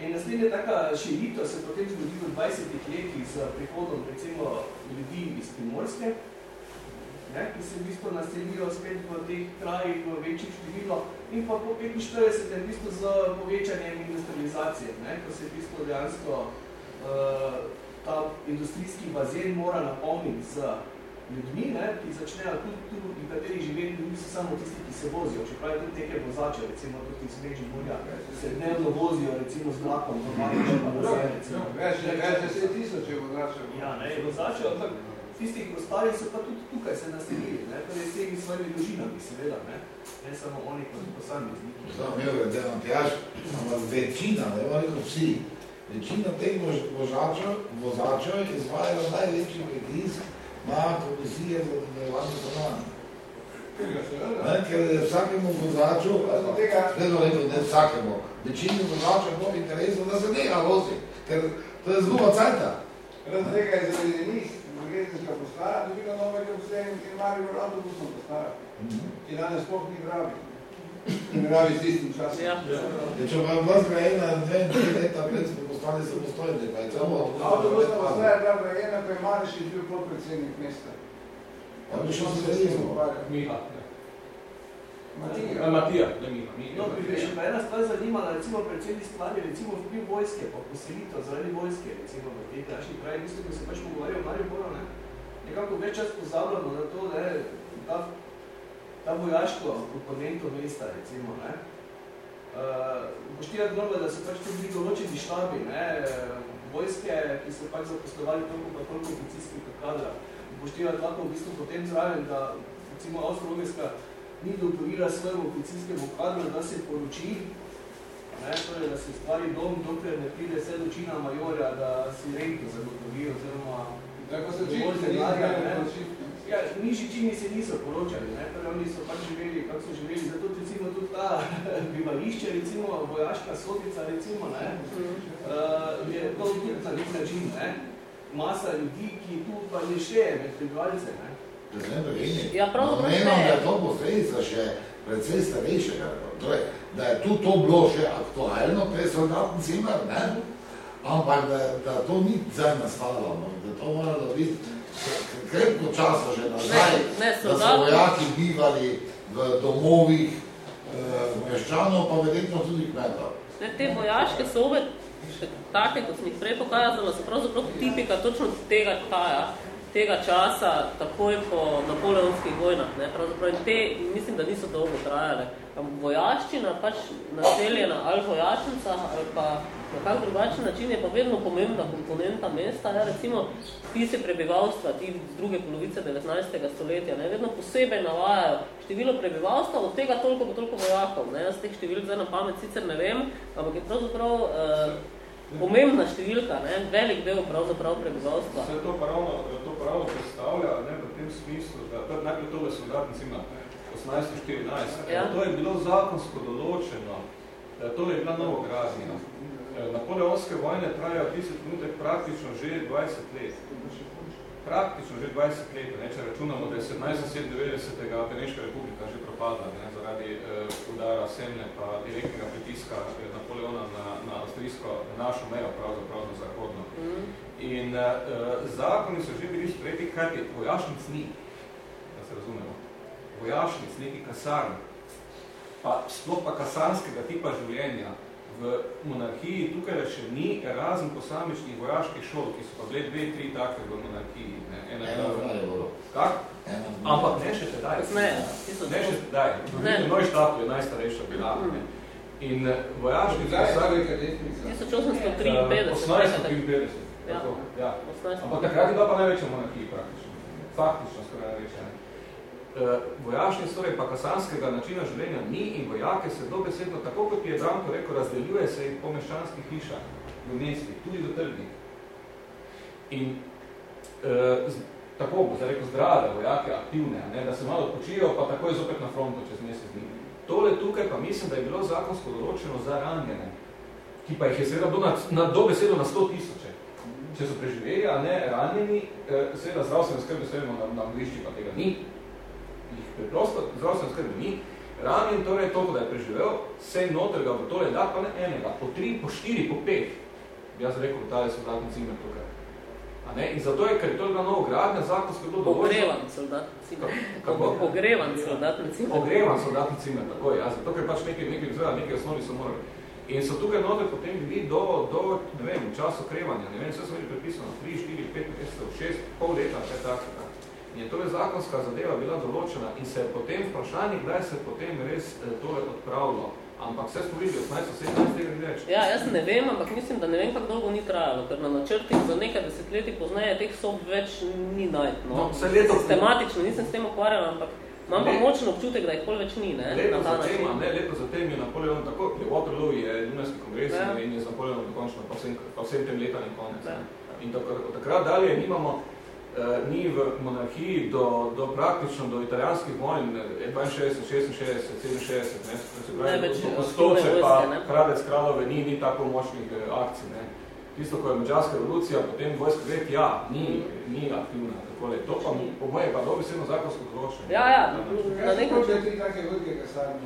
In naslednja taka širitev se potem zgodi v 20 letih z prihodom recimo ljudi iz Primorske, ne, ki se v bistvu naselijo spet v teh krajih v večjih število in pa po 45 je v bistvu z povečanjem industrializacije, ne, ko se v bistvu dejansko uh, ta industrijski bazen mora napolniti z ljudmi, ne, ki začnejo tudi tu, in kateri živeti ljudi so samo tisti, ki se vozijo, če pravi tudi neke vozače, recimo tudi iz Međi Morja, se dnevno vozijo recimo z vlakom, Mariče, pa nazaj, recimo. Več, več deset tisoč je vozače. Ja, ne, vozače, ampak tisti ostali so pa tudi tukaj se naselili, ne, torej s temi svojimi družinami, seveda, ne, ne samo oni kot posamezniki. Zdaj, imel je Matjaž, ampak večina, ne oni kot vsi, večina teh vozačev, vozačev izvajajo največji pritisk na komisije za delovanje stanovanja. Ker je vsakemu vozaču, ne rekel, ne vsakemu, večini vozačev bo interesu, da se neha vozi, ker to je zguba cajta. Razen tega je zaradi njih, železniška postaja, dobila novega vsem, ki imali v avtobusno postajo. Ki danes sploh ni grabi. In grabi s tistim časom. Ja. Ja, če pa je bila zgrajena dve, dve leta pred smo postali samostojni, pa je celo Avtobusna postaja je bila zgrajena, ko je Mariš bil podpredsednik mesta. Ja, bi šel se zgrajeno. Miha. Matija. Matija, da Miha. No, bi še pa ena stvar zanimala, recimo predvsem stvari, recimo vpliv vojske, pa poselitev zaradi vojske, recimo v teh naših krajih, mislim, ko se pač pogovarjal o Mariboru, ne? nekako več čas pozabljamo na to, ne, ta, ta vojaško komponento mesta, recimo, ne. Uh, Poštivati norma, da so pač tudi določeni štabi, ne, vojske, ki so pač zaposlovali toliko pa toliko policijskih kadra. Poštivati lahko v bistvu potem zraven, da recimo Avstro-Ogrska ni dovolila svojemu policijskemu kadru, da se poroči, ne, torej, da se stvari dom, dokler ne pride vse dočina majorja, da si rento zagotovi, oziroma Tako se dovolj čisti, denarja, ne, ne. ne, Ja, nižji čini se niso poročali, ne, torej oni so pač živeli, kako so živeli, zato recimo tudi ta bivališče, recimo vojaška sobica, recimo, ne, uh, je to tudi na nek način, ne, masa ljudi, ki tu pa ne šteje med prebivalce, ne. Ja, pravzaprav Menim, da šteje. je to posledica še precej starejšega. Torej, da je tu to bilo še aktualno, to je soldatni cimer, ne? ampak da, da to ni zdaj nastalo, no? da to mora dobiti krepko časa že nazaj, Ne, ne, da so vojaki bivali v domovih eh, meščanov, pa verjetno tudi kmetov. Ne, te vojaške sobe, še take, kot sem jih prej pokazala, so pravzaprav tipika točno tega taja, tega časa, takoj po napoleonskih vojnah. Ne? Pravzaprav in te, mislim, da niso dolgo trajale. Vojaščina, pač naseljena ali vojašnica, ali pa na kak drugačen način je pa vedno pomembna komponenta mesta. Ja? Recimo, spise prebivalstva, ti z druge polovice 19. stoletja, ne? vedno posebej navajajo število prebivalstva, od tega toliko pa toliko vojakov. Ne? Jaz teh številk zdaj na pamet sicer ne vem, ampak je pravzaprav eh, pomembna številka, ne? velik del pravzaprav prebivalstva. Vse to pa ravno, to pa ravno predstavlja ne, v tem smislu, da, da najprej tole soldatni cima 1814, Ja. to je bilo zakonsko določeno, da tole je bila novogradnja. Eh, Napoleonske vojne trajajo 30 minutah praktično že 20 let. Praktično že 20 let, ne, če računamo, da je 1797. Beneška republika že propadla ne, zaradi eh, udara Semne pa direktnega pritiska eh, Napoleona na, na avstrijsko, na našo mejo, pravzaprav na zahodno. Mm. In uh, zakoni so že bili sprejeti, kaj je vojašnic ni, da se razumemo. Vojašnic, neki kasarn, pa sploh pa kasarskega tipa življenja v monarhiji tukaj še ni, razen posamičnih vojaških šol, ki so pa bile dve, tri take v monarhiji. Ne, ena je bila- zdaj bilo. Zdaj. Ampak ne še tedaj. Tisoč Ne še tedaj. Ne. V Neuštatu je najstarejša bila. Ne. In eh, vojaški Kdaj je kasarn- velika letnica? 1853. 1853. Ja. Ja. 1853. Ampak takrat je bila pa največja monarhija praktično. Faktično skoraj največja. Ne. Uh, vojašnic, torej pa kasanskega načina življenja ni in vojake se dobesedno, tako kot je Branko rekel, razdeljuje se jih po meščanskih hišah v mestih, tudi v trgih. In z, tako bo zdaj rekel zdrave vojake, aktivne, ne, da se malo počijo, pa takoj zopet na frontu čez mesec dni. Tole tukaj pa mislim, da je bilo zakonsko določeno za ranjene, ki pa jih je seveda bilo na, na dobesedo na 100 tisoče. Če so preživeli, a ne ranjeni, eh, seveda zdravstvene skrbe, seveda na, na mlišči pa tega ni, preprosto zdravstvene skrbe ni, Ranjen torej toliko, da je preživel, se noter ga v tole da, pa ne enega, po tri, po štiri, po pet. Jaz rekel, da je soldatni cimer tukaj. A ne? In zato je, ker je to bila novo gradnja, zakonsko bilo dovolj... Ogrevan soldatni cimer. Kako? Ogrevan soldatni cimer. Ogrevan soldatni cimer, tako je. Ja, zato, ker pač nekaj, nekaj, nekaj, nekaj osnovi so morali. In so tukaj noter potem bili do, do ne vem, čas okrevanja, ne vem, vse so bili prepisano, 3, 4, 5 mesecev, 6, pol leta, kaj tako. Je torej zakonska zadeva bila določena in se je potem vprašanje, kdaj se potem res tole odpravilo. Ampak vse smo videli, 18, 17 tega ni več. Ja, jaz ne vem, ampak mislim, da ne vem, kako dolgo ni trajalo, ker na načrtih za nekaj desetletij pozneje teh sob več ni najt. No, no leto... Sistematično nisem s tem ukvarjal, ampak imam pa močen občutek, da jih pol več ni. Ne, leto, za tem, ne, leto za tem je Napoleon tako, je Waterloo je Dunajski kongres ja. in je z Napoleonom dokončno, pa vsem, pa vsem tem letanjem konec. Ja. In tako, od takrat dalje nimamo ni v monarhiji do, do praktično do italijanskih vojn, 62, 66, 67, ne, se pravi, ne, do postoče pa kradec kralove, ni, ni tako močnih uh, akcij, ne. Tisto, ko je mađarska revolucija, potem vojska gret, ja, ni, ni aktivna, takole. To pa, po moje, pa dobi sedno zakonsko določenje. Ja, ja, na nekaj način. Tri take velike kasarne,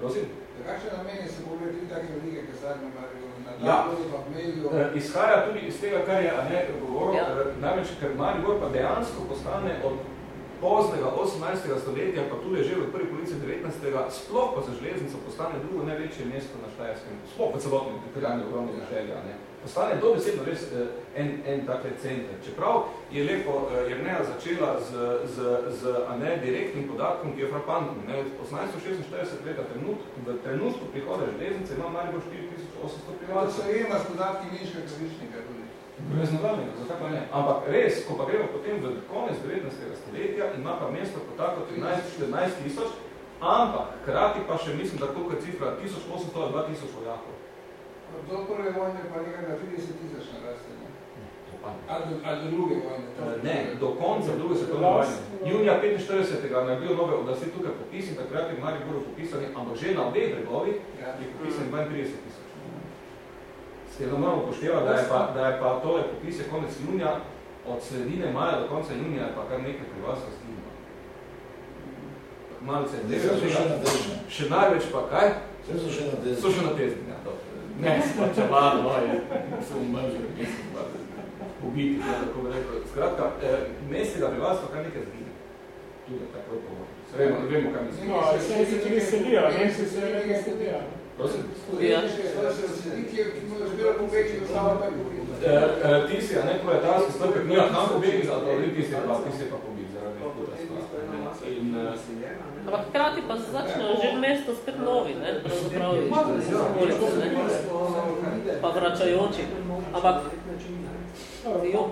Prosim? Kakšne nameni se pogledali tri take velike kasarne, Ja. Eh, izhaja tudi iz tega, kar je Ane govoril, ja. Eh, največ, ker Maribor pa dejansko postane od poznega 18. stoletja, pa tudi že v prvi polici 19. sploh pa za železnico postane drugo največje mesto na Štajerskem, sploh pa celotnem teritorijalnem ogromnega želja. Ne postane dobesedno res eh, en, en takle center. Čeprav je lepo Jerneja začela z, z, z a ne, direktnim podatkom, ki je frapantno. Ne, 1846 leta trenut, v trenutku prihoda železnice ima Maribor 4800 prihodov. To se ima s podatki Minška krivičnika tudi. Brez nadaljnega, zakaj pa ne? Ampak res, ko pa gremo potem v konec 19. stoletja, ima pa mesto potako 13-14 tisoč, ampak krati pa še, mislim, da koliko je cifra, 1800-2000 vojakov. Do prve vojne pa nekaj na 30 tisoč naraste, ne? Ali do, ali do druge vojne? Ne, do konca druge svetovne vojne. Junija 45. naredil nove odasi tukaj popisi, takrat je Mari Boro popisani, ampak že na obeh bregovih ja. je popisan 32 tisoč. Sedaj moramo poštevati, da je pa, da je pa tole popise konec junija, od sredine maja do konca junija je pa kar nekaj pri vas razljivo. Malce, ne, še, še največ pa kaj? Vse so še na tezni. So še na tezni, ja, dobro. Ne, splačevalo, no, je, sem umržil, nisem pa ubiti, ja, tako bi rekel. Skratka, eh, mestega prebivalstva kar nekaj zgine. Tudi tako je pomoč. Vemo, vemo, kaj mislim. No, se se tudi sedijo, ne se se nekaj. Prosim? Ja. Ti si, a ne, proletarski strpek, nija kam pobegi, zato ti si pa, ti si pa pobegi zaradi huda stvar. In, uh, Ampak hkrati pa se začnejo že mesto spet novi, ne, pravzaprav ne, pa vračajoči. Ampak, jo.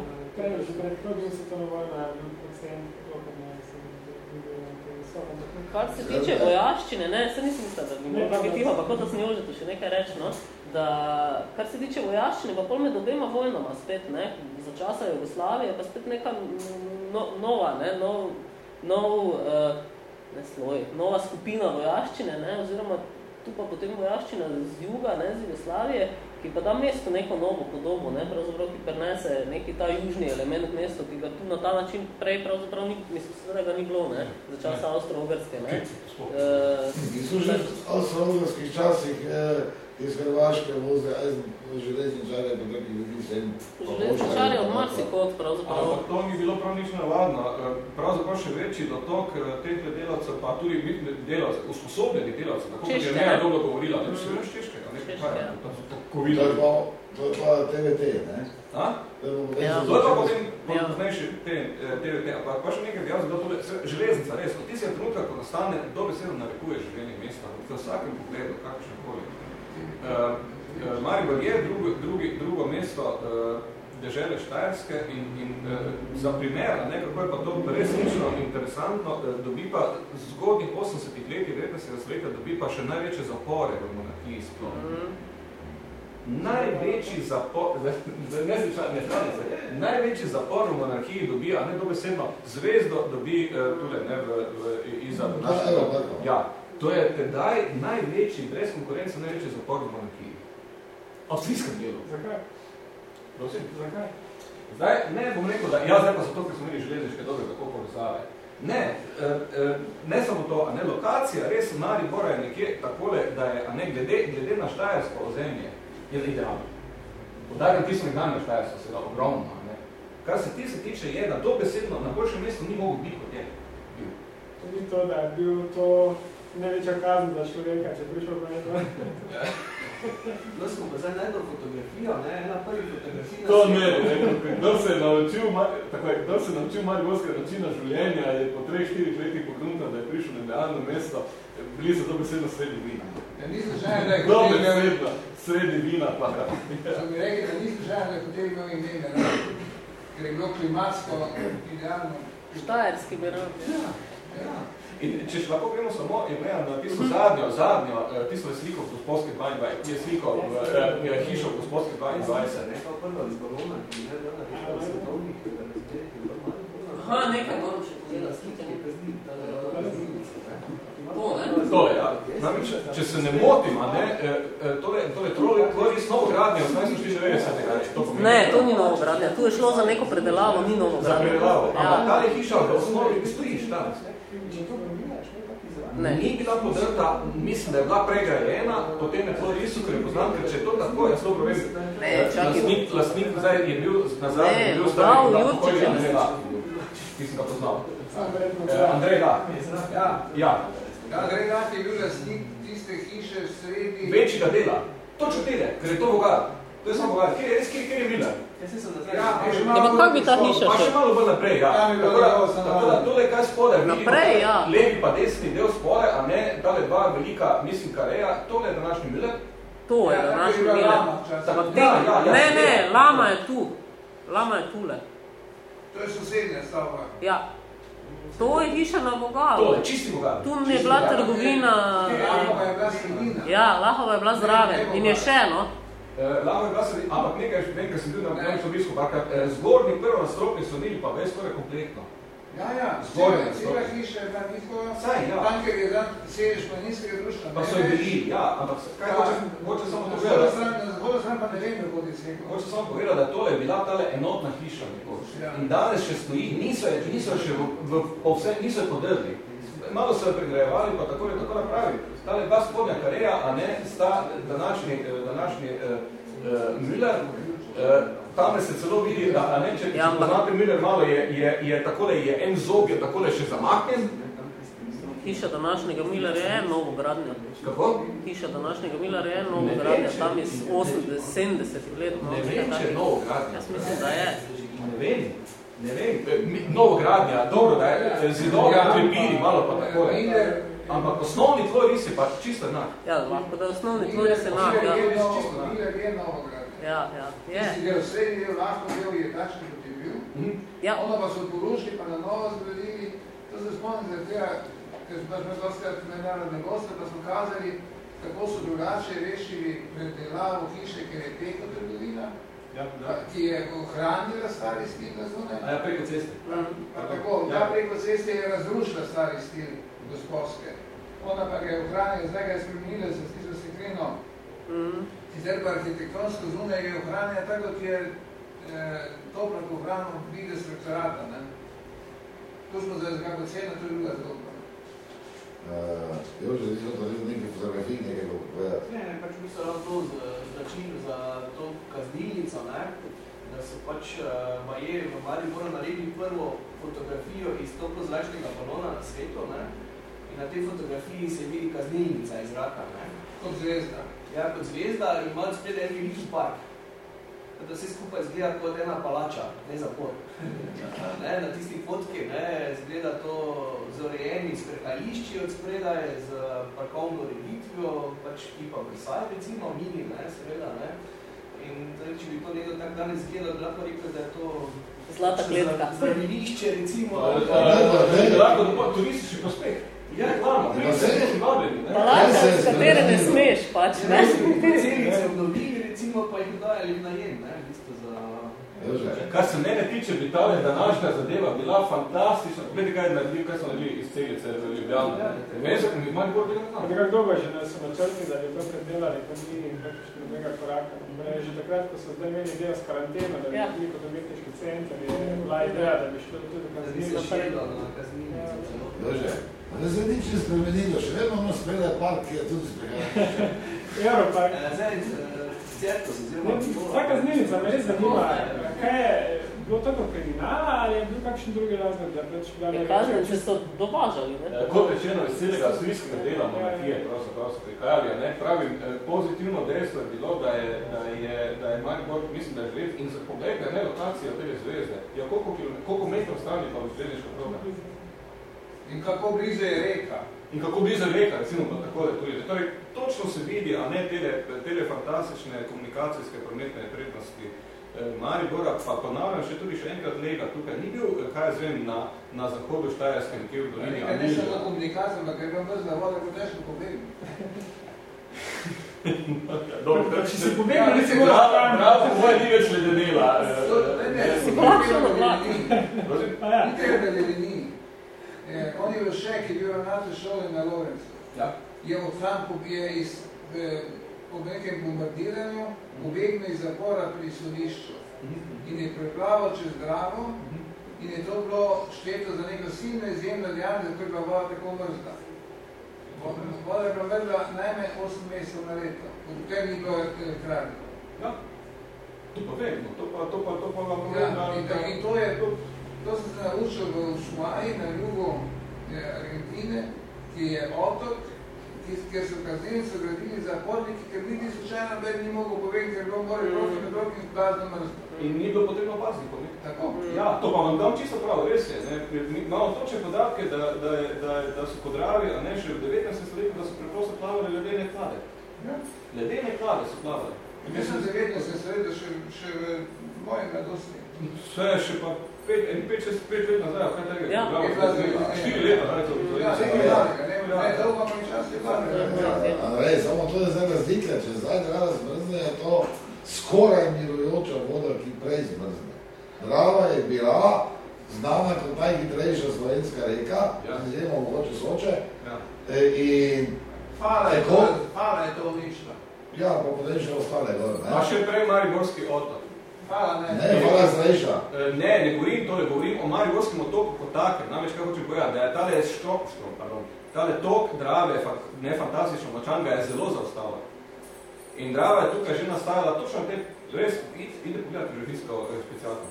Kar se tiče vojaščine, ne, se nisem mislila, da bi bilo biti tiho, pa kot da sem Jožetu še nekaj reči, no, da kar se tiče vojaščine, pa pol med obema vojnama spet, ne, za časa Jugoslavije, pa spet neka no, nova, ne, nov, nov uh, ne, sloj, nova skupina vojaščine, ne, oziroma tu pa potem vojaščina z juga, ne, z Jugoslavije, ki pa da mesto neko novo podobo, ne, pravzaprav, ki prenese neki ta južni element mesto, ki ga tu na ta način prej pravzaprav ni, mislim, seveda ga ni bilo, ne, za časa Avstro-Ogrske, ne. Niso že v Avstro-Ogrskih časih, eh, iz Hrvaške voze železničare, pa kakih ljudi sem. Železničare od Marsikot, pravzaprav. Ampak to ni bilo prav nič navadno. Eh, pravzaprav še večji dotok eh, teh delavcev, pa tudi delavcev, usposobljeni delavcev, tako kot je Neja dobro govorila, ne bi se češkega, bi to je pa, to je pa TVT, ne? A? Ja. To je pa potem poznejši TVT, ampak pa še nekaj jaz, da tole, železnica, res, od tistega trenutka, ko nastane, dobesedno narekuje življenje mesta, v vsakem pogledu, kakšen koli. Uh, Maribor je drugo, drugi, drugo mesto uh, dežele Štajerske in, in uh, za primer, ne, kako je pa to res nično interesantno, uh, dobi pa z zgodnih 80-ih letih 19. sveta dobi pa še največje zapore v monarhiji sploh. Mm. Največji zapor, ne, ne, ne, največji zapor v monarhiji dobi, a ne dobesedno, zvezdo dobi uh, tule, ne, v, v, iza našega. Ja, To je tedaj največji, brez konkurence, največji zapor v monarhiji. Avstrijskem delu. Zakaj? Prosim? Zakaj? Zdaj, ne bom rekel, da jaz zdaj pa zato, ker smo imeli železniške dobe, kako povezave. Ne, ne samo to, a ne lokacija, res v Maribora je nekje takole, da je, a ne, glede, glede na štajersko ozemlje, je idealno. Podarjam, ti smo nekdanje štajersko, seveda ogromno, ne. Kar se ti se tiče, je, da dobesedno na boljšem mestu ni mogel biti kot je bil. To ni to, da je bil to največja kazen za človeka, če prišel v eno. No, smo pa zdaj najdel fotografijo, ne, ena prvi fotografija. To ne, ne, kdo se je naučil, tako je, kdo se je naučil mariborske načina življenja, je po treh, štirih letih pogruntal, da je prišel na idealno mesto, bili so to besedno sredi vina. Ja, nisem željen, da je hotel imel sredi vina, pa. So mi rekli, da nisem željen, da je hotel imel imene, ne? ker je bilo klimatsko idealno. Štajerski bi rad. Ja, ja. In če še lahko gremo samo, je gledam na tisto zadnjo, zadnjo, eh, tisto je sliko v gospodske 22, ki je sliko v eh, hišo v gospodske 22. Ne, to prvo iz balona, ki je bila na svetovnih, Aha, nekaj moram še povedati, slike nekaj zdi, To, ne? To je, ja. Namreč, če se ne motim, a ne, tole, tole, tole, tole je novo gradnje, v 1994. To pomeni, ne, to ni novo gradnje, tu je šlo za neko predelavo, ni novo gradnje. Za predelavo, ja. ampak ta je hiša v osnovi, ki stojiš. Ne. Ni bila podrta, mislim, da je bila pregrajena, potem je to risu, ker je poznam, ker če je to tako, jaz dobro vem, ne, lastnik, lastnik zdaj je bil nazaj, je bil stari, da pokojni Andrej Da, ki sem ga poznal. Andrej Da. Ja. Ja. Andrej Da je bil lastnik tiste hiše sredi... Večjega dela. Točno tele, ker je to vogar. To je samo vogar. Kjer je res, kjer, kjer je Miller? Ja, ja, pa kaj bi ta hiša še? Pa še malo bolj naprej, ja. Tako da, tako da tole kaj spode, naprej, ja. levi pa desni del spode, a ne tale dva velika, mislim, kareja, tole je današnji Miller. To je Ja, današnji je. Ampak Ja, ja, ja. Ne, ne, lama je tu. Lama je tule. To je sosednja stavba. Ja. To je hiša na Vogalu. Tole, čisti vogar. Tu je bila trgovina. Lahova je bila sredina. Ja, Lahova je bila zraven. In je še, no? Uh, Lahko je bila sredi, ampak nekaj, vem, ker sem bil na koncu obisku parka, eh, zgornji prvo nastropni so imeli pa ves skoraj kompletno. Ja, ja, Zgornja cela, cela hiša je bila njihova, Saj, ja. tam, ker je dan sedež planinskega društva. Pa so jo bili, ja, ampak kaj Ja. hoče, hoče samo to povedati? stran- Na zahodu stran pa ne vem, kako ti se rekel. Hoče samo povedati, da tole je bila tale enotna hiša nekoč. Ja. In danes še stoji, niso, je- niso še v, v, povsem, niso jo podrli. Malo so pregrajevali, pa tako je tako napravi. Tale dva spodnja kareja, a ne, sta današnji, eh, današnji uh, uh, Müller, uh, tam se celo vidi, da, a ne, če, Ja, če poznate Müller malo, je, je, je takole, je en zob, je takole še zamaknen. Hiša današnjega Millerja je novogradnja. Kako? Hiša današnjega Millerja je novogradnja, vem, če- tam iz 80, 70 let. no, Ne vem, če je takega. novogradnja. Jaz mislim, da je. Ne vem, ne vem. Novogradnja, dobro, da je zidove Ja. krepili, malo pa tako. Miller- Ampak osnovni tvoj ris je pa čisto enak. Ja, lahko da je osnovni tvoj se enak, ja. Miller je novo- Miller je Novograd. Ja, ja, je. Tisti del, srednji del, lahko del je takšen, kot je bil. Mhm. Ja. Ono pa so porušili, pa na novo zgradili. To se spomnim za tega, ker smo pač dostkrat mednarodne goste, pa smo kazali, kako so drugače rešili predelavo hiše, ker je teko trgovina, Ja, ki je ohranila stari stil na zunaj. A ja, preko ceste. Pa tako, Ja. ta preko ceste je razrušila stari stil gospodske. Ona pa ga je ohranila, zdaj ga je spremenila za tisto stekleno. Mm. Sicer pa arhitektonsko zunaj je ohranjena tako, kot je eh, toplo pohrano vide strukturata. Ne? To smo za kako ceno, to je druga zgodba. Uh, jo že nisem to nekaj fotografij, nekaj povedati. Ne, ne, pač mislim, da to značil za to kaznilnico, ne, da so pač uh, baje v Mariboru naredili prvo fotografijo iz toplozračnega balona na svetu, ne, in na tej fotografiji se vidi kaznilnica iz zraka, ne. Kot zvezda. Ja, kot zvezda in ima spred en veliki park. Da vse skupaj izgleda kot ena palača, ne zapor. ne, na tisti fotki ne, izgleda to z urejeni sprehajališči od spredaj, z parkovno ureditvijo, pač tipa Versailles, recimo, mini, ne, seveda, ne. In torej, če bi to nekdo tak danes gledal, bi lahko rekel, da je to Zlata kletka. zdravilišče, recimo. Lahko da pa turistični prospekt. Ja, glavno, Ja, saj- prejste vabljeni. ne. Palača, s katere ne smeš, pač, ne? Celice obnovili, recimo, pa jih dajali v najem, ne, v bistvu za... Jo Kar se mene tiče, bi ta današnja zadeva bila fantastična. Gledaj, kaj je naredil, kaj so naredili iz celice v Ljubljano. Meni se mi manj bolj bilo znam. Tako dolgo že nas so načrti, da bi to predelali, pa ni nekega koraka. Že takrat, ko so zdaj imeli idejo s karanteno, da bi ja. bili kot umetniški center, je bila ideja, da bi šlo tudi kaznilo. Da bi se šedlo na kaznilo. Dože. Ne se nič ne spremenilo, še vedno imamo spredaj park, ki je tudi spremenilo. Europark. Certo, se zelo... Ta kaznilnica me res zanima, kaj je bilo tako kriminala ali je bil kakšen drugi razlog, da pač da ne kaznilce so dovažali, ne? Kot rečeno, iz celega avstrijskega dela monarhije, pravzaprav so prihajali, ne? Pravim, pozitivno dejstvo je bilo, da je, da je, da je Maribor, mislim, da je zvezd in za pogled, da je ne lokacija te zvezde, ja koliko, koliko metrov stani pa v zvezdniška proga? In kako blizu je reka? In kako blizu reka, recimo pa tako, da tudi. Torej, točno se vidi, a ne tele, tele fantastične komunikacijske prometne prednosti eh, Maribora, pa ponavljam še tudi še enkrat lega tukaj. Ni bil, kaj jaz vem, na, na zahodu Štajerske, nekje v dolini. Ne, ne še na komunikacijo, ampak je vam brz na voda, kot težko povedi. Dobro, če se povedi, ne si mora pravim. Bravo, moje ni več ledenela. Ne, ne, si polakšal na vlak. Ni tega, da ledeni. Eh, on je Vršek, ki je bil ravnatelj šole na Lorencu. Ja. Je od tam je iz, eh, po nekem bombardiranju ubegnil iz zapora pri sodišču in je preplaval čez Dravo in je to bilo šteto za neko silno izjemno dejanje, zato je bila voda tako mrzla. Voda je bila mrzla najmanj 8 mesecev na leto, potem ni bilo elektrarno. Ja, to pa vemo, to pa, to pa, to pa vam ja, in, in to je, to, To sem se naučil v Šumaji na jugu Argentine, ki je otok, kjer so kaznili, so gradili zaporniki, ker niti slučajno bed ni mogel povedati, ker bilo more prosti med drugim blazno mrzlo. In ni bilo potrebno paznikov, ne? Tako. Ja, to pa vam dam čisto prav, res je. Ne? Imamo točne podatke, da, da, da, da so podravi, a ne še v 19. stoletju, da so preprosto plavali ledene klade. Ja. Ledene klade so plavali. Jaz sem 19. stoletju še, še v mojem mladosti. Vse še pa pet, en, pet, šest, pet let nazaj, kaj tega? Ja. Štiri leta, ne, to, to, ja, nekaj zadnjega, ne, ne, dolgo pa mi čas je zadnjega. Rej, samo to je zdaj razlika, če zdaj Drava zmrzne, je to skoraj mirujoča voda, ki prej zmrzne. Drava je bila znana kot najhitrejša slovenska reka, ja. izjemo mogoče soče, ja. e, in Fala je, to, fala je to višla. Ja, pa potem še ostale gore. A še prej Mariborski otok. Hvala, ne. Ne, hvala zrejša. Ne, ne govorim to, ne govorim o Mariborskem otoku kot takem. Namreč, kaj hočem povedati, da je tale štrop, štrop, pardon, tale tok Drave, ne fantastično močan, ga je zelo zaustavil. In Drava je tukaj že nastajala točno te, res, ide pogledati žofinsko specialko,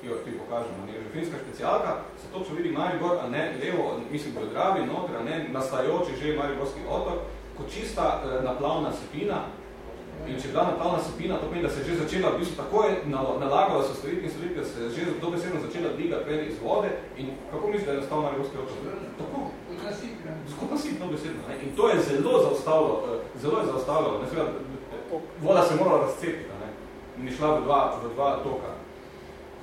ki jo ti pokažemo. Žofinska specialka se točno vidi Maribor, a ne levo, mislim, v Dravi, noter, a ne nastajoči že Mariborski otok, kot čista eh, naplavna sepina, In če je bila naplavna sepina, to pomeni, da se je že začela, v bistvu tako je nalagala so storitni in storitni, da se je že dobesedno začela dvigati ven iz vode in kako misli, da je nastal Mariborski otok? Tako. Skupaj sip, dobesedno. Ne? In to je zelo zaustavilo, zelo je zaustavilo. Ne? Sveda, voda se morala razcepiti, ne? in je šla v dva, v dva toka.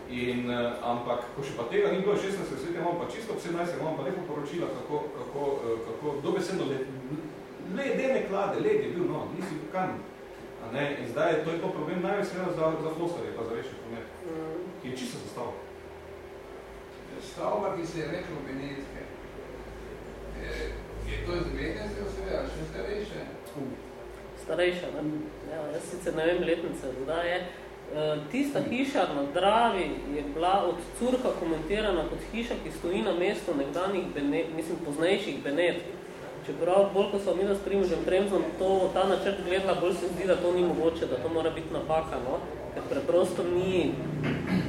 In, ampak, ko še pa tega ni bilo 16. sveta, imam pa čisto 17. imam pa lepo poročila, kako, kako, kako dobesedno led, ledene klade, led je bil, no, nisi kam. Ne? In zdaj to je to problem največ za, za flostarje, pa za rečni promet, mm. ki je čisto zastav. Stavba, ki se je reklo Benetke, je, to iz 19. osebe, ali še starejše? Starejša, ne? Ja, jaz sicer ne vem letnice, da je. Tista hiša na Dravi je bila od Curka komentirana kot hiša, ki stoji na mestu nekdanjih, benet, mislim, poznejših Benetk. Čeprav bolj, ko so mi s Primožem Premzom to, ta načrt gledala, bolj se zdi, da to ni mogoče, da to mora biti napaka, no? ker preprosto ni,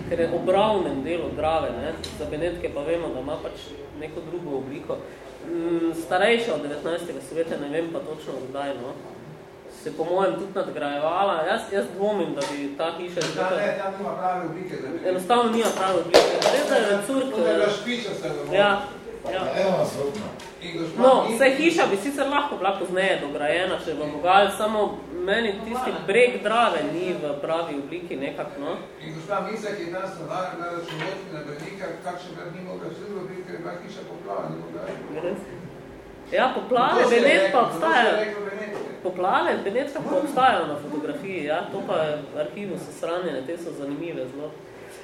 ker je obravnem delo drave, ne? za Benetke pa vemo, da ima pač neko drugo obliko. Mm, starejša od 19. sveta, ne vem pa točno kdaj, no? se po mojem tudi nadgrajevala. Jaz, jaz dvomim, da bi ta hiša... Da, ne, tam nima prave oblike. Da Enostavno nima prave oblike. Res, da je curk... To je špiča se Ja, ja. Evo. No, vse hiša bi sicer lahko bila pozneje dograjena, če bo mogal, samo meni tisti breg drave ni v pravi obliki nekako, no. In gospa Misa, ki je tam stanovala, gleda čuvoti na Brnika, kakšen brat ni mogla vse v obliki, ker je bila hiša poplava, ni mogla. Ja, poplave, Benet pa obstajajo. Poplave, Benetka pa obstajajo na fotografiji, ja, to pa je arhivu so sranjene, te so zanimive zelo.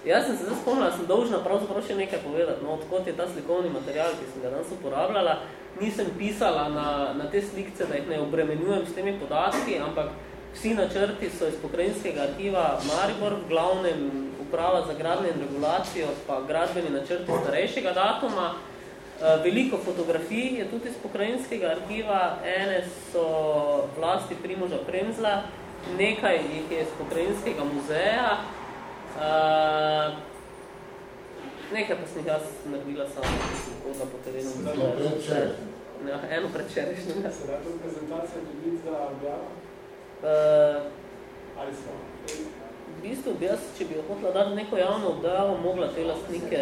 Jaz sem se zdaj spomnila, sem dolžna pravzaprav še nekaj povedati, no, odkot je ta slikovni material, ki sem ga danes uporabljala. Nisem pisala na, na te slikce, da jih ne obremenjujem s temi podatki, ampak vsi načrti so iz pokrajinskega arhiva Maribor, v glavnem uprava za gradne in regulacijo, pa gradbeni načrti starejšega datuma. Eh, veliko fotografij je tudi iz pokrajinskega arhiva, ene so vlasti Primoža Premzla, nekaj jih je iz pokrajinskega muzeja, uh, nekaj pa sem jih jaz naredila samo, ki sem hodila po terenu. Eno predčeraj. Ja, eno predčerajšnjo. Se da tudi prezentacija tudi za objavo? Uh, Ali so? V bistvu bi jaz, če bi hotela dati neko javno obdajavo, mogla te lastnike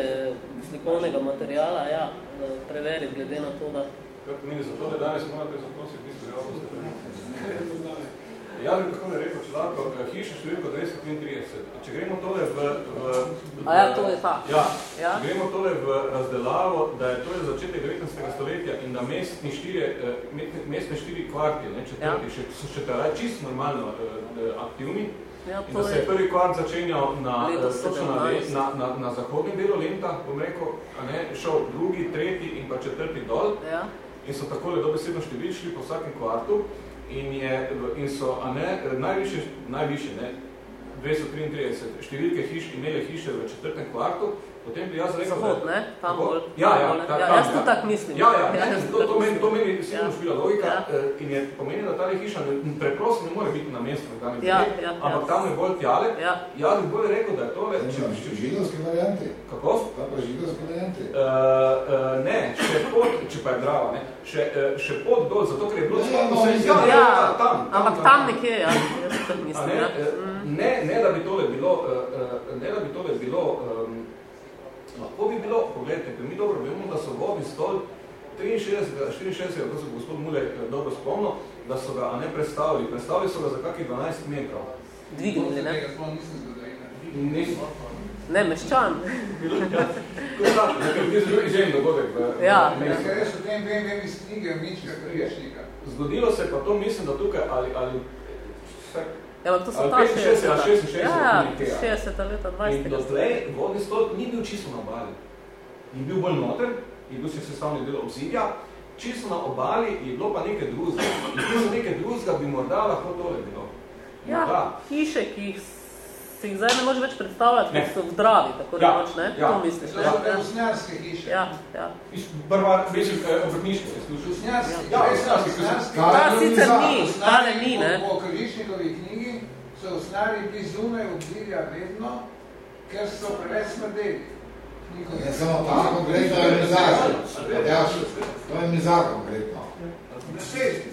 slikovnega materijala ja, preveriti, glede na to, da... Kaj pomeni za to, da danes morate zaprositi v bistvu javnosti? Ja bi tako ne rekel, če lahko, hiša številko 233. Če gremo tole v... v A ja, to je ta. Ja, ja. Če gremo tole v razdelavo, da je to je začetek 19. stoletja in da mestni štiri, mestne štiri kvarti, ne, četrti, ja. še, so še teda čisto normalno uh, aktivni. Ja, in da se je prvi kvart začenjal na, na, na, na, na zahodnem delu lenta, bom rekel, a ne, šel drugi, tretji in pa četrti dol. Ja. In so takole dobesedno številčili po vsakem kvartu in, je, in so a ne, najviše, najviše ne, 233 številke hiš imele hiše v četrtem kvartu, Potem bi jaz rekel, Zahod, ne? Tam bolj. Ja, ja, ta, ja, tam, jaz to ja. tako mislim. Ja, ja, ja, ja to, to, meni, to meni sigurno ja. špila logika ja. in je pomeni, da tale hiša preprosto ne more biti na mestu, ja, bi, ja, ampak ja. tam je bolj tjale. Ja. Jaz bi bolj rekel, da je tole... Če bi še židovske variante? Kako? Pa pa židovske variante? Uh, uh, ne, še pod, če pa je drava, ne, še, uh, še pod dol, zato ker je bilo no, vse ja, ja, tam, tam. Ampak tam, tam nekje, ja, jaz tako mislim. Ne, ja. mm. ne, ne, da bi tole bilo, uh, ne, da bi tole bilo um, Lahko bi bilo, pogledajte, ker mi dobro vemo, da so vodi stol 63, 64, to se gospod Mule dobro spomnil, da so ga ne predstavili. Predstavili so ga za kakih 12 metrov. Dvignili, ne? Nismo. Ne, meščan. To je tako, nekaj je zelo izjemen dogodek. Ja. Nekaj res o tem vem, vem iz knjige Mička Priješnika. Zgodilo se pa to, mislim, da tukaj ali, ali Ja, to so ta 65, 66, ja, 60 leta, 20. In dotlej vodni stolp ni bil čisto na obali. Ni bil bolj noter, je bil se sestavni del obzidja, čisto na obali je bilo pa nekaj drugega. In tisto nekaj drugega bi morda lahko tole bilo. Ja, morda. hiše, ki jih si jih zdaj ne možeš več predstavljati, ker so v dravi, tako ja. remoč, ne? Ja. To misliš, ne? To so usnjarske hiše. Ja, ja. Prva, mislim, obrtniško. Usnjarske. Ja, usnjarske. Ta sicer ni, ta ne ni, ne? Po Krišnikovi knjigi so usnjari bili zunaj obzirja vedno, ker so preveč smrdeli. Ne samo ta konkretno, to je mizar. Ja, to je mizar konkretno. Na šest.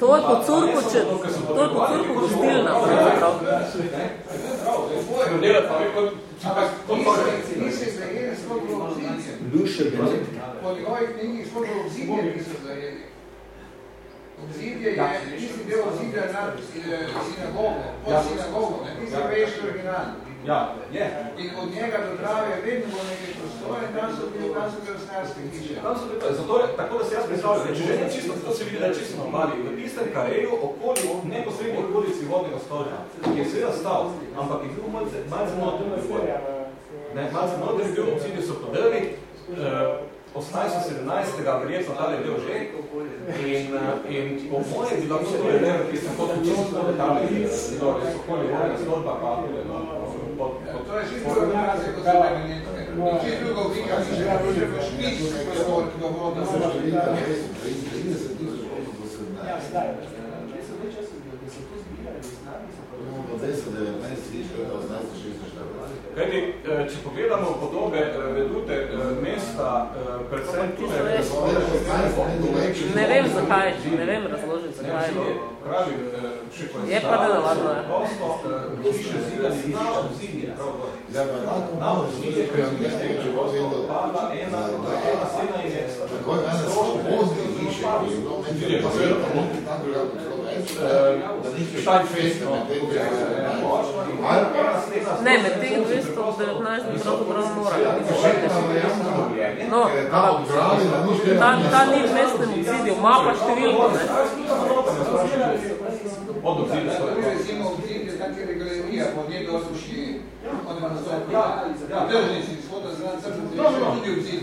To je po curku, če, to je po curku gostilna, pravzaprav. Nisi zajeli sploh v obzidje. Luše Benet. Po njegovih knjigih sploh v obzidje niso zajeli. Obzidje je tisti del obzidja nad sinagogo, pod sinagogo, ne, ti se veš original. Ja, je. In od njega do Drave je vedno bilo nekaj prostore in tam so bili, tam so bili osnarske hiše. Tam so bili, zato, tako da se jaz predstavljam, če že čisto, to se vidi, da je čisto na obali, v tistem kareju, okoli, neposrednji okolici vodnega stolja, ki je seveda stal, ampak je bil malce, malce noter, ne, malce noter je bil, obsidi so podrli, eh, 1817. verjetno tale je bil že in, in po moje bi lahko to je levo, ki sem kot čisto tale, ki so okoli vodnega stolpa, pa To je že drugo gimnazije, kot so remenjetke. Če je drugo gimnazije, že je že v špic, ko je do voda. Ja, zdaj. Kajti, če pogledamo podobe vedute mesta, predvsem tudi Ne vem zakaj, ne vem razložiti zakaj. Pravi, je pa da navadno. Hiše zidali na obzidje. Na obzidje, ker je pada ena, ena sena in je Tako je ena svobodne hiše, Ne, med teh 219 pravzaprav mora biti. No, ta, ta ni v mestnem obzidju, ima pa številko, ne. Od obzidja stoje. Od ima na svoje pravi, tržnici, shoda, zna, crno, tudi obzidje.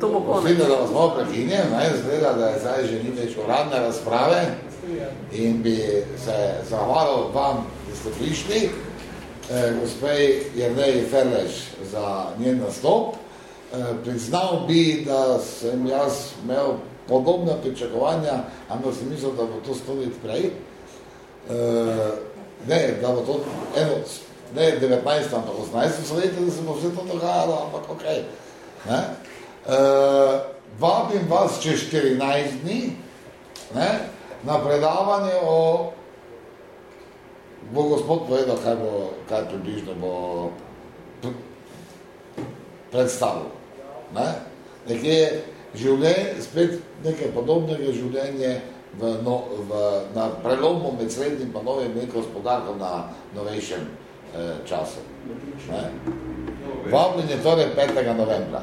To bo konec. Vidim, da vas malo prekinjem, ne, zgleda, da je zdaj že ni več uradne razprave in bi se zahvalil vam, da ste prišli, eh, gospej Jernej Ferleš za njen nastop. Eh, priznal bi, da sem jaz imel podobna pričakovanja, ampak sem mislil, da bo to storiti prej. Eh, ne, da bo to eno, ne 19. ampak 18. stoletje, da se bo vse to dogajalo, ampak okej. Okay. Ne? Uh, vabim vas čez 14 dni ne? na predavanje o bo gospod povedal, kaj, bo, kaj približno bo predstavil. Ne? Nekje je življenje, spet nekaj podobnega življenje v, no, v, na prelomu med srednjim pa novim neko gospodarkom na novejšem eh, času. Ne? Voblin je to repetega novembra.